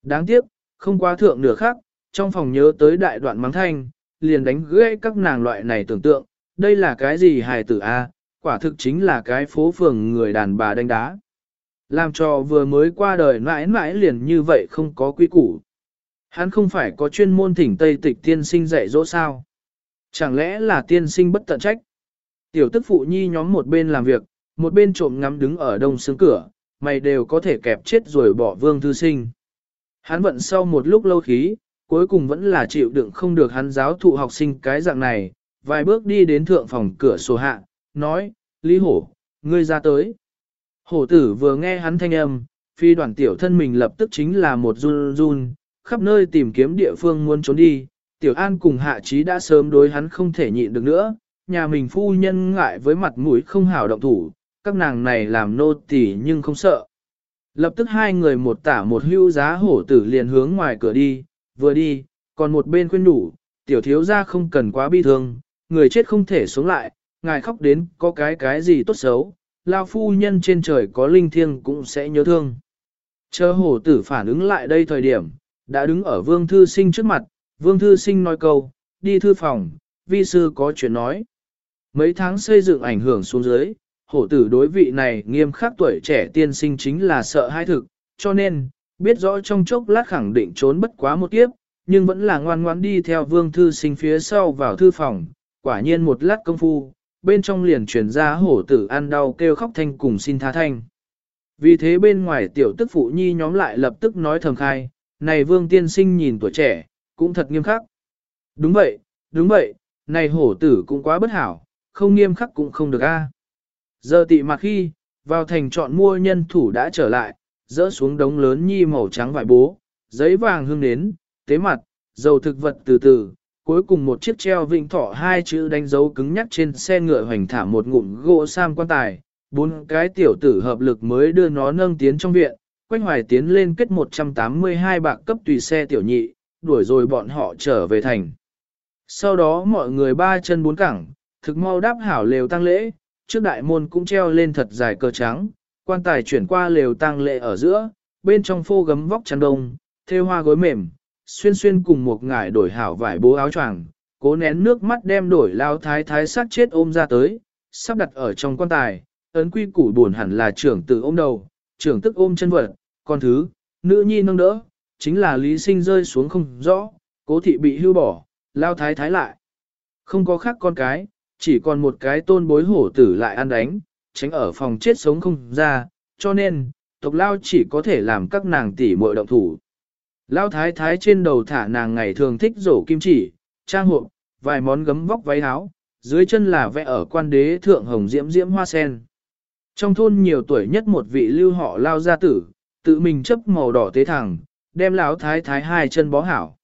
Đáng tiếc, không quá thượng nửa khác, trong phòng nhớ tới đại đoạn mắng thanh, liền đánh gãy các nàng loại này tưởng tượng, đây là cái gì hài tử a? quả thực chính là cái phố phường người đàn bà đánh đá. Làm cho vừa mới qua đời mãi mãi liền như vậy không có quy củ. Hắn không phải có chuyên môn thỉnh Tây tịch tiên sinh dạy dỗ sao. Chẳng lẽ là tiên sinh bất tận trách? Tiểu tức phụ nhi nhóm một bên làm việc, một bên trộm ngắm đứng ở đông xương cửa, mày đều có thể kẹp chết rồi bỏ vương thư sinh. Hắn vận sau một lúc lâu khí, cuối cùng vẫn là chịu đựng không được hắn giáo thụ học sinh cái dạng này, vài bước đi đến thượng phòng cửa sổ hạ, nói, Lý Hổ, ngươi ra tới. Hổ tử vừa nghe hắn thanh âm, phi đoàn tiểu thân mình lập tức chính là một run run, khắp nơi tìm kiếm địa phương muốn trốn đi, tiểu an cùng hạ trí đã sớm đối hắn không thể nhịn được nữa, nhà mình phu nhân ngại với mặt mũi không hảo động thủ, các nàng này làm nô tỳ nhưng không sợ. Lập tức hai người một tả một hưu giá hổ tử liền hướng ngoài cửa đi, vừa đi, còn một bên khuyên đủ, tiểu thiếu ra không cần quá bi thương, người chết không thể sống lại, ngài khóc đến có cái cái gì tốt xấu, lao phu nhân trên trời có linh thiêng cũng sẽ nhớ thương. Chờ hổ tử phản ứng lại đây thời điểm, đã đứng ở vương thư sinh trước mặt, vương thư sinh nói câu, đi thư phòng, vi sư có chuyện nói. Mấy tháng xây dựng ảnh hưởng xuống dưới, hổ tử đối vị này nghiêm khắc tuổi trẻ tiên sinh chính là sợ hai thực, cho nên, biết rõ trong chốc lát khẳng định trốn bất quá một kiếp, nhưng vẫn là ngoan ngoãn đi theo vương thư sinh phía sau vào thư phòng, quả nhiên một lát công phu, bên trong liền truyền ra hổ tử ăn đau kêu khóc thanh cùng xin tha thanh. Vì thế bên ngoài tiểu tức phụ nhi nhóm lại lập tức nói thầm khai, này vương tiên sinh nhìn tuổi trẻ, cũng thật nghiêm khắc. Đúng vậy, đúng vậy, này hổ tử cũng quá bất hảo, không nghiêm khắc cũng không được a. Giờ tị mặt khi, vào thành chọn mua nhân thủ đã trở lại, dỡ xuống đống lớn nhi màu trắng vải bố, giấy vàng hương đến, tế mặt, dầu thực vật từ từ, cuối cùng một chiếc treo vịnh thọ hai chữ đánh dấu cứng nhắc trên xe ngựa hoành thả một ngụm gỗ sam quan tài, bốn cái tiểu tử hợp lực mới đưa nó nâng tiến trong viện, quanh hoài tiến lên kết 182 bạc cấp tùy xe tiểu nhị, đuổi rồi bọn họ trở về thành. Sau đó mọi người ba chân bốn cẳng, thực mau đáp hảo lều tăng lễ, trước đại môn cũng treo lên thật dài cờ trắng, quan tài chuyển qua lều tăng lễ ở giữa, bên trong phô gấm vóc chăn đông, thêu hoa gối mềm, xuyên xuyên cùng một ngải đổi hảo vải bố áo choàng, cố nén nước mắt đem đổi lao thái thái sát chết ôm ra tới, sắp đặt ở trong quan tài, ấn quy củ buồn hẳn là trưởng tử ôm đầu, trưởng tức ôm chân vật, con thứ, nữ nhi nâng đỡ, chính là lý sinh rơi xuống không rõ, cố thị bị hưu bỏ, lao thái thái lại. Không có khác con cái, chỉ còn một cái tôn bối hổ tử lại ăn đánh, tránh ở phòng chết sống không ra, cho nên, tộc lao chỉ có thể làm các nàng tỷ muội động thủ. Lao thái thái trên đầu thả nàng ngày thường thích rổ kim chỉ, trang hộ, vài món gấm vóc váy áo, dưới chân là vẽ ở quan đế thượng hồng diễm diễm hoa sen. Trong thôn nhiều tuổi nhất một vị lưu họ lao gia tử, tự mình chấp màu đỏ tế thẳng, đem lão thái thái hai chân bó hảo.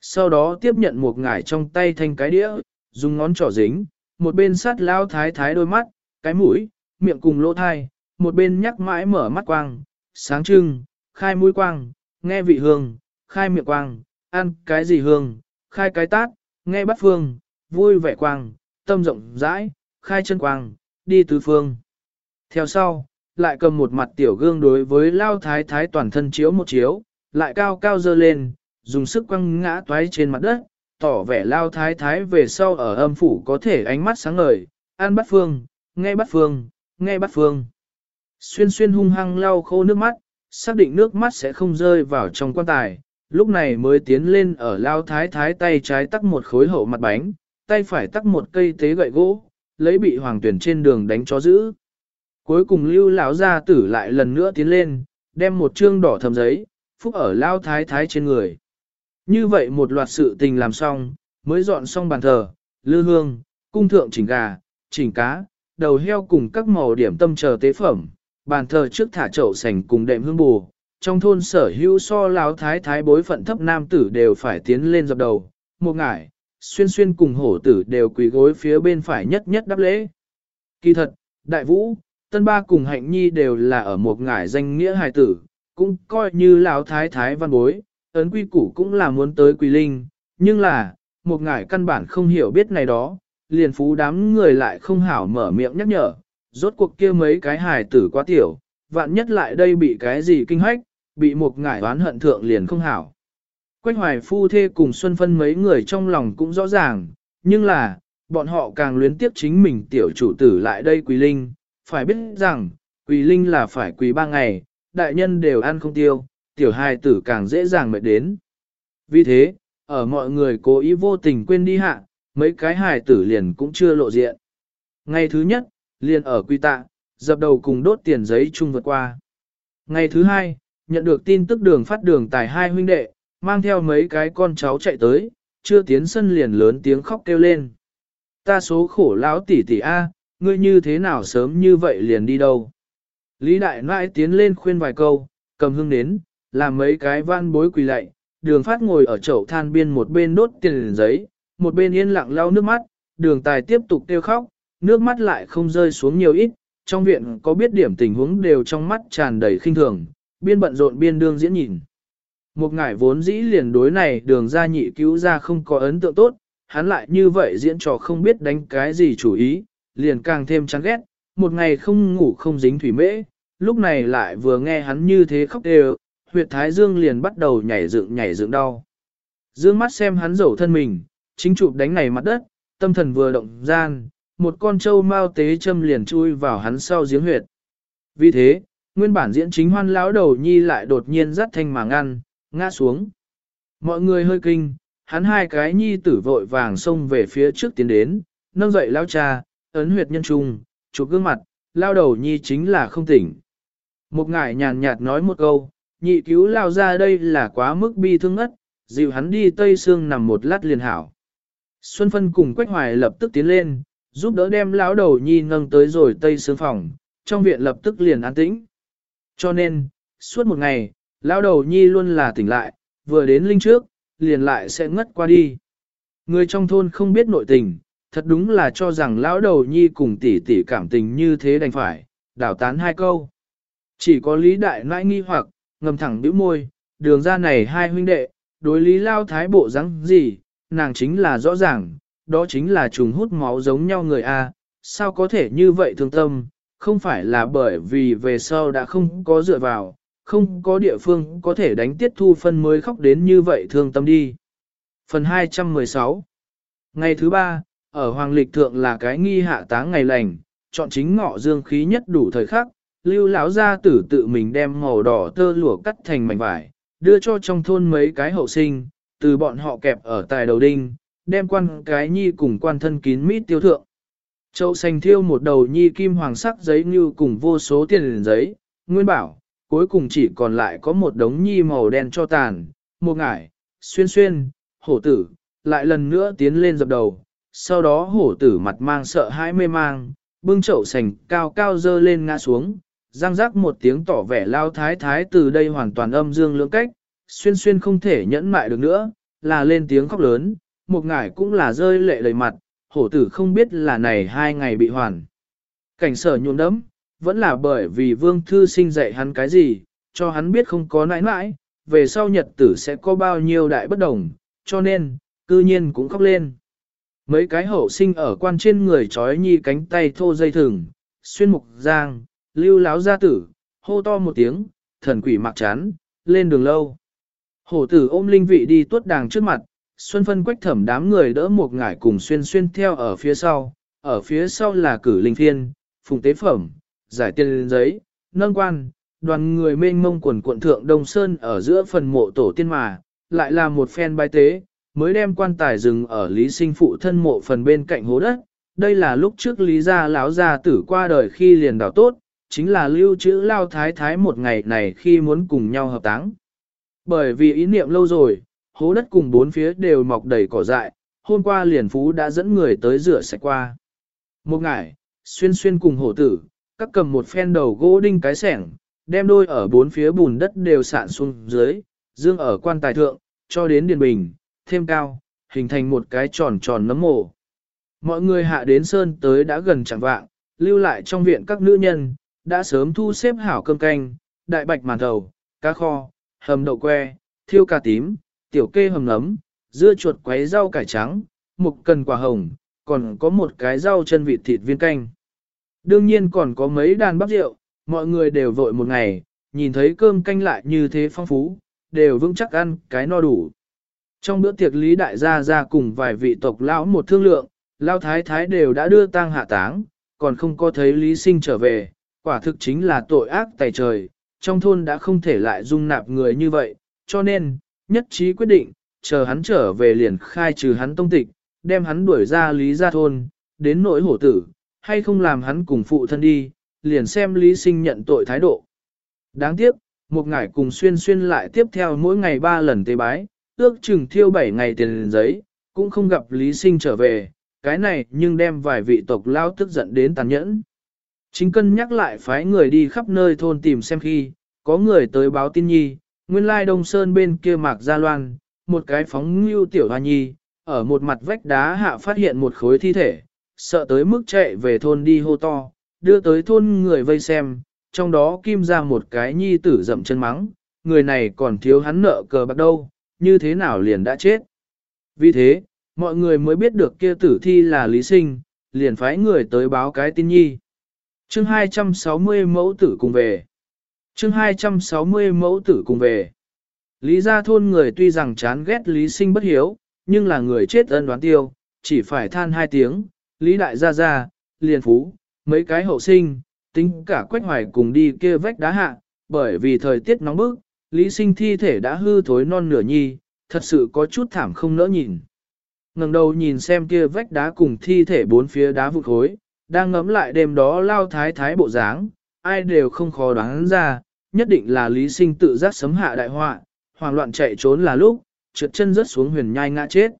Sau đó tiếp nhận một ngải trong tay thanh cái đĩa, dùng ngón trỏ dính, một bên sát lao thái thái đôi mắt, cái mũi, miệng cùng lỗ thai, một bên nhắc mãi mở mắt quang, sáng trưng, khai mũi quang, nghe vị hương, khai miệng quang, ăn cái gì hương, khai cái tát, nghe bắt phương, vui vẻ quang, tâm rộng rãi, khai chân quang, đi tứ phương. Theo sau, lại cầm một mặt tiểu gương đối với lao thái thái toàn thân chiếu một chiếu, lại cao cao dơ lên, dùng sức quăng ngã toái trên mặt đất, tỏ vẻ lao thái thái về sau ở âm phủ có thể ánh mắt sáng ngời, an bắt phương, nghe bắt phương, nghe bắt phương. Xuyên xuyên hung hăng lau khô nước mắt, xác định nước mắt sẽ không rơi vào trong quan tài, lúc này mới tiến lên ở lao thái thái tay trái tắc một khối hậu mặt bánh, tay phải tắc một cây tế gậy gỗ, lấy bị hoàng tuyển trên đường đánh cho giữ. Cuối cùng lưu lão gia tử lại lần nữa tiến lên, đem một chương đỏ thầm giấy, phúc ở lao thái thái trên người. Như vậy một loạt sự tình làm xong, mới dọn xong bàn thờ, lư hương, cung thượng chỉnh gà, chỉnh cá, đầu heo cùng các màu điểm tâm chờ tế phẩm, bàn thờ trước thả chậu sành cùng đệm hương bù. Trong thôn sở hữu so lão thái thái bối phận thấp nam tử đều phải tiến lên dập đầu, một ngải, xuyên xuyên cùng hổ tử đều quỳ gối phía bên phải nhất nhất đáp lễ. Kỳ thật, đại vũ, tân ba cùng hạnh nhi đều là ở một ngải danh nghĩa hài tử, cũng coi như lão thái thái văn bối, ấn quy củ cũng là muốn tới quỳ linh, nhưng là, một ngải căn bản không hiểu biết này đó, liền phú đám người lại không hảo mở miệng nhắc nhở, rốt cuộc kia mấy cái hài tử quá tiểu, vạn nhất lại đây bị cái gì kinh hách, bị một ngải oán hận thượng liền không hảo. Quách hoài phu thê cùng Xuân Phân mấy người trong lòng cũng rõ ràng, nhưng là, bọn họ càng luyến tiếp chính mình tiểu chủ tử lại đây quỳ linh, phải biết rằng, quỳ linh là phải quỳ ba ngày, đại nhân đều ăn không tiêu, tiểu hài tử càng dễ dàng mệt đến. Vì thế, ở mọi người cố ý vô tình quên đi hạ, mấy cái hài tử liền cũng chưa lộ diện. Ngày thứ nhất, liền ở quy tạ, dập đầu cùng đốt tiền giấy chung vượt qua. Ngày thứ hai, nhận được tin tức đường phát đường tài hai huynh đệ, mang theo mấy cái con cháu chạy tới, chưa tiến sân liền lớn tiếng khóc kêu lên. Ta số khổ lão tỷ tỷ A, ngươi như thế nào sớm như vậy liền đi đâu? Lý đại nãi tiến lên khuyên vài câu, cầm hương đến, làm mấy cái van bối quỳ lạy, đường phát ngồi ở chậu than biên một bên đốt tiền giấy, một bên yên lặng lau nước mắt, đường tài tiếp tục kêu khóc, nước mắt lại không rơi xuống nhiều ít, trong viện có biết điểm tình huống đều trong mắt tràn đầy khinh thường, biên bận rộn biên đương diễn nhìn. Một ngải vốn dĩ liền đối này đường ra nhị cứu ra không có ấn tượng tốt, hắn lại như vậy diễn trò không biết đánh cái gì chủ ý, liền càng thêm chán ghét, một ngày không ngủ không dính thủy mễ, lúc này lại vừa nghe hắn như thế khóc đều, huyệt thái dương liền bắt đầu nhảy dựng nhảy dựng đau. Dương mắt xem hắn rổ thân mình, chính chụp đánh này mặt đất, tâm thần vừa động gian, một con trâu mau tế châm liền chui vào hắn sau giếng huyệt. Vì thế, nguyên bản diễn chính hoan lão đầu nhi lại đột nhiên dắt thanh mà ngăn, ngã xuống. Mọi người hơi kinh, hắn hai cái nhi tử vội vàng xông về phía trước tiến đến, nâng dậy lão cha, ấn huyệt nhân trung, chụp gương mặt, lao đầu nhi chính là không tỉnh. Một ngải nhàn nhạt nói một câu, nhị cứu lao ra đây là quá mức bi thương ất, dịu hắn đi tây xương nằm một lát liền hảo. Xuân Phân cùng Quách Hoài lập tức tiến lên, giúp đỡ đem lão đầu nhi nâng tới rồi tây xương phòng, trong viện lập tức liền an tĩnh. Cho nên, suốt một ngày, lão đầu nhi luôn là tỉnh lại, vừa đến linh trước, liền lại sẽ ngất qua đi. Người trong thôn không biết nội tình, thật đúng là cho rằng lão đầu nhi cùng tỷ tỷ cảm tình như thế đành phải, đảo tán hai câu. Chỉ có lý đại nãi nghi hoặc, ngầm thẳng bĩu môi, đường ra này hai huynh đệ, đối lý lao thái bộ rắn gì, nàng chính là rõ ràng, đó chính là trùng hút máu giống nhau người A, sao có thể như vậy thương tâm, không phải là bởi vì về sau đã không có dựa vào, không có địa phương có thể đánh tiết thu phân mới khóc đến như vậy thương tâm đi. Phần 216 Ngày thứ ba, ở Hoàng Lịch Thượng là cái nghi hạ táng ngày lành, chọn chính ngọ dương khí nhất đủ thời khắc, lưu lão gia tử tự mình đem màu đỏ tơ lụa cắt thành mảnh vải, đưa cho trong thôn mấy cái hậu sinh, từ bọn họ kẹp ở tài đầu đinh, đem quan cái nhi cùng quan thân kín mít tiêu thượng. Châu xanh thiêu một đầu nhi kim hoàng sắc giấy như cùng vô số tiền giấy, nguyên bảo, cuối cùng chỉ còn lại có một đống nhi màu đen cho tàn, một ngải, xuyên xuyên, hổ tử, lại lần nữa tiến lên dập đầu, sau đó hổ tử mặt mang sợ hãi mê mang, bưng chậu sành cao cao dơ lên ngã xuống, răng rắc một tiếng tỏ vẻ lao thái thái từ đây hoàn toàn âm dương lưỡng cách, xuyên xuyên không thể nhẫn mại được nữa, là lên tiếng khóc lớn, một ngải cũng là rơi lệ đầy mặt, hổ tử không biết là này hai ngày bị hoàn. Cảnh sở nhuộm đấm, vẫn là bởi vì vương thư sinh dạy hắn cái gì, cho hắn biết không có nãi nãi, về sau nhật tử sẽ có bao nhiêu đại bất đồng, cho nên, cư nhiên cũng khóc lên. Mấy cái hậu sinh ở quan trên người trói nhi cánh tay thô dây thừng, xuyên mục giang, lưu láo gia tử, hô to một tiếng, thần quỷ mặc chán, lên đường lâu. Hổ tử ôm linh vị đi tuốt đàng trước mặt, xuân phân quách thẩm đám người đỡ một ngải cùng xuyên xuyên theo ở phía sau, ở phía sau là cử linh thiên, phùng tế phẩm, giải tiền giấy, nâng quan, đoàn người mênh mông quần cuộn thượng Đông Sơn ở giữa phần mộ tổ tiên mà, lại là một phen bài tế, mới đem quan tài dừng ở Lý Sinh phụ thân mộ phần bên cạnh hố đất. Đây là lúc trước Lý gia lão gia tử qua đời khi liền đào tốt, chính là lưu trữ lao thái thái một ngày này khi muốn cùng nhau hợp táng. Bởi vì ý niệm lâu rồi, hố đất cùng bốn phía đều mọc đầy cỏ dại, hôm qua liền phú đã dẫn người tới rửa sạch qua. Một ngày, xuyên xuyên cùng hổ tử, các cầm một phen đầu gỗ đinh cái sẻng, đem đôi ở bốn phía bùn đất đều sạn xuống dưới, dương ở quan tài thượng, cho đến điền bình, thêm cao, hình thành một cái tròn tròn nấm mồ. Mọi người hạ đến sơn tới đã gần chẳng vạng, lưu lại trong viện các nữ nhân, đã sớm thu xếp hảo cơm canh, đại bạch màn thầu, cá kho, hầm đậu que, thiêu cà tím, tiểu kê hầm nấm, dưa chuột quấy rau cải trắng, mục cần quả hồng, còn có một cái rau chân vịt thịt viên canh. Đương nhiên còn có mấy đàn bắp rượu, mọi người đều vội một ngày, nhìn thấy cơm canh lại như thế phong phú, đều vững chắc ăn cái no đủ. Trong bữa tiệc Lý Đại gia ra cùng vài vị tộc lão một thương lượng, lão thái thái đều đã đưa tang hạ táng, còn không có thấy Lý Sinh trở về, quả thực chính là tội ác tày trời, trong thôn đã không thể lại dung nạp người như vậy, cho nên, nhất trí quyết định, chờ hắn trở về liền khai trừ hắn tông tịch, đem hắn đuổi ra Lý gia thôn, đến nỗi hổ tử, hay không làm hắn cùng phụ thân đi, liền xem Lý Sinh nhận tội thái độ. Đáng tiếc, một ngày cùng xuyên xuyên lại tiếp theo mỗi ngày ba lần tế bái, ước chừng thiêu 7 ngày tiền giấy, cũng không gặp Lý Sinh trở về, cái này nhưng đem vài vị tộc lao tức giận đến tàn nhẫn. Chính cân nhắc lại phái người đi khắp nơi thôn tìm xem khi, có người tới báo tin nhi, nguyên lai Đông Sơn bên kia mạc gia loan, một cái phóng ngưu tiểu hoa nhi, ở một mặt vách đá hạ phát hiện một khối thi thể, sợ tới mức chạy về thôn đi hô to, đưa tới thôn người vây xem, trong đó kim ra một cái nhi tử dậm chân mắng, người này còn thiếu hắn nợ cờ bạc đâu, như thế nào liền đã chết. Vì thế, mọi người mới biết được kia tử thi là Lý Sinh, liền phái người tới báo cái tin nhi. Chương 260 mẫu tử cùng về. Chương 260 mẫu tử cùng về. Lý gia thôn người tuy rằng chán ghét Lý Sinh bất hiếu, nhưng là người chết ân đoán tiêu, chỉ phải than hai tiếng, Lý đại gia gia, liền phú, mấy cái hậu sinh, tính cả quách hoài cùng đi kia vách đá hạ, bởi vì thời tiết nóng bức, Lý sinh thi thể đã hư thối non nửa nhi, thật sự có chút thảm không nỡ nhìn. ngẩng đầu nhìn xem kia vách đá cùng thi thể bốn phía đá vụt khối, đang ngẫm lại đêm đó lao thái thái bộ dáng, ai đều không khó đoán ra, nhất định là Lý sinh tự giác sấm hạ đại họa, hoảng loạn chạy trốn là lúc, trượt chân rớt xuống huyền nhai ngã chết.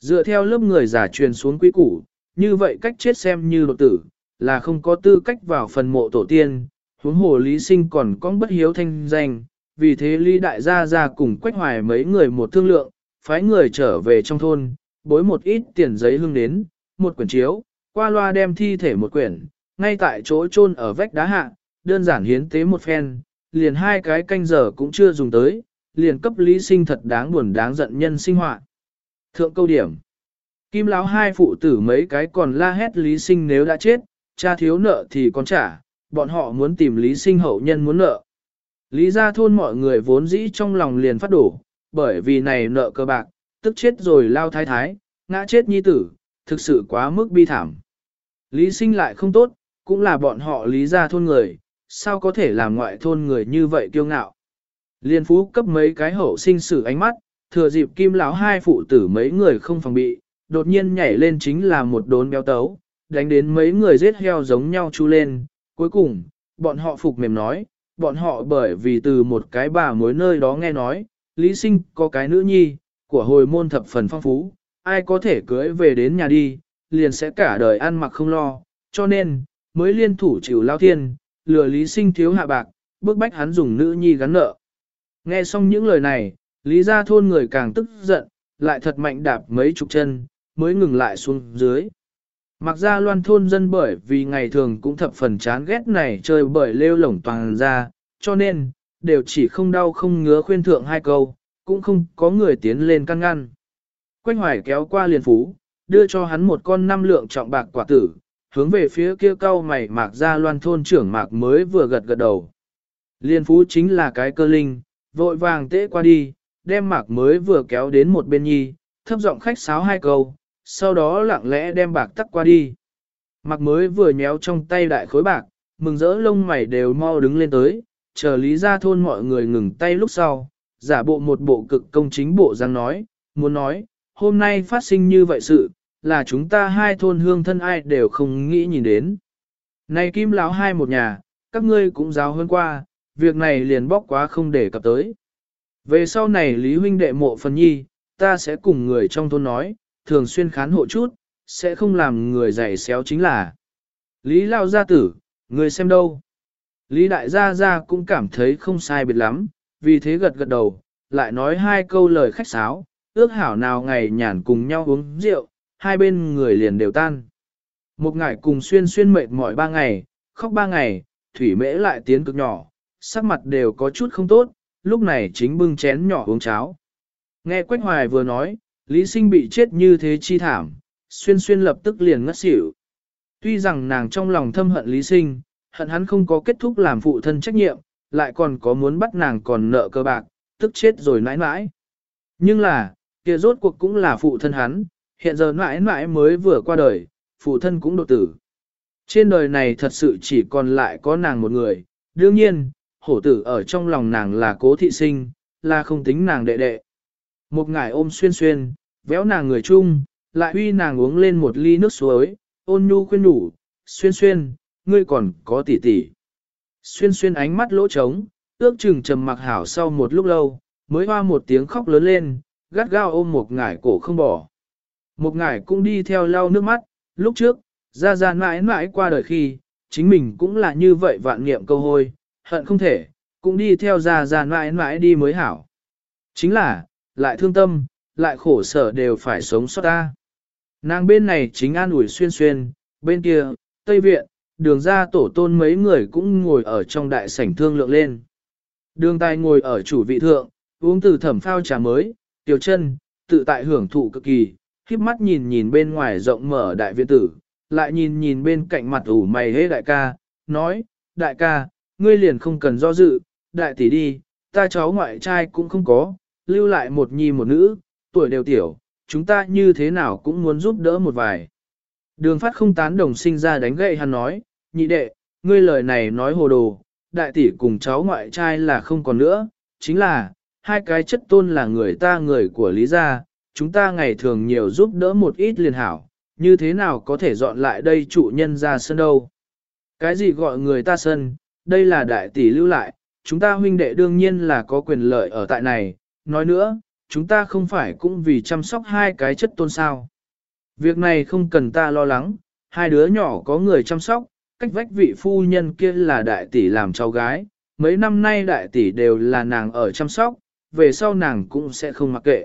Dựa theo lớp người giả truyền xuống quý củ, như vậy cách chết xem như đột tử, là không có tư cách vào phần mộ tổ tiên, huống hồ lý sinh còn có bất hiếu thanh danh, vì thế lý đại gia ra cùng quách hoài mấy người một thương lượng, phái người trở về trong thôn, bối một ít tiền giấy hương đến, một quyển chiếu, qua loa đem thi thể một quyển, ngay tại chỗ chôn ở vách đá hạ, đơn giản hiến tế một phen, liền hai cái canh giờ cũng chưa dùng tới, liền cấp lý sinh thật đáng buồn đáng giận nhân sinh hoạt. Thượng câu điểm Kim lão hai phụ tử mấy cái còn la hét lý sinh nếu đã chết, cha thiếu nợ thì còn trả, bọn họ muốn tìm lý sinh hậu nhân muốn nợ. Lý ra thôn mọi người vốn dĩ trong lòng liền phát đổ, bởi vì này nợ cơ bạc, tức chết rồi lao thái thái, ngã chết nhi tử, thực sự quá mức bi thảm. Lý sinh lại không tốt, cũng là bọn họ lý ra thôn người, sao có thể làm ngoại thôn người như vậy kiêu ngạo. Liên phú cấp mấy cái hậu sinh sử ánh mắt, thừa dịp kim lão hai phụ tử mấy người không phòng bị, đột nhiên nhảy lên chính là một đốn béo tấu, đánh đến mấy người giết heo giống nhau chu lên. Cuối cùng, bọn họ phục mềm nói, bọn họ bởi vì từ một cái bà mối nơi đó nghe nói, Lý Sinh có cái nữ nhi, của hồi môn thập phần phong phú, ai có thể cưới về đến nhà đi, liền sẽ cả đời ăn mặc không lo, cho nên, mới liên thủ chịu lao thiên, lừa Lý Sinh thiếu hạ bạc, bức bách hắn dùng nữ nhi gắn nợ. Nghe xong những lời này, Lý gia thôn người càng tức giận, lại thật mạnh đạp mấy chục chân, mới ngừng lại xuống dưới. Mặc ra loan thôn dân bởi vì ngày thường cũng thập phần chán ghét này chơi bởi lêu lổng toàn ra, cho nên, đều chỉ không đau không ngứa khuyên thượng hai câu, cũng không có người tiến lên căn ngăn. Quanh hoài kéo qua liền phú, đưa cho hắn một con năm lượng trọng bạc quả tử, hướng về phía kia cao mày mạc ra loan thôn trưởng mạc mới vừa gật gật đầu. Liên phú chính là cái cơ linh, vội vàng tễ qua đi, đem mạc mới vừa kéo đến một bên nhi, thấp giọng khách sáo hai câu, sau đó lặng lẽ đem bạc tắt qua đi. Mạc mới vừa nhéo trong tay đại khối bạc, mừng rỡ lông mày đều mau đứng lên tới, chờ lý ra thôn mọi người ngừng tay lúc sau, giả bộ một bộ cực công chính bộ răng nói, muốn nói, hôm nay phát sinh như vậy sự, là chúng ta hai thôn hương thân ai đều không nghĩ nhìn đến. Này kim lão hai một nhà, các ngươi cũng giáo hơn qua, việc này liền bóc quá không để cập tới. Về sau này Lý huynh đệ mộ phần nhi, ta sẽ cùng người trong thôn nói, thường xuyên khán hộ chút, sẽ không làm người giày xéo chính là. Lý lao gia tử, người xem đâu. Lý đại gia gia cũng cảm thấy không sai biệt lắm, vì thế gật gật đầu, lại nói hai câu lời khách sáo, ước hảo nào ngày nhàn cùng nhau uống rượu, hai bên người liền đều tan. Một ngày cùng xuyên xuyên mệt mỏi ba ngày, khóc ba ngày, thủy mễ lại tiến cực nhỏ, sắc mặt đều có chút không tốt, lúc này chính bưng chén nhỏ uống cháo. Nghe Quách Hoài vừa nói, Lý Sinh bị chết như thế chi thảm, xuyên xuyên lập tức liền ngất xỉu. Tuy rằng nàng trong lòng thâm hận Lý Sinh, hận hắn không có kết thúc làm phụ thân trách nhiệm, lại còn có muốn bắt nàng còn nợ cơ bạc, tức chết rồi nãi nãi. Nhưng là, kia rốt cuộc cũng là phụ thân hắn, hiện giờ mãi mãi mới vừa qua đời, phụ thân cũng đột tử. Trên đời này thật sự chỉ còn lại có nàng một người, đương nhiên, hổ tử ở trong lòng nàng là cố thị sinh, là không tính nàng đệ đệ. Một ngải ôm xuyên xuyên, véo nàng người chung, lại huy nàng uống lên một ly nước suối, ôn nhu khuyên nhủ, xuyên xuyên, ngươi còn có tỷ tỷ. Xuyên xuyên ánh mắt lỗ trống, ước chừng trầm mặc hảo sau một lúc lâu, mới hoa một tiếng khóc lớn lên, gắt gao ôm một ngải cổ không bỏ. Một ngải cũng đi theo lau nước mắt, lúc trước, ra ra mãi mãi qua đời khi, chính mình cũng là như vậy vạn niệm câu hôi, hận không thể, cũng đi theo ra ra mãi mãi đi mới hảo. Chính là, lại thương tâm, lại khổ sở đều phải sống sót ta. Nàng bên này chính an ủi xuyên xuyên, bên kia, Tây Viện, đường ra tổ tôn mấy người cũng ngồi ở trong đại sảnh thương lượng lên. Đường tài ngồi ở chủ vị thượng, uống từ thẩm phao trà mới, tiểu chân, tự tại hưởng thụ cực kỳ, khiếp mắt nhìn nhìn bên ngoài rộng mở đại viện tử, lại nhìn nhìn bên cạnh mặt ủ mày hế đại ca, nói, đại ca, ngươi liền không cần do dự, đại tỷ đi, ta cháu ngoại trai cũng không có, lưu lại một nhi một nữ, tuổi đều tiểu, chúng ta như thế nào cũng muốn giúp đỡ một vài. Đường phát không tán đồng sinh ra đánh gậy hắn nói, nhị đệ, ngươi lời này nói hồ đồ, đại tỷ cùng cháu ngoại trai là không còn nữa, chính là, hai cái chất tôn là người ta người của Lý gia, chúng ta ngày thường nhiều giúp đỡ một ít liền hảo, như thế nào có thể dọn lại đây chủ nhân ra sân đâu. Cái gì gọi người ta sân, đây là đại tỷ lưu lại, chúng ta huynh đệ đương nhiên là có quyền lợi ở tại này, nói nữa, chúng ta không phải cũng vì chăm sóc hai cái chất tôn sao. Việc này không cần ta lo lắng, hai đứa nhỏ có người chăm sóc, cách vách vị phu nhân kia là đại tỷ làm cháu gái, mấy năm nay đại tỷ đều là nàng ở chăm sóc, về sau nàng cũng sẽ không mặc kệ.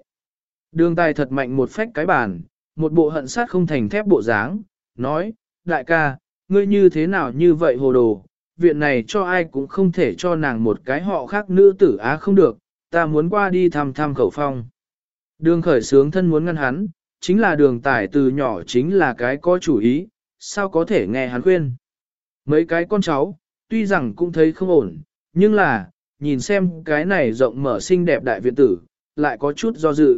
Đường tài thật mạnh một phách cái bàn, một bộ hận sát không thành thép bộ dáng, nói, đại ca, ngươi như thế nào như vậy hồ đồ, viện này cho ai cũng không thể cho nàng một cái họ khác nữ tử á không được, ta muốn qua đi thăm thăm khẩu phong. Đường khởi sướng thân muốn ngăn hắn, chính là đường tải từ nhỏ chính là cái có chủ ý, sao có thể nghe hắn khuyên. Mấy cái con cháu, tuy rằng cũng thấy không ổn, nhưng là, nhìn xem cái này rộng mở xinh đẹp đại viện tử, lại có chút do dự.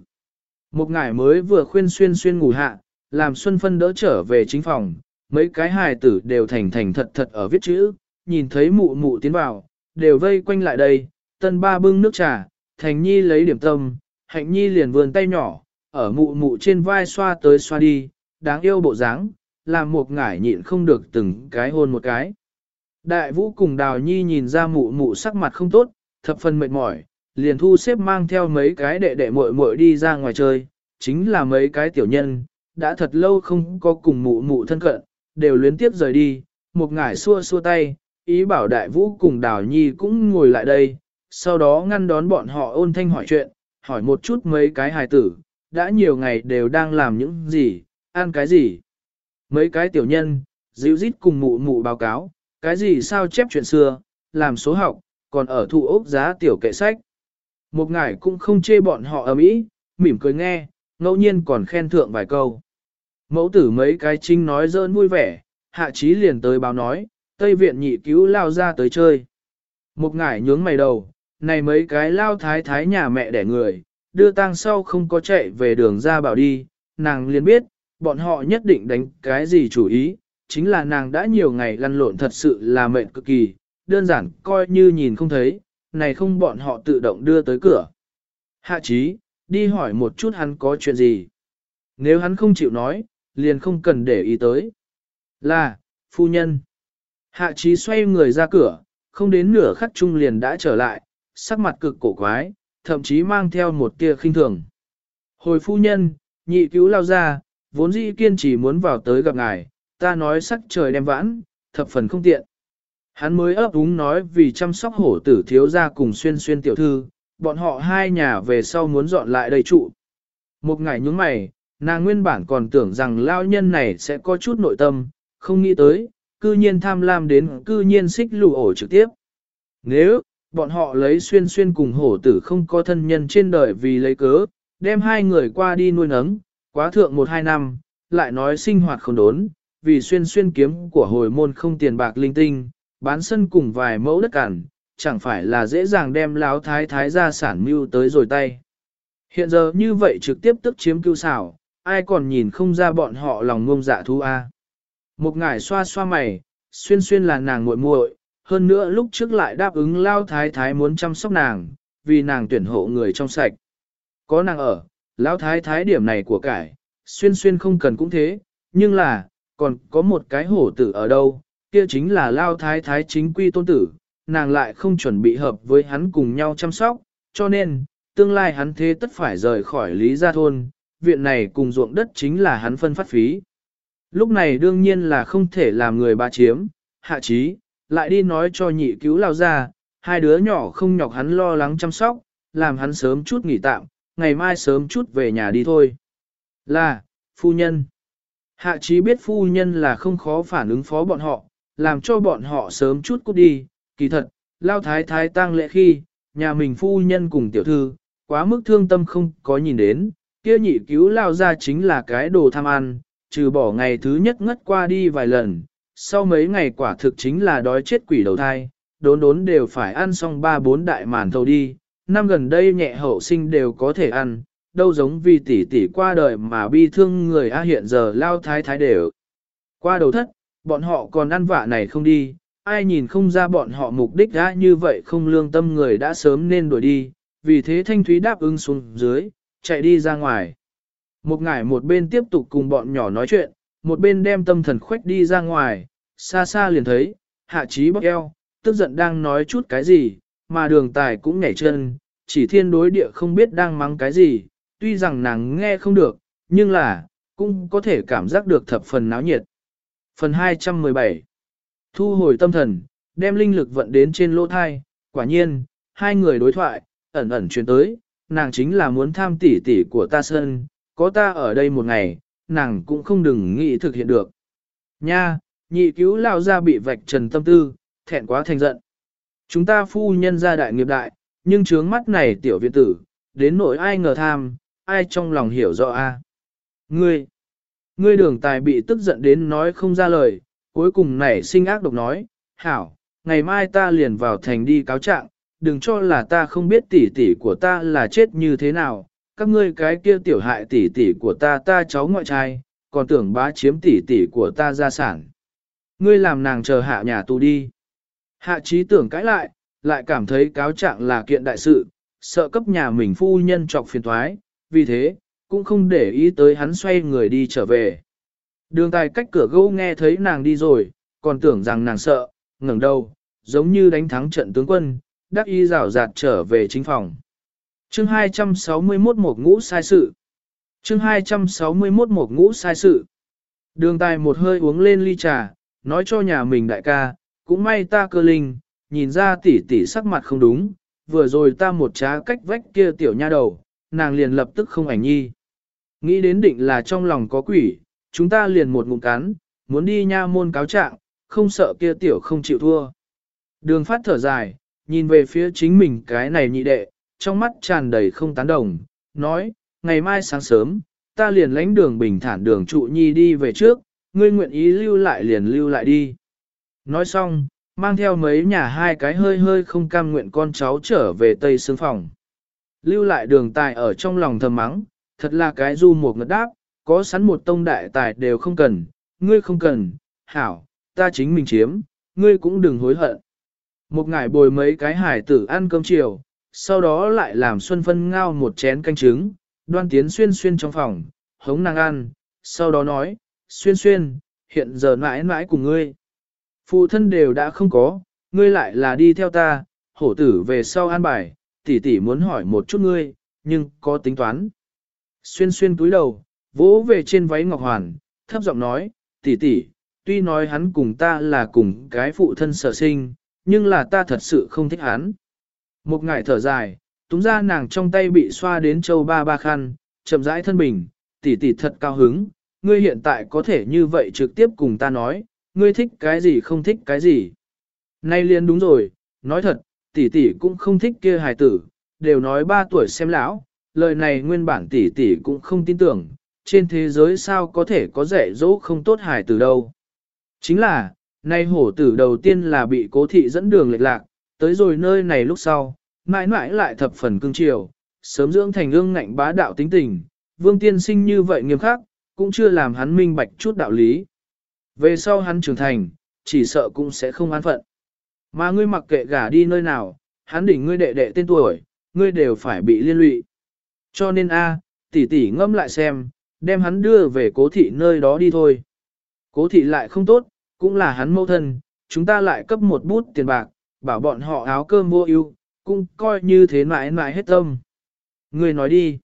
Một ngải mới vừa khuyên xuyên xuyên ngủ hạ, làm Xuân Phân đỡ trở về chính phòng, mấy cái hài tử đều thành thành thật thật ở viết chữ, nhìn thấy mụ mụ tiến vào, đều vây quanh lại đây, tân ba bưng nước trà, thành nhi lấy điểm tâm, hạnh nhi liền vươn tay nhỏ, ở mụ mụ trên vai xoa tới xoa đi, đáng yêu bộ dáng, làm một ngải nhịn không được từng cái hôn một cái. Đại vũ cùng đào nhi nhìn ra mụ mụ sắc mặt không tốt, thập phần mệt mỏi, liền thu xếp mang theo mấy cái đệ đệ muội muội đi ra ngoài chơi, chính là mấy cái tiểu nhân, đã thật lâu không có cùng mụ mụ thân cận, đều luyến tiếp rời đi, một ngải xua xua tay, ý bảo đại vũ cùng đào nhi cũng ngồi lại đây, sau đó ngăn đón bọn họ ôn thanh hỏi chuyện, hỏi một chút mấy cái hài tử, đã nhiều ngày đều đang làm những gì, ăn cái gì. Mấy cái tiểu nhân, dịu dít cùng mụ mụ báo cáo, cái gì sao chép chuyện xưa, làm số học, còn ở thụ ốc giá tiểu kệ sách. Một ngải cũng không chê bọn họ ở mỹ, mỉm cười nghe, ngẫu nhiên còn khen thượng vài câu. Mẫu tử mấy cái chính nói dơn vui vẻ, hạ trí liền tới báo nói, Tây viện nhị cứu lao ra tới chơi. Một ngải nhướng mày đầu, này mấy cái lao thái thái nhà mẹ đẻ người, đưa tang sau không có chạy về đường ra bảo đi, nàng liền biết, bọn họ nhất định đánh cái gì chủ ý, chính là nàng đã nhiều ngày lăn lộn thật sự là mệnh cực kỳ, đơn giản coi như nhìn không thấy, này không bọn họ tự động đưa tới cửa. Hạ trí, đi hỏi một chút hắn có chuyện gì. Nếu hắn không chịu nói, liền không cần để ý tới. Là, phu nhân. Hạ trí xoay người ra cửa, không đến nửa khắc chung liền đã trở lại, sắc mặt cực cổ quái, thậm chí mang theo một tia khinh thường. Hồi phu nhân, nhị cứu lao ra, vốn dĩ kiên trì muốn vào tới gặp ngài, ta nói sắc trời đem vãn, thập phần không tiện. Hắn mới ấp úng nói vì chăm sóc hổ tử thiếu gia cùng xuyên xuyên tiểu thư, bọn họ hai nhà về sau muốn dọn lại đây trụ. Một ngày nhúng mày, nàng nguyên bản còn tưởng rằng lao nhân này sẽ có chút nội tâm, không nghĩ tới, cư nhiên tham lam đến cư nhiên xích lù ổ trực tiếp. Nếu, bọn họ lấy xuyên xuyên cùng hổ tử không có thân nhân trên đời vì lấy cớ, đem hai người qua đi nuôi nấng, quá thượng một hai năm, lại nói sinh hoạt không đốn, vì xuyên xuyên kiếm của hồi môn không tiền bạc linh tinh, bán sân cùng vài mẫu đất cản, chẳng phải là dễ dàng đem láo thái thái ra sản mưu tới rồi tay. Hiện giờ như vậy trực tiếp tức chiếm cưu xảo, ai còn nhìn không ra bọn họ lòng ngông dạ thú a. Một ngải xoa xoa mày, xuyên xuyên là nàng muội muội, hơn nữa lúc trước lại đáp ứng lao thái thái muốn chăm sóc nàng, vì nàng tuyển hộ người trong sạch. Có nàng ở, lao thái thái điểm này của cải, xuyên xuyên không cần cũng thế, nhưng là, còn có một cái hổ tử ở đâu, kia chính là lao thái thái chính quy tôn tử, nàng lại không chuẩn bị hợp với hắn cùng nhau chăm sóc, cho nên, tương lai hắn thế tất phải rời khỏi lý gia thôn, viện này cùng ruộng đất chính là hắn phân phát phí. Lúc này đương nhiên là không thể làm người ba chiếm, hạ trí, lại đi nói cho nhị cứu lao ra, hai đứa nhỏ không nhọc hắn lo lắng chăm sóc, làm hắn sớm chút nghỉ tạm, ngày mai sớm chút về nhà đi thôi. Là, phu nhân. Hạ trí biết phu nhân là không khó phản ứng phó bọn họ, làm cho bọn họ sớm chút cút đi, kỳ thật, lao thái thái tang lễ khi, nhà mình phu nhân cùng tiểu thư, quá mức thương tâm không có nhìn đến, kia nhị cứu lao ra chính là cái đồ tham ăn, trừ bỏ ngày thứ nhất ngất qua đi vài lần, sau mấy ngày quả thực chính là đói chết quỷ đầu thai, đốn đốn đều phải ăn xong ba bốn đại màn thầu đi, năm gần đây nhẹ hậu sinh đều có thể ăn, đâu giống vì tỷ tỷ qua đời mà bi thương người A hiện giờ lao thái thái đều. Qua đầu thất, bọn họ còn ăn vạ này không đi, ai nhìn không ra bọn họ mục đích đã như vậy không lương tâm người đã sớm nên đuổi đi, vì thế Thanh Thúy đáp ứng xuống dưới, chạy đi ra ngoài. Một ngải một bên tiếp tục cùng bọn nhỏ nói chuyện, một bên đem tâm thần khuếch đi ra ngoài, xa xa liền thấy, hạ trí bóc eo, tức giận đang nói chút cái gì, mà đường tài cũng nhảy chân, chỉ thiên đối địa không biết đang mắng cái gì, tuy rằng nàng nghe không được, nhưng là, cũng có thể cảm giác được thập phần náo nhiệt. Phần 217 Thu hồi tâm thần, đem linh lực vận đến trên lỗ thai, quả nhiên, hai người đối thoại, ẩn ẩn truyền tới, nàng chính là muốn tham tỷ tỷ của ta sơn, có ta ở đây một ngày, nàng cũng không đừng nghĩ thực hiện được. Nha, nhị cứu lao ra bị vạch trần tâm tư, thẹn quá thành giận. Chúng ta phu nhân gia đại nghiệp đại, nhưng trướng mắt này tiểu viện tử, đến nỗi ai ngờ tham, ai trong lòng hiểu rõ a. Ngươi, ngươi đường tài bị tức giận đến nói không ra lời, cuối cùng nảy sinh ác độc nói, hảo, ngày mai ta liền vào thành đi cáo trạng, đừng cho là ta không biết tỷ tỷ của ta là chết như thế nào, các ngươi cái kia tiểu hại tỷ tỷ của ta ta cháu ngoại trai, còn tưởng bá chiếm tỷ tỷ của ta gia sản. Ngươi làm nàng chờ hạ nhà tù đi. Hạ trí tưởng cãi lại, lại cảm thấy cáo trạng là kiện đại sự, sợ cấp nhà mình phu nhân trọc phiền thoái, vì thế, cũng không để ý tới hắn xoay người đi trở về. Đường tài cách cửa gỗ nghe thấy nàng đi rồi, còn tưởng rằng nàng sợ, ngẩng đầu, giống như đánh thắng trận tướng quân, đắc y rào rạt trở về chính phòng. Chương 261 một ngũ sai sự. Chương 261 một ngũ sai sự. Đường tài một hơi uống lên ly trà, nói cho nhà mình đại ca, cũng may ta cơ linh, nhìn ra tỷ tỷ sắc mặt không đúng, vừa rồi ta một trá cách vách kia tiểu nha đầu, nàng liền lập tức không ảnh nhi. Nghĩ đến định là trong lòng có quỷ, chúng ta liền một ngụm cắn, muốn đi nha môn cáo trạng, không sợ kia tiểu không chịu thua. Đường phát thở dài, nhìn về phía chính mình cái này nhị đệ, trong mắt tràn đầy không tán đồng, nói, ngày mai sáng sớm, ta liền lãnh đường bình thản đường trụ nhi đi về trước, ngươi nguyện ý lưu lại liền lưu lại đi. Nói xong, mang theo mấy nhà hai cái hơi hơi không cam nguyện con cháu trở về tây Sương phòng. Lưu lại đường tài ở trong lòng thầm mắng, thật là cái du một ngật đáp, có sẵn một tông đại tài đều không cần, ngươi không cần, hảo, ta chính mình chiếm, ngươi cũng đừng hối hận. Một ngải bồi mấy cái hải tử ăn cơm chiều, sau đó lại làm Xuân Phân ngao một chén canh trứng, đoan tiến xuyên xuyên trong phòng, hống nàng ăn, sau đó nói, xuyên xuyên, hiện giờ mãi mãi cùng ngươi. Phụ thân đều đã không có, ngươi lại là đi theo ta, hổ tử về sau an bài, tỷ tỷ muốn hỏi một chút ngươi, nhưng có tính toán. Xuyên xuyên túi đầu, vỗ về trên váy ngọc hoàn, thấp giọng nói, tỷ tỷ, tuy nói hắn cùng ta là cùng cái phụ thân sở sinh, nhưng là ta thật sự không thích hắn. Một ngải thở dài, túng ra nàng trong tay bị xoa đến châu ba ba khăn, chậm rãi thân bình, tỷ tỷ thật cao hứng, ngươi hiện tại có thể như vậy trực tiếp cùng ta nói, ngươi thích cái gì không thích cái gì. Nay liền đúng rồi, nói thật, tỷ tỷ cũng không thích kia hài tử, đều nói ba tuổi xem lão, lời này nguyên bản tỷ tỷ cũng không tin tưởng, trên thế giới sao có thể có dạy dỗ không tốt hài tử đâu. Chính là, nay hổ tử đầu tiên là bị cố thị dẫn đường lệch lạc, tới rồi nơi này lúc sau, mãi mãi lại thập phần cương triều, sớm dưỡng thành ương ngạnh bá đạo tính tình, vương tiên sinh như vậy nghiêm khắc, cũng chưa làm hắn minh bạch chút đạo lý. Về sau hắn trưởng thành, chỉ sợ cũng sẽ không an phận. Mà ngươi mặc kệ gả đi nơi nào, hắn đỉnh ngươi đệ đệ tên tuổi, ngươi đều phải bị liên lụy. Cho nên a, tỷ tỷ ngâm lại xem, đem hắn đưa về cố thị nơi đó đi thôi. Cố thị lại không tốt, cũng là hắn mẫu thân, chúng ta lại cấp một bút tiền bạc, bảo bọn họ áo cơm vô ưu, cũng coi như thế mãi mãi hết tâm. Ngươi nói đi.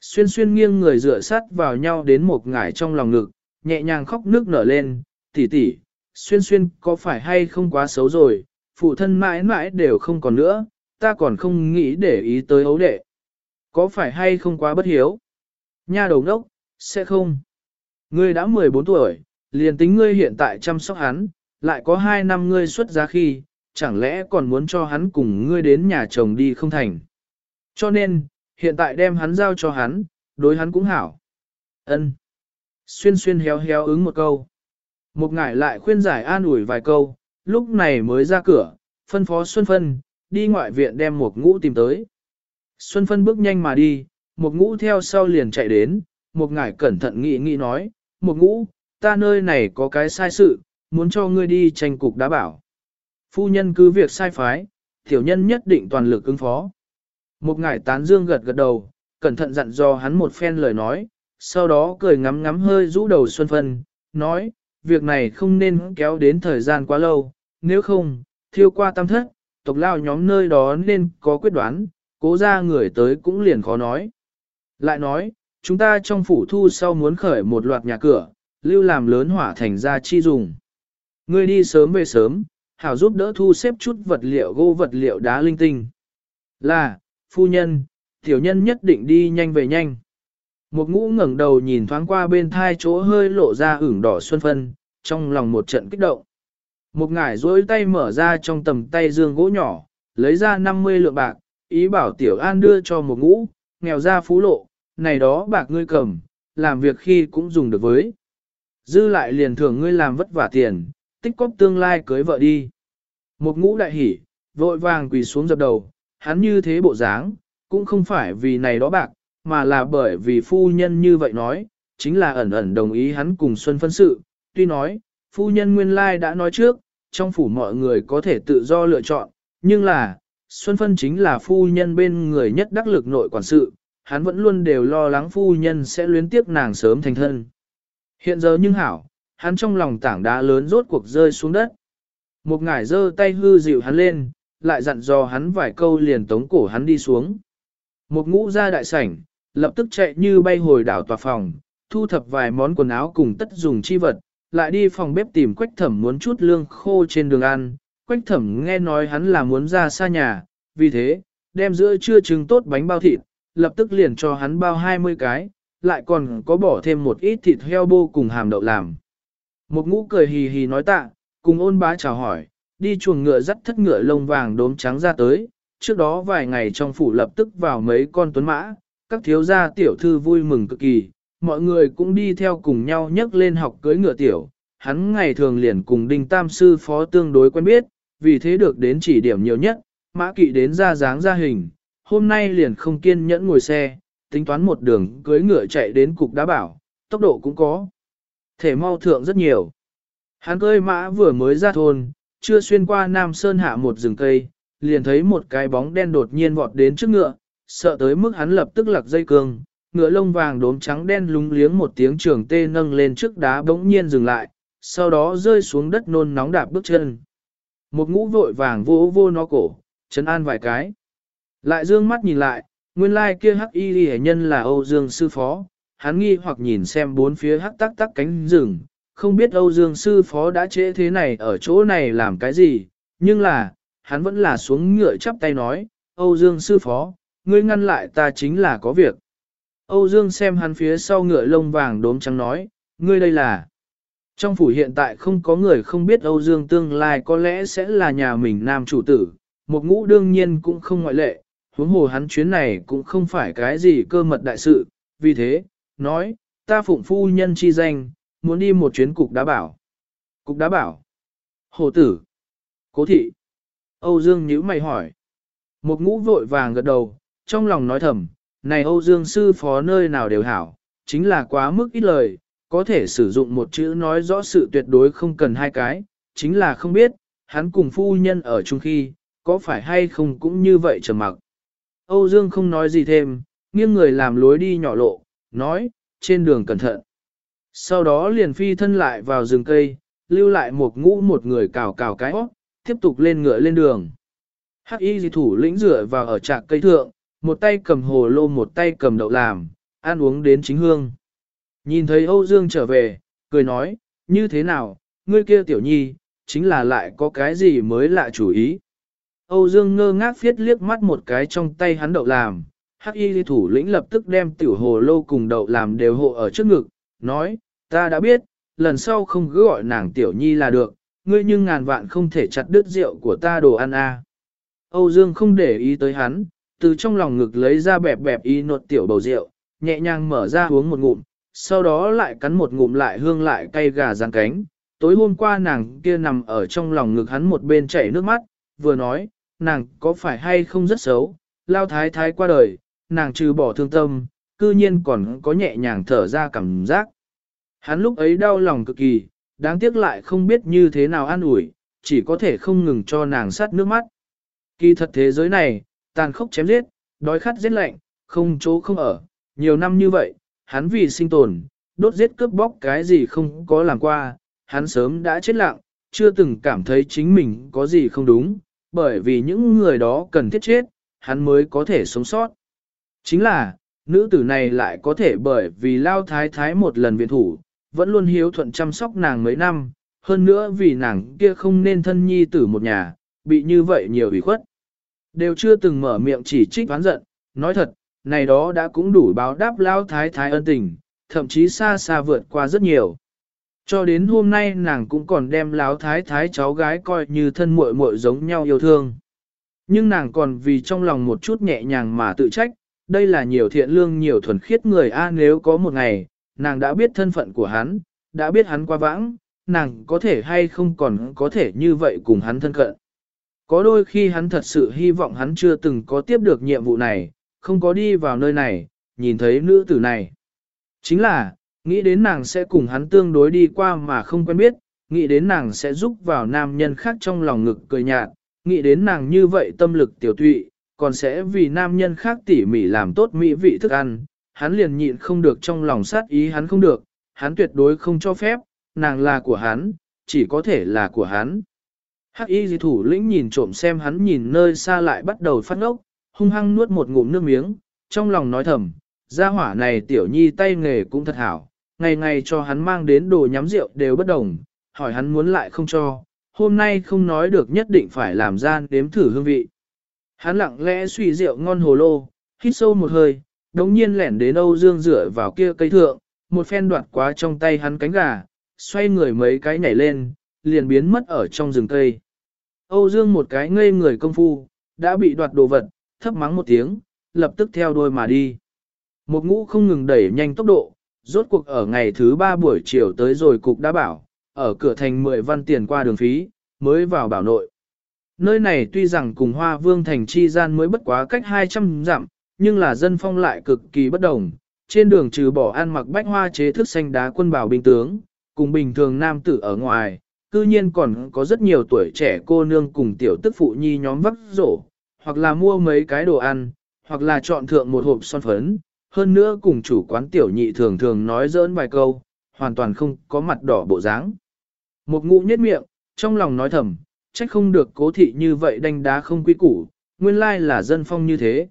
Xuyên xuyên nghiêng người dựa sát vào nhau đến một ngải trong lòng ngực, nhẹ nhàng khóc nước nở lên, tỷ tỷ, xuyên xuyên có phải hay không quá xấu rồi, phụ thân mãi mãi đều không còn nữa, ta còn không nghĩ để ý tới ấu đệ. Có phải hay không quá bất hiếu? Nha đầu đốc, sẽ không. Ngươi đã 14 tuổi, liền tính ngươi hiện tại chăm sóc hắn, lại có 2 năm ngươi xuất giá khi, chẳng lẽ còn muốn cho hắn cùng ngươi đến nhà chồng đi không thành. Cho nên, hiện tại đem hắn giao cho hắn, đối hắn cũng hảo. Ân. Xuyên xuyên héo héo ứng một câu. Một ngải lại khuyên giải an ủi vài câu, lúc này mới ra cửa, phân phó Xuân Phân, đi ngoại viện đem một ngũ tìm tới. Xuân Phân bước nhanh mà đi, một ngũ theo sau liền chạy đến, một ngải cẩn thận nghĩ nghĩ nói, một ngũ, ta nơi này có cái sai sự, muốn cho ngươi đi tranh cục đá bảo. Phu nhân cứ việc sai phái, tiểu nhân nhất định toàn lực ứng phó. Một ngải tán dương gật gật đầu, cẩn thận dặn dò hắn một phen lời nói, sau đó cười ngắm ngắm hơi rũ đầu Xuân Phân, nói, việc này không nên kéo đến thời gian quá lâu, nếu không, thiêu qua tam thất, tộc lao nhóm nơi đó nên có quyết đoán, cố ra người tới cũng liền khó nói. Lại nói, chúng ta trong phủ thu sau muốn khởi một loạt nhà cửa, lưu làm lớn hỏa thành ra chi dùng. Ngươi đi sớm về sớm, hảo giúp đỡ thu xếp chút vật liệu gỗ vật liệu đá linh tinh. Là, phu nhân, tiểu nhân nhất định đi nhanh về nhanh. Một ngũ ngẩng đầu nhìn thoáng qua bên thai chỗ hơi lộ ra ửng đỏ xuân phân, trong lòng một trận kích động. Một ngải dối tay mở ra trong tầm tay dương gỗ nhỏ, lấy ra 50 lượng bạc, ý bảo tiểu an đưa cho một ngũ, nghèo ra phú lộ, này đó bạc ngươi cầm, làm việc khi cũng dùng được với. Dư lại liền thưởng ngươi làm vất vả tiền, tích cóp tương lai cưới vợ đi. Một ngũ đại hỉ, vội vàng quỳ xuống dập đầu, hắn như thế bộ dáng, cũng không phải vì này đó bạc, mà là bởi vì phu nhân như vậy nói, chính là ẩn ẩn đồng ý hắn cùng Xuân phân sự, tuy nói, phu nhân nguyên lai đã nói trước, trong phủ mọi người có thể tự do lựa chọn, nhưng là, Xuân phân chính là phu nhân bên người nhất đắc lực nội quản sự, hắn vẫn luôn đều lo lắng phu nhân sẽ luyến tiếc nàng sớm thành thân. Hiện giờ nhưng hảo, hắn trong lòng tảng đá lớn rốt cuộc rơi xuống đất. Một ngải giơ tay hư dịu hắn lên, lại dặn dò hắn vài câu liền tống cổ hắn đi xuống. Một ngũ ra đại sảnh, lập tức chạy như bay hồi đảo tòa phòng, thu thập vài món quần áo cùng tất dùng chi vật, lại đi phòng bếp tìm quách thẩm muốn chút lương khô trên đường ăn. Quách thẩm nghe nói hắn là muốn ra xa nhà, vì thế, đem giữa trưa trứng tốt bánh bao thịt, lập tức liền cho hắn bao 20 cái, lại còn có bỏ thêm một ít thịt heo bô cùng hàm đậu làm. Một ngũ cười hì hì nói tạ, cùng ôn bá chào hỏi, đi chuồng ngựa dắt thất ngựa lông vàng đốm trắng ra tới, trước đó vài ngày trong phủ lập tức vào mấy con tuấn mã, các thiếu gia tiểu thư vui mừng cực kỳ, mọi người cũng đi theo cùng nhau nhấc lên học cưới ngựa tiểu, hắn ngày thường liền cùng đinh tam sư phó tương đối quen biết, vì thế được đến chỉ điểm nhiều nhất, mã kỵ đến ra dáng ra hình, hôm nay liền không kiên nhẫn ngồi xe, tính toán một đường cưới ngựa chạy đến cục đá bảo, tốc độ cũng có. Thể mau thượng rất nhiều. Hắn cưỡi mã vừa mới ra thôn, chưa xuyên qua Nam Sơn hạ một rừng cây, liền thấy một cái bóng đen đột nhiên vọt đến trước ngựa, sợ tới mức hắn lập tức lặc dây cương, ngựa lông vàng đốm trắng đen lúng liếng một tiếng trường tê nâng lên trước đá bỗng nhiên dừng lại, sau đó rơi xuống đất nôn nóng đạp bước chân. Một ngũ vội vàng vô vô nó cổ, chấn an vài cái. Lại dương mắt nhìn lại, nguyên lai kia hắc y ghi nhân là Âu Dương sư phó, hắn nghi hoặc nhìn xem bốn phía hắc tắc tắc cánh rừng, không biết Âu Dương sư phó đã trễ thế này ở chỗ này làm cái gì, nhưng là, hắn vẫn là xuống ngựa chắp tay nói, Âu Dương sư phó, ngươi ngăn lại ta chính là có việc. Âu Dương xem hắn phía sau ngựa lông vàng đốm trắng nói, ngươi đây là. Trong phủ hiện tại không có người không biết Âu Dương tương lai có lẽ sẽ là nhà mình nam chủ tử, một ngũ đương nhiên cũng không ngoại lệ, huống hồ hắn chuyến này cũng không phải cái gì cơ mật đại sự, vì thế, nói, ta phụng phu nhân chi danh, muốn đi một chuyến cục đá bảo. Cục đá bảo. Hồ tử. Cố thị. Âu Dương nhíu mày hỏi. Một ngũ vội vàng gật đầu, trong lòng nói thầm, này Âu Dương sư phó nơi nào đều hảo, chính là quá mức ít lời, có thể sử dụng một chữ nói rõ sự tuyệt đối không cần hai cái, chính là không biết, hắn cùng phu nhân ở chung khi, có phải hay không cũng như vậy trầm mặc. Âu Dương không nói gì thêm, nghiêng người làm lối đi nhỏ lộ, nói, trên đường cẩn thận. Sau đó liền phi thân lại vào rừng cây, lưu lại một ngũ một người cào cào cái óc, tiếp tục lên ngựa lên đường. Hắc y dị thủ lĩnh rửa vào ở trạc cây thượng, một tay cầm hồ lô một tay cầm đậu làm, ăn uống đến chính hương. Nhìn thấy Âu Dương trở về, cười nói, như thế nào, ngươi kia tiểu nhi, chính là lại có cái gì mới lạ chủ ý. Âu Dương ngơ ngác phiết liếc mắt một cái trong tay hắn đậu làm, hắc y thủ lĩnh lập tức đem tiểu hồ lô cùng đậu làm đều hộ ở trước ngực, nói, ta đã biết, lần sau không cứ gọi nàng tiểu nhi là được, ngươi nhưng ngàn vạn không thể chặt đứt rượu của ta đồ ăn a. Âu Dương không để ý tới hắn, từ trong lòng ngực lấy ra bẹp bẹp y nột tiểu bầu rượu, nhẹ nhàng mở ra uống một ngụm, sau đó lại cắn một ngụm lại hương lại cay gà rán cánh. Tối hôm qua nàng kia nằm ở trong lòng ngực hắn một bên chảy nước mắt, vừa nói, nàng có phải hay không rất xấu, lao thái thái qua đời, nàng trừ bỏ thương tâm, cư nhiên còn có nhẹ nhàng thở ra cảm giác. Hắn lúc ấy đau lòng cực kỳ, đáng tiếc lại không biết như thế nào an ủi, chỉ có thể không ngừng cho nàng sát nước mắt. Kỳ thật thế giới này, tàn khốc chém giết, đói khát giết lạnh, không chỗ không ở, nhiều năm như vậy, hắn vì sinh tồn, đốt giết cướp bóc cái gì không có làm qua, hắn sớm đã chết lặng, chưa từng cảm thấy chính mình có gì không đúng, bởi vì những người đó cần thiết chết, hắn mới có thể sống sót. Chính là, nữ tử này lại có thể bởi vì lao thái thái một lần viện thủ, vẫn luôn hiếu thuận chăm sóc nàng mấy năm, hơn nữa vì nàng kia không nên thân nhi tử một nhà, bị như vậy nhiều ủy khuất. Đều chưa từng mở miệng chỉ trích oán giận, nói thật, này đó đã cũng đủ báo đáp lao thái thái ân tình, thậm chí xa xa vượt qua rất nhiều. Cho đến hôm nay nàng cũng còn đem láo thái thái cháu gái coi như thân muội muội giống nhau yêu thương. Nhưng nàng còn vì trong lòng một chút nhẹ nhàng mà tự trách, đây là nhiều thiện lương nhiều thuần khiết người A nếu có một ngày, nàng đã biết thân phận của hắn, đã biết hắn qua vãng, nàng có thể hay không còn có thể như vậy cùng hắn thân cận. Có đôi khi hắn thật sự hy vọng hắn chưa từng có tiếp được nhiệm vụ này, không có đi vào nơi này, nhìn thấy nữ tử này. Chính là, nghĩ đến nàng sẽ cùng hắn tương đối đi qua mà không quen biết, nghĩ đến nàng sẽ giúp vào nam nhân khác trong lòng ngực cười nhạt, nghĩ đến nàng như vậy tâm lực tiểu tụy, còn sẽ vì nam nhân khác tỉ mỉ làm tốt mỹ vị thức ăn, hắn liền nhịn không được trong lòng sát ý hắn không được, hắn tuyệt đối không cho phép, nàng là của hắn, chỉ có thể là của hắn. Hắc y dì thủ lĩnh nhìn trộm xem hắn nhìn nơi xa lại bắt đầu phát ngốc, hung hăng nuốt một ngụm nước miếng, trong lòng nói thầm, gia hỏa này tiểu nhi tay nghề cũng thật hảo, ngày ngày cho hắn mang đến đồ nhắm rượu đều bất đồng, hỏi hắn muốn lại không cho, hôm nay không nói được nhất định phải làm gian đếm thử hương vị. Hắn lặng lẽ suy rượu ngon hồ lô, hít sâu một hơi, đống nhiên lẻn đến Âu Dương rửa vào kia cây thượng, một phen đoạt quá trong tay hắn cánh gà, xoay người mấy cái nhảy lên, liền biến mất ở trong rừng cây. Âu Dương một cái ngây người công phu, đã bị đoạt đồ vật, thấp mắng một tiếng, lập tức theo đôi mà đi. Một ngũ không ngừng đẩy nhanh tốc độ, rốt cuộc ở ngày thứ ba buổi chiều tới rồi cục đã bảo, ở cửa thành 10 văn tiền qua đường phí, mới vào bảo nội. Nơi này tuy rằng cùng Hoa Vương thành chi gian mới bất quá cách 200 dặm, nhưng là dân phong lại cực kỳ bất đồng. Trên đường trừ bỏ ăn mặc bách hoa chế thức xanh đá quân bảo binh tướng, cùng bình thường nam tử ở ngoài, cư nhiên còn có rất nhiều tuổi trẻ cô nương cùng tiểu tức phụ nhi nhóm vắt rổ, hoặc là mua mấy cái đồ ăn, hoặc là chọn thượng một hộp son phấn, hơn nữa cùng chủ quán tiểu nhị thường thường nói dỡn vài câu, hoàn toàn không có mặt đỏ bộ dáng. Một ngụ nhất miệng, trong lòng nói thầm, trách không được cố thị như vậy đánh đá không quý củ, nguyên lai là dân phong như thế.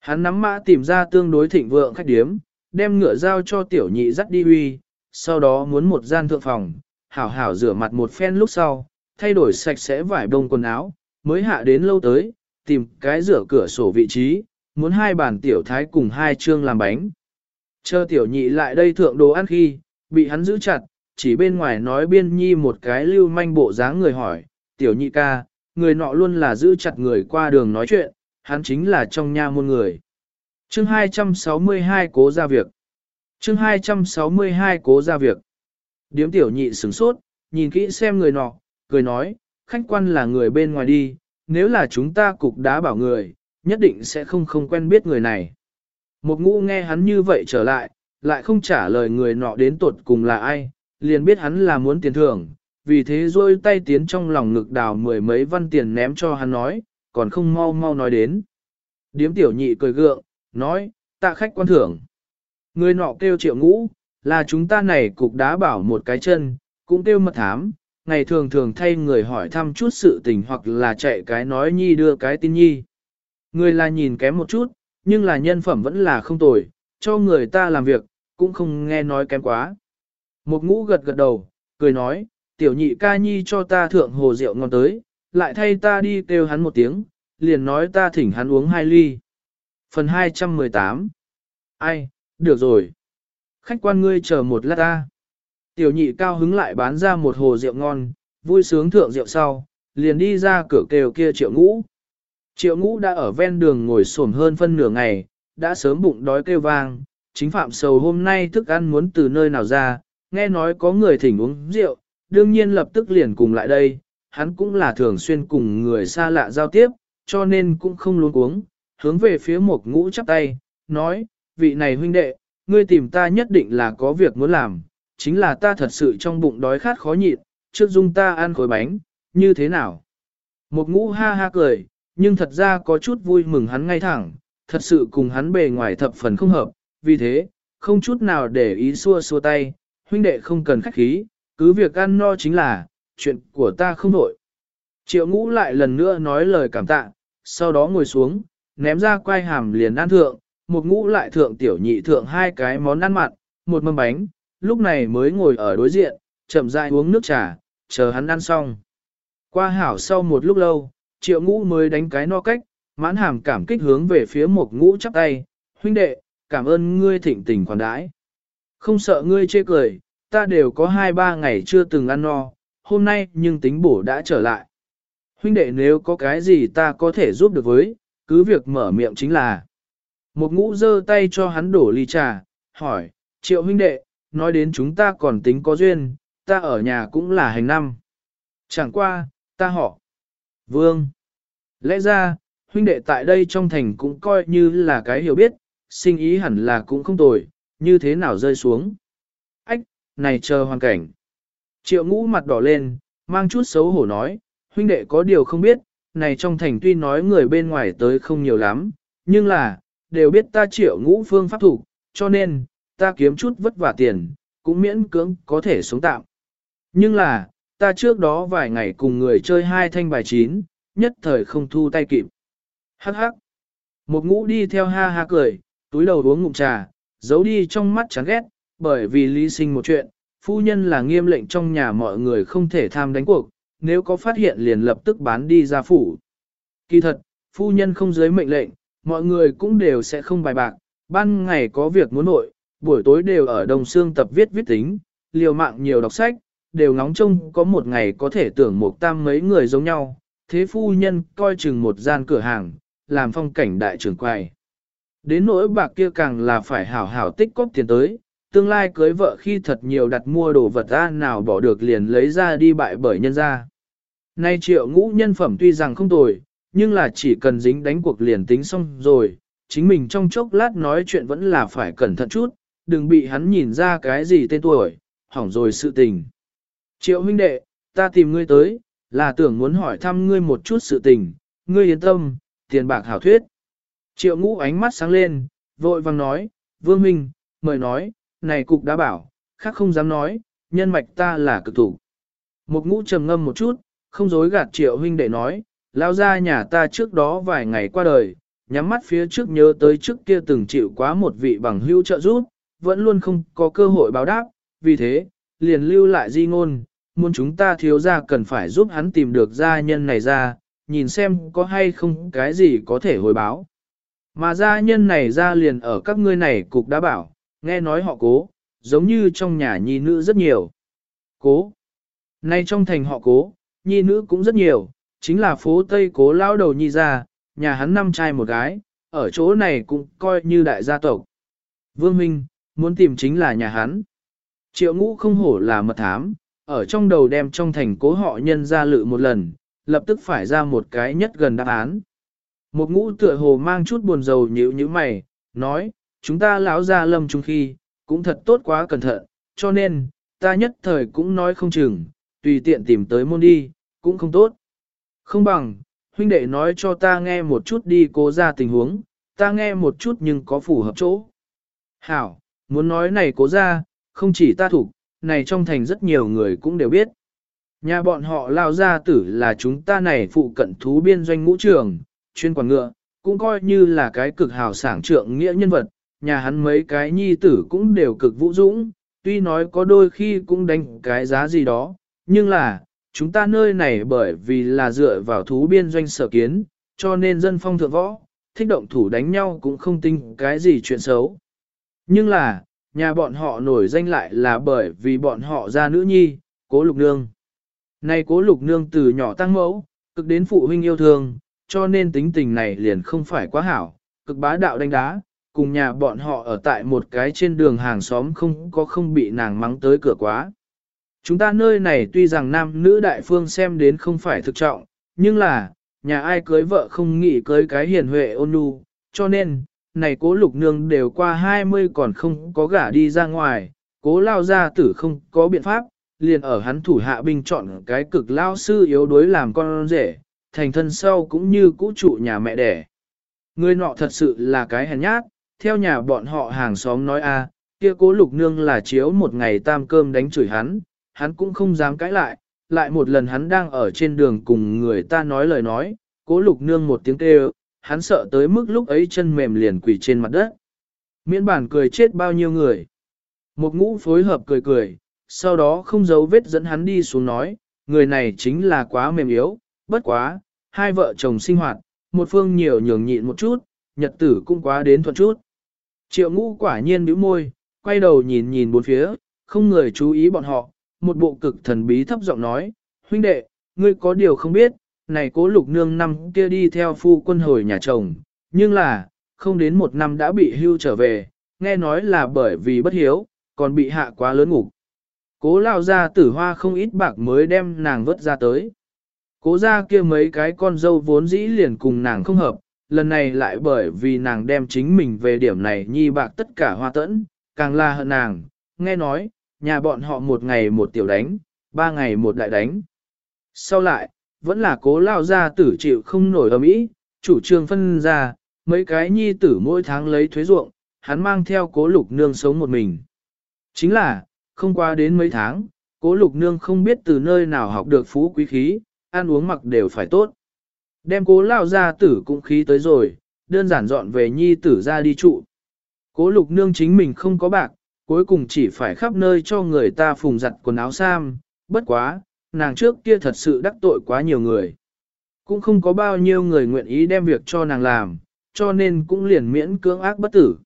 Hắn nắm mã tìm ra tương đối thịnh vượng khách điếm, đem ngựa giao cho tiểu nhị dắt đi huy, sau đó muốn một gian thượng phòng, hảo hảo rửa mặt một phen lúc sau, thay đổi sạch sẽ vải bông quần áo, mới hạ đến lâu tới, tìm cái rửa cửa sổ vị trí, muốn hai bàn tiểu thái cùng hai chương làm bánh. Chờ tiểu nhị lại đây thượng đồ ăn khi, bị hắn giữ chặt, chỉ bên ngoài nói biên nhi một cái lưu manh bộ dáng người hỏi, tiểu nhị ca, người nọ luôn là giữ chặt người qua đường nói chuyện, hắn chính là trong nha môn người. Chương 262 cố ra việc. Chương 262 cố ra việc. Điếm tiểu nhị sửng sốt, nhìn kỹ xem người nọ, cười nói, khách quan là người bên ngoài đi, nếu là chúng ta cục đá bảo người, nhất định sẽ không không quen biết người này. Một ngũ nghe hắn như vậy trở lại, lại không trả lời người nọ đến tột cùng là ai, liền biết hắn là muốn tiền thưởng, vì thế rôi tay tiến trong lòng ngực đào mười mấy văn tiền ném cho hắn nói, còn không mau mau nói đến. Điếm tiểu nhị cười gượng, nói, tạ khách quan thưởng. Người nọ kêu triệu ngũ, là chúng ta này cục đá bảo một cái chân, cũng kêu mật thám, ngày thường thường thay người hỏi thăm chút sự tình hoặc là chạy cái nói nhi đưa cái tin nhi. Người là nhìn kém một chút, nhưng là nhân phẩm vẫn là không tồi, cho người ta làm việc, cũng không nghe nói kém quá. Một ngũ gật gật đầu, cười nói, tiểu nhị ca nhi cho ta thượng hồ rượu ngon tới, lại thay ta đi kêu hắn một tiếng, liền nói ta thỉnh hắn uống hai ly. Phần 218 Ai, được rồi. Khách quan ngươi chờ một lát ta. Tiểu nhị cao hứng lại bán ra một hồ rượu ngon, vui sướng thượng rượu sau, liền đi ra cửa kêu kia triệu ngũ. Triệu ngũ đã ở ven đường ngồi xổm hơn phân nửa ngày, đã sớm bụng đói kêu vang, chính phạm sầu hôm nay thức ăn muốn từ nơi nào ra, nghe nói có người thỉnh uống rượu, đương nhiên lập tức liền cùng lại đây, hắn cũng là thường xuyên cùng người xa lạ giao tiếp, cho nên cũng không luôn uống, hướng về phía một ngũ chắp tay, nói, vị này huynh đệ, ngươi tìm ta nhất định là có việc muốn làm, chính là ta thật sự trong bụng đói khát khó nhịn, trước dung ta ăn khối bánh, như thế nào? Một ngũ ha ha cười, nhưng thật ra có chút vui mừng hắn ngay thẳng, thật sự cùng hắn bề ngoài thập phần không hợp, vì thế, không chút nào để ý xua xua tay, huynh đệ không cần khách khí, cứ việc ăn no chính là, chuyện của ta không nổi. Triệu ngũ lại lần nữa nói lời cảm tạ, sau đó ngồi xuống, ném ra quai hàm liền ăn thượng, một ngũ lại thượng tiểu nhị thượng hai cái món ăn mặn, một mâm bánh, lúc này mới ngồi ở đối diện, chậm rãi uống nước trà, chờ hắn ăn xong. Qua hảo sau một lúc lâu, triệu ngũ mới đánh cái no cách, mãn hàm cảm kích hướng về phía một ngũ chắp tay, huynh đệ, cảm ơn ngươi thịnh tình khoản đãi. Không sợ ngươi chê cười, ta đều có hai ba ngày chưa từng ăn no, hôm nay nhưng tính bổ đã trở lại. Huynh đệ nếu có cái gì ta có thể giúp được với, cứ việc mở miệng chính là. Một ngũ giơ tay cho hắn đổ ly trà, hỏi, triệu huynh đệ, nói đến chúng ta còn tính có duyên, ta ở nhà cũng là hành năm. Chẳng qua, ta họ. Vương. Lẽ ra, huynh đệ tại đây trong thành cũng coi như là cái hiểu biết, sinh ý hẳn là cũng không tồi, như thế nào rơi xuống. Ách, này chờ hoàn cảnh. Triệu ngũ mặt đỏ lên, mang chút xấu hổ nói, huynh đệ có điều không biết, này trong thành tuy nói người bên ngoài tới không nhiều lắm, nhưng là, đều biết ta triệu ngũ phương pháp thủ, cho nên, ta kiếm chút vất vả tiền, cũng miễn cưỡng có thể sống tạm. Nhưng là, ta trước đó vài ngày cùng người chơi hai thanh bài chín, nhất thời không thu tay kịp. Hắc hắc. Một ngũ đi theo ha ha cười, túi đầu uống ngụm trà, giấu đi trong mắt chán ghét, bởi vì lý sinh một chuyện, phu nhân là nghiêm lệnh trong nhà mọi người không thể tham đánh cuộc, nếu có phát hiện liền lập tức bán đi ra phủ. Kỳ thật, phu nhân không dưới mệnh lệnh, mọi người cũng đều sẽ không bài bạc, ban ngày có việc muốn nội, buổi tối đều ở đồng xương tập viết viết tính, liều mạng nhiều đọc sách, đều ngóng trông có một ngày có thể tưởng một tam mấy người giống nhau, thế phu nhân coi chừng một gian cửa hàng, làm phong cảnh đại trưởng quay. Đến nỗi bạc kia càng là phải hảo hảo tích cóp tiền tới, tương lai cưới vợ khi thật nhiều đặt mua đồ vật ra nào bỏ được liền lấy ra đi bại bởi nhân ra. Nay triệu ngũ nhân phẩm tuy rằng không tồi, nhưng là chỉ cần dính đánh cuộc liền tính xong rồi, chính mình trong chốc lát nói chuyện vẫn là phải cẩn thận chút, đừng bị hắn nhìn ra cái gì tên tuổi, hỏng rồi sự tình. Triệu huynh đệ, ta tìm ngươi tới, là tưởng muốn hỏi thăm ngươi một chút sự tình, ngươi yên tâm, tiền bạc hảo thuyết. Triệu ngũ ánh mắt sáng lên, vội vàng nói, vương minh, mời nói, này cục đã bảo, khác không dám nói, nhân mạch ta là cực thủ. Một ngũ trầm ngâm một chút, không dối gạt triệu huynh đệ nói, lao ra nhà ta trước đó vài ngày qua đời, nhắm mắt phía trước nhớ tới trước kia từng chịu quá một vị bằng hữu trợ giúp, vẫn luôn không có cơ hội báo đáp, vì thế, liền lưu lại di ngôn, muốn chúng ta thiếu ra cần phải giúp hắn tìm được gia nhân này ra, nhìn xem có hay không cái gì có thể hồi báo. Mà gia nhân này ra liền ở các ngươi này cục đã bảo, nghe nói họ cố, giống như trong nhà nhi nữ rất nhiều. Cố. Nay trong thành họ cố, nhi nữ cũng rất nhiều, chính là phố Tây cố lao đầu nhi ra, nhà hắn năm trai một gái, ở chỗ này cũng coi như đại gia tộc. Vương Minh, muốn tìm chính là nhà hắn. Triệu ngũ không hổ là mật thám, ở trong đầu đem trong thành cố họ nhân ra lự một lần, lập tức phải ra một cái nhất gần đáp án. Một ngũ tựa hồ mang chút buồn rầu nhíu như mày, nói, chúng ta lão ra lâm chung khi, cũng thật tốt quá cẩn thận, cho nên, ta nhất thời cũng nói không chừng, tùy tiện tìm tới môn đi, cũng không tốt. Không bằng, huynh đệ nói cho ta nghe một chút đi cố ra tình huống, ta nghe một chút nhưng có phù hợp chỗ. Hảo, muốn nói này cố ra, không chỉ ta thủ, này trong thành rất nhiều người cũng đều biết. Nhà bọn họ lao ra tử là chúng ta này phụ cận thú biên doanh ngũ trường, chuyên quản ngựa, cũng coi như là cái cực hào sảng trượng nghĩa nhân vật, nhà hắn mấy cái nhi tử cũng đều cực vũ dũng, tuy nói có đôi khi cũng đánh cái giá gì đó, nhưng là, chúng ta nơi này bởi vì là dựa vào thú biên doanh sở kiến, cho nên dân phong thượng võ, thích động thủ đánh nhau cũng không tin cái gì chuyện xấu. Nhưng là, nhà bọn họ nổi danh lại là bởi vì bọn họ ra nữ nhi, cố lục nương. Nay cố lục nương từ nhỏ tăng mẫu, cực đến phụ huynh yêu thương, cho nên tính tình này liền không phải quá hảo, cực bá đạo đánh đá, cùng nhà bọn họ ở tại một cái trên đường hàng xóm không có không bị nàng mắng tới cửa quá. Chúng ta nơi này tuy rằng nam nữ đại phương xem đến không phải thực trọng, nhưng là, nhà ai cưới vợ không nghĩ cưới cái hiền huệ ôn nhu, cho nên, này cố lục nương đều qua 20 còn không có gả đi ra ngoài, cố lao gia tử không có biện pháp, liền ở hắn thủ hạ binh chọn cái cực lao sư yếu đuối làm con rể, thành thân sau cũng như cũ trụ nhà mẹ đẻ. Người nọ thật sự là cái hèn nhát, theo nhà bọn họ hàng xóm nói a, kia cố lục nương là chiếu một ngày tam cơm đánh chửi hắn, hắn cũng không dám cãi lại, lại một lần hắn đang ở trên đường cùng người ta nói lời nói, cố lục nương một tiếng kêu, hắn sợ tới mức lúc ấy chân mềm liền quỳ trên mặt đất. Miễn bản cười chết bao nhiêu người. Một ngũ phối hợp cười cười, sau đó không giấu vết dẫn hắn đi xuống nói, người này chính là quá mềm yếu, bất quá, hai vợ chồng sinh hoạt, một phương nhiều nhường nhịn một chút, nhật tử cũng quá đến thuận chút. Triệu ngũ quả nhiên bĩu môi, quay đầu nhìn nhìn bốn phía, không người chú ý bọn họ, một bộ cực thần bí thấp giọng nói, huynh đệ, ngươi có điều không biết, này cố lục nương năm kia đi theo phu quân hồi nhà chồng, nhưng là, không đến một năm đã bị hưu trở về, nghe nói là bởi vì bất hiếu, còn bị hạ quá lớn ngục. Cố lao ra tử hoa không ít bạc mới đem nàng vớt ra tới. Cố ra kia mấy cái con dâu vốn dĩ liền cùng nàng không hợp, lần này lại bởi vì nàng đem chính mình về điểm này nhi bạc tất cả hoa tẫn, càng là hận nàng, nghe nói, nhà bọn họ một ngày một tiểu đánh, ba ngày một đại đánh. Sau lại, vẫn là cố lao ra tử chịu không nổi ấm ý, chủ trương phân ra, mấy cái nhi tử mỗi tháng lấy thuế ruộng, hắn mang theo cố lục nương sống một mình. Chính là, không qua đến mấy tháng, cố lục nương không biết từ nơi nào học được phú quý khí, ăn uống mặc đều phải tốt. Đem cố lao ra tử cũng khí tới rồi, đơn giản dọn về nhi tử ra đi trụ. Cố lục nương chính mình không có bạc, cuối cùng chỉ phải khắp nơi cho người ta phùng giặt quần áo sam, bất quá, nàng trước kia thật sự đắc tội quá nhiều người. Cũng không có bao nhiêu người nguyện ý đem việc cho nàng làm, cho nên cũng liền miễn cưỡng ác bất tử.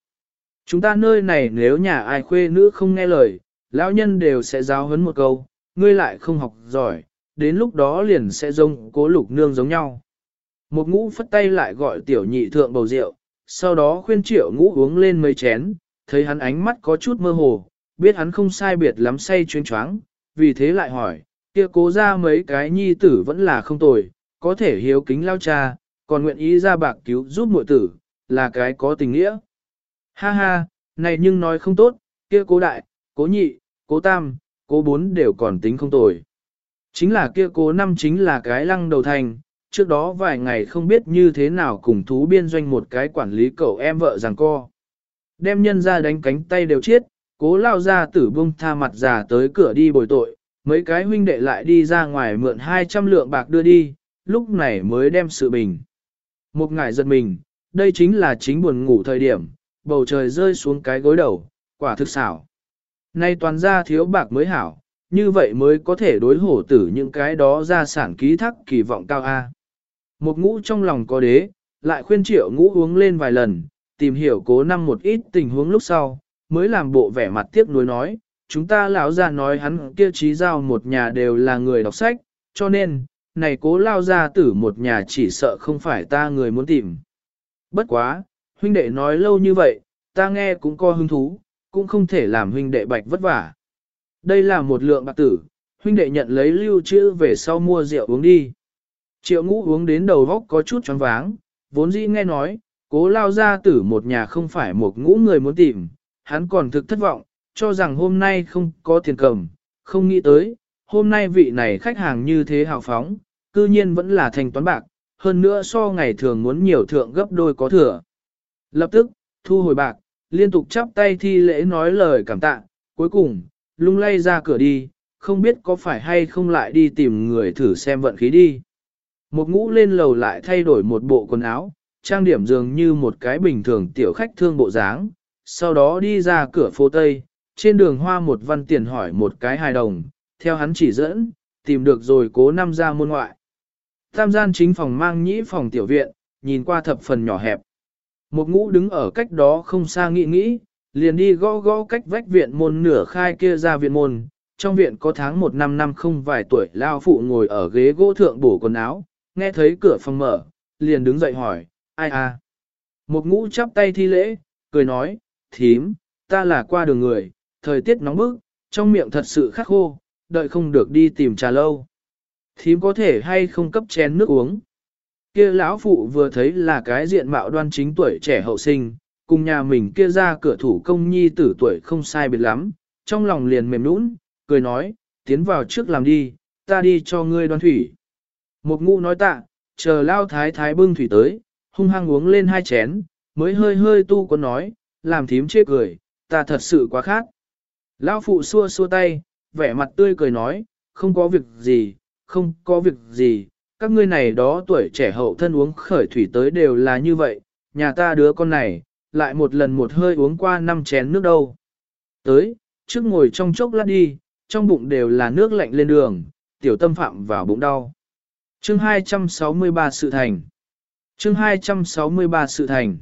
Chúng ta nơi này nếu nhà ai khuê nữ không nghe lời, lão nhân đều sẽ giáo huấn một câu, ngươi lại không học giỏi, đến lúc đó liền sẽ giống cố lục nương giống nhau. Một ngũ phất tay lại gọi tiểu nhị thượng bầu rượu, sau đó khuyên triệu ngũ uống lên mấy chén, thấy hắn ánh mắt có chút mơ hồ, biết hắn không sai biệt lắm say chuyên choáng, vì thế lại hỏi, kia cố ra mấy cái nhi tử vẫn là không tồi, có thể hiếu kính lao cha, còn nguyện ý ra bạc cứu giúp muội tử, là cái có tình nghĩa. Ha ha, này nhưng nói không tốt, kia cố đại, cố nhị, cố tam, cố bốn đều còn tính không tồi. Chính là kia cố năm chính là cái lăng đầu thành, trước đó vài ngày không biết như thế nào cùng thú biên doanh một cái quản lý cậu em vợ rằng co. Đem nhân ra đánh cánh tay đều chết, cố lao ra tử bung tha mặt già tới cửa đi bồi tội, mấy cái huynh đệ lại đi ra ngoài mượn 200 lượng bạc đưa đi, lúc này mới đem sự bình. Một ngải giật mình, đây chính là chính buồn ngủ thời điểm, bầu trời rơi xuống cái gối đầu, quả thực xảo. Nay toàn ra thiếu bạc mới hảo, như vậy mới có thể đối hổ tử những cái đó ra sản ký thắc kỳ vọng cao A. Một ngũ trong lòng có đế, lại khuyên triệu ngũ uống lên vài lần, tìm hiểu cố năm một ít tình huống lúc sau, mới làm bộ vẻ mặt tiếc nuối nói, chúng ta lão ra nói hắn kia trí giao một nhà đều là người đọc sách, cho nên, này cố lao ra tử một nhà chỉ sợ không phải ta người muốn tìm. Bất quá, huynh đệ nói lâu như vậy, ta nghe cũng có hứng thú, cũng không thể làm huynh đệ bạch vất vả. Đây là một lượng bạc tử, huynh đệ nhận lấy lưu trữ về sau mua rượu uống đi. Triệu ngũ uống đến đầu vóc có chút choáng váng, vốn dĩ nghe nói, cố lao ra tử một nhà không phải một ngũ người muốn tìm, hắn còn thực thất vọng, cho rằng hôm nay không có tiền cầm, không nghĩ tới, hôm nay vị này khách hàng như thế hào phóng, cư nhiên vẫn là thanh toán bạc, hơn nữa so ngày thường muốn nhiều thượng gấp đôi có thừa. Lập tức, thu hồi bạc, liên tục chắp tay thi lễ nói lời cảm tạ, cuối cùng, lung lay ra cửa đi, không biết có phải hay không lại đi tìm người thử xem vận khí đi. Một ngũ lên lầu lại thay đổi một bộ quần áo, trang điểm dường như một cái bình thường tiểu khách thương bộ dáng, sau đó đi ra cửa phố Tây, trên đường hoa một văn tiền hỏi một cái hài đồng, theo hắn chỉ dẫn, tìm được rồi cố năm ra môn ngoại. Tam gian chính phòng mang nhĩ phòng tiểu viện, nhìn qua thập phần nhỏ hẹp. Một ngũ đứng ở cách đó không xa nghĩ nghĩ, liền đi gõ gõ cách vách viện môn nửa khai kia ra viện môn. Trong viện có tháng một năm năm không vài tuổi lao phụ ngồi ở ghế gỗ thượng bổ quần áo, nghe thấy cửa phòng mở, liền đứng dậy hỏi, ai à? Một ngũ chắp tay thi lễ, cười nói, thím, ta là qua đường người, thời tiết nóng bức, trong miệng thật sự khắc khô, đợi không được đi tìm trà lâu. Thím có thể hay không cấp chén nước uống. Kia lão phụ vừa thấy là cái diện mạo đoan chính tuổi trẻ hậu sinh, cùng nhà mình kia ra cửa thủ công nhi tử tuổi không sai biệt lắm, trong lòng liền mềm nũng, cười nói, tiến vào trước làm đi, ta đi cho ngươi đoan thủy. Một ngũ nói tạ, chờ lao thái thái bưng thủy tới, hung hăng uống lên hai chén, mới hơi hơi tu có nói, làm thím chê cười, ta thật sự quá khác. lão phụ xua xua tay, vẻ mặt tươi cười nói, không có việc gì, không có việc gì, các ngươi này đó tuổi trẻ hậu thân uống khởi thủy tới đều là như vậy, nhà ta đứa con này, lại một lần một hơi uống qua năm chén nước đâu. Tới, trước ngồi trong chốc lát đi, trong bụng đều là nước lạnh lên đường, tiểu tâm phạm vào bụng đau. Chương 263 sự thành. Chương 263 sự thành.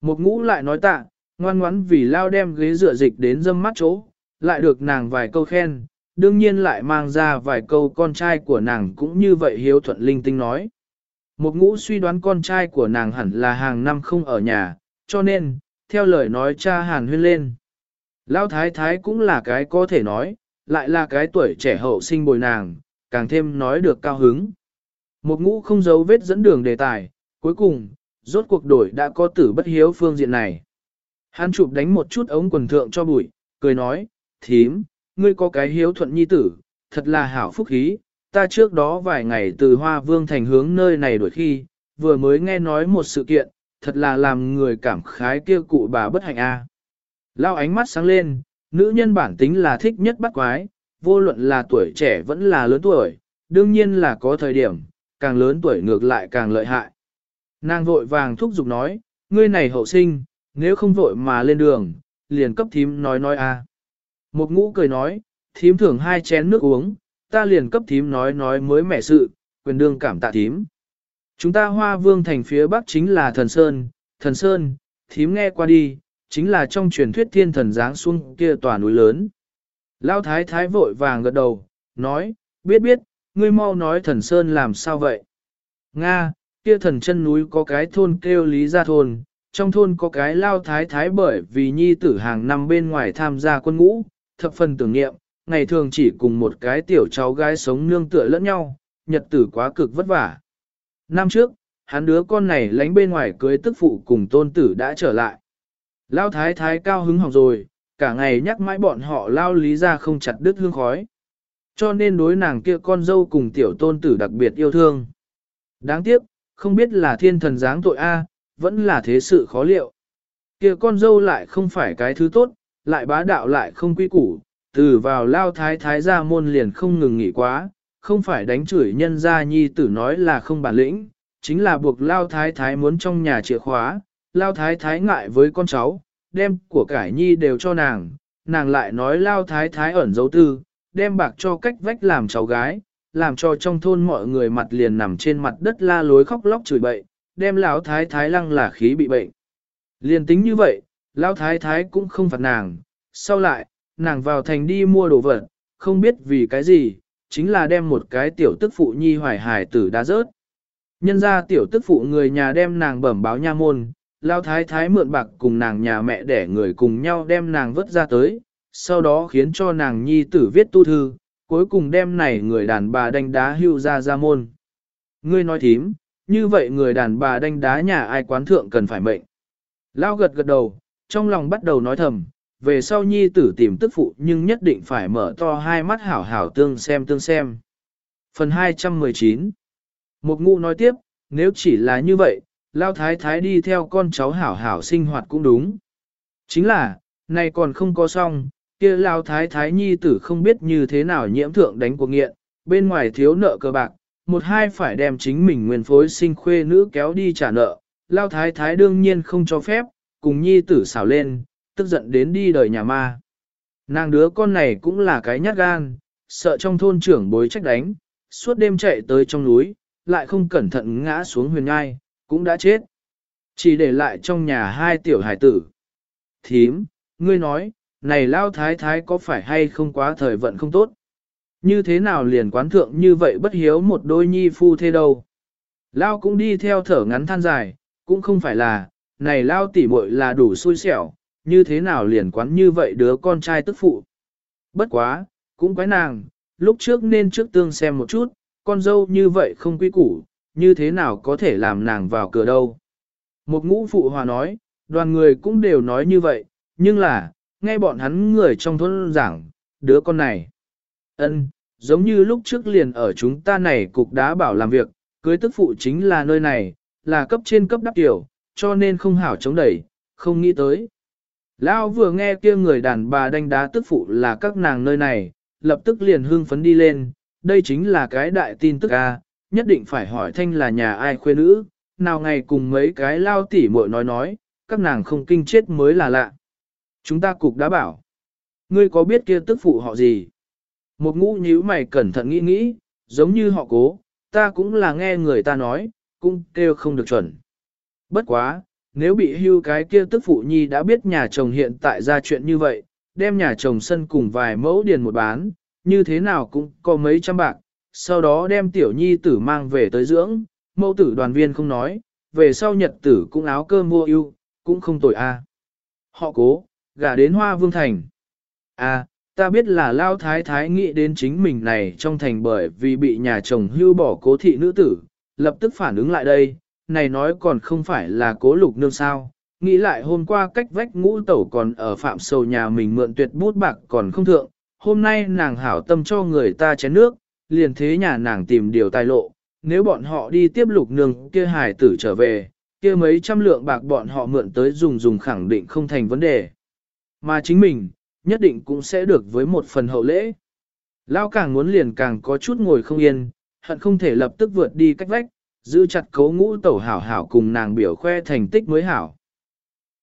Một ngũ lại nói tạ, ngoan ngoãn vì lao đem ghế dựa dịch đến dâm mắt chỗ, lại được nàng vài câu khen, đương nhiên lại mang ra vài câu con trai của nàng cũng như vậy hiếu thuận linh tinh nói. Một ngũ suy đoán con trai của nàng hẳn là hàng năm không ở nhà, cho nên, theo lời nói cha hàn huyên lên. Lao thái thái cũng là cái có thể nói, lại là cái tuổi trẻ hậu sinh bồi nàng, càng thêm nói được cao hứng. Một ngũ không giấu vết dẫn đường đề tài, cuối cùng, rốt cuộc đổi đã có tử bất hiếu phương diện này. Hắn chụp đánh một chút ống quần thượng cho bụi, cười nói, thím, ngươi có cái hiếu thuận nhi tử, thật là hảo phúc khí, ta trước đó vài ngày từ Hoa Vương thành hướng nơi này đổi khi, vừa mới nghe nói một sự kiện, thật là làm người cảm khái kia cụ bà bất hạnh a. Lao ánh mắt sáng lên, nữ nhân bản tính là thích nhất bắt quái, vô luận là tuổi trẻ vẫn là lớn tuổi, đương nhiên là có thời điểm, càng lớn tuổi ngược lại càng lợi hại. Nàng vội vàng thúc giục nói, ngươi này hậu sinh, nếu không vội mà lên đường, liền cấp thím nói nói a. Một ngũ cười nói, thím thưởng hai chén nước uống, ta liền cấp thím nói nói mới mẻ sự, quyền đương cảm tạ thím. Chúng ta hoa vương thành phía bắc chính là thần sơn, thần sơn, thím nghe qua đi, chính là trong truyền thuyết thiên thần giáng xuống kia tòa núi lớn. Lão thái thái vội vàng gật đầu, nói, biết biết, ngươi mau nói thần sơn làm sao vậy? Nga, kia thần chân núi có cái thôn kêu lý gia thôn, trong thôn có cái lao thái thái bởi vì nhi tử hàng năm bên ngoài tham gia quân ngũ, thập phần tưởng niệm, ngày thường chỉ cùng một cái tiểu cháu gái sống nương tựa lẫn nhau, nhật tử quá cực vất vả. Năm trước, hắn đứa con này lánh bên ngoài cưới tức phụ cùng tôn tử đã trở lại. Lao thái thái cao hứng hỏng rồi, cả ngày nhắc mãi bọn họ lao lý ra không chặt đứt hương khói. Cho nên đối nàng kia con dâu cùng tiểu tôn tử đặc biệt yêu thương. Đáng tiếc, không biết là thiên thần dáng tội A, vẫn là thế sự khó liệu. Kia con dâu lại không phải cái thứ tốt, lại bá đạo lại không quy củ, từ vào lao thái thái ra môn liền không ngừng nghỉ quá, không phải đánh chửi nhân gia nhi tử nói là không bản lĩnh, chính là buộc lao thái thái muốn trong nhà chìa khóa, lao thái thái ngại với con cháu, đem của cải nhi đều cho nàng, nàng lại nói lao thái thái ẩn dấu tư, đem bạc cho cách vách làm cháu gái, làm cho trong thôn mọi người mặt liền nằm trên mặt đất la lối khóc lóc chửi bậy, đem lão thái thái lăng là khí bị bệnh. Liền tính như vậy, lão thái thái cũng không phạt nàng, sau lại, nàng vào thành đi mua đồ vật, không biết vì cái gì, chính là đem một cái tiểu tức phụ nhi hoài hải tử đã rớt. Nhân ra tiểu tức phụ người nhà đem nàng bẩm báo nha môn, Lão thái thái mượn bạc cùng nàng nhà mẹ để người cùng nhau đem nàng vớt ra tới, sau đó khiến cho nàng nhi tử viết tu thư, cuối cùng đem này người đàn bà đánh đá hưu ra ra môn. Ngươi nói thím, như vậy người đàn bà đánh đá nhà ai quán thượng cần phải mệnh. Lao gật gật đầu, trong lòng bắt đầu nói thầm, về sau nhi tử tìm tức phụ nhưng nhất định phải mở to hai mắt hảo hảo tương xem tương xem. Phần 219 Một ngụ nói tiếp, nếu chỉ là như vậy, lao thái thái đi theo con cháu hảo hảo sinh hoạt cũng đúng. Chính là, này còn không có xong, kia lao thái thái nhi tử không biết như thế nào nhiễm thượng đánh cuộc nghiện, bên ngoài thiếu nợ cơ bạc, một hai phải đem chính mình nguyên phối sinh khuê nữ kéo đi trả nợ, lao thái thái đương nhiên không cho phép, cùng nhi tử xảo lên, tức giận đến đi đời nhà ma. Nàng đứa con này cũng là cái nhát gan, sợ trong thôn trưởng bối trách đánh, suốt đêm chạy tới trong núi, lại không cẩn thận ngã xuống huyền ngai, cũng đã chết. Chỉ để lại trong nhà hai tiểu hải tử. Thím, ngươi nói, này lao thái thái có phải hay không quá thời vận không tốt? Như thế nào liền quán thượng như vậy bất hiếu một đôi nhi phu thế đâu? Lao cũng đi theo thở ngắn than dài, cũng không phải là, này lao tỉ muội là đủ xui xẻo, như thế nào liền quán như vậy đứa con trai tức phụ. Bất quá, cũng quái nàng, lúc trước nên trước tương xem một chút, con dâu như vậy không quy củ, như thế nào có thể làm nàng vào cửa đâu. Một ngũ phụ hòa nói, đoàn người cũng đều nói như vậy, nhưng là, nghe bọn hắn người trong thôn giảng, đứa con này. ân, giống như lúc trước liền ở chúng ta này cục đá bảo làm việc, cưới tức phụ chính là nơi này, là cấp trên cấp đắp tiểu, cho nên không hảo chống đẩy, không nghĩ tới. Lão vừa nghe kia người đàn bà đánh đá tức phụ là các nàng nơi này, lập tức liền hưng phấn đi lên, đây chính là cái đại tin tức a, nhất định phải hỏi thanh là nhà ai khuê nữ, nào ngày cùng mấy cái lao tỉ muội nói nói, các nàng không kinh chết mới là lạ. Chúng ta cục đã bảo. Ngươi có biết kia tức phụ họ gì? Một ngũ nhíu mày cẩn thận nghĩ nghĩ, giống như họ cố, ta cũng là nghe người ta nói, cũng kêu không được chuẩn. Bất quá, nếu bị hưu cái kia tức phụ nhi đã biết nhà chồng hiện tại ra chuyện như vậy, đem nhà chồng sân cùng vài mẫu điền một bán, như thế nào cũng có mấy trăm bạc, sau đó đem tiểu nhi tử mang về tới dưỡng, mẫu tử đoàn viên không nói, về sau nhật tử cũng áo cơm mua yêu, cũng không tội a. Họ cố, gả đến hoa vương thành. À, ta biết là lao thái thái nghĩ đến chính mình này trong thành bởi vì bị nhà chồng hưu bỏ cố thị nữ tử, lập tức phản ứng lại đây, này nói còn không phải là cố lục nương sao. Nghĩ lại hôm qua cách vách ngũ tẩu còn ở phạm sầu nhà mình mượn tuyệt bút bạc còn không thượng, hôm nay nàng hảo tâm cho người ta chén nước, liền thế nhà nàng tìm điều tài lộ, nếu bọn họ đi tiếp lục nương kia hài tử trở về, kia mấy trăm lượng bạc bọn họ mượn tới dùng dùng khẳng định không thành vấn đề. Mà chính mình, nhất định cũng sẽ được với một phần hậu lễ. Lao càng muốn liền càng có chút ngồi không yên, hận không thể lập tức vượt đi cách vách, giữ chặt cấu ngũ tẩu hảo hảo cùng nàng biểu khoe thành tích mới hảo.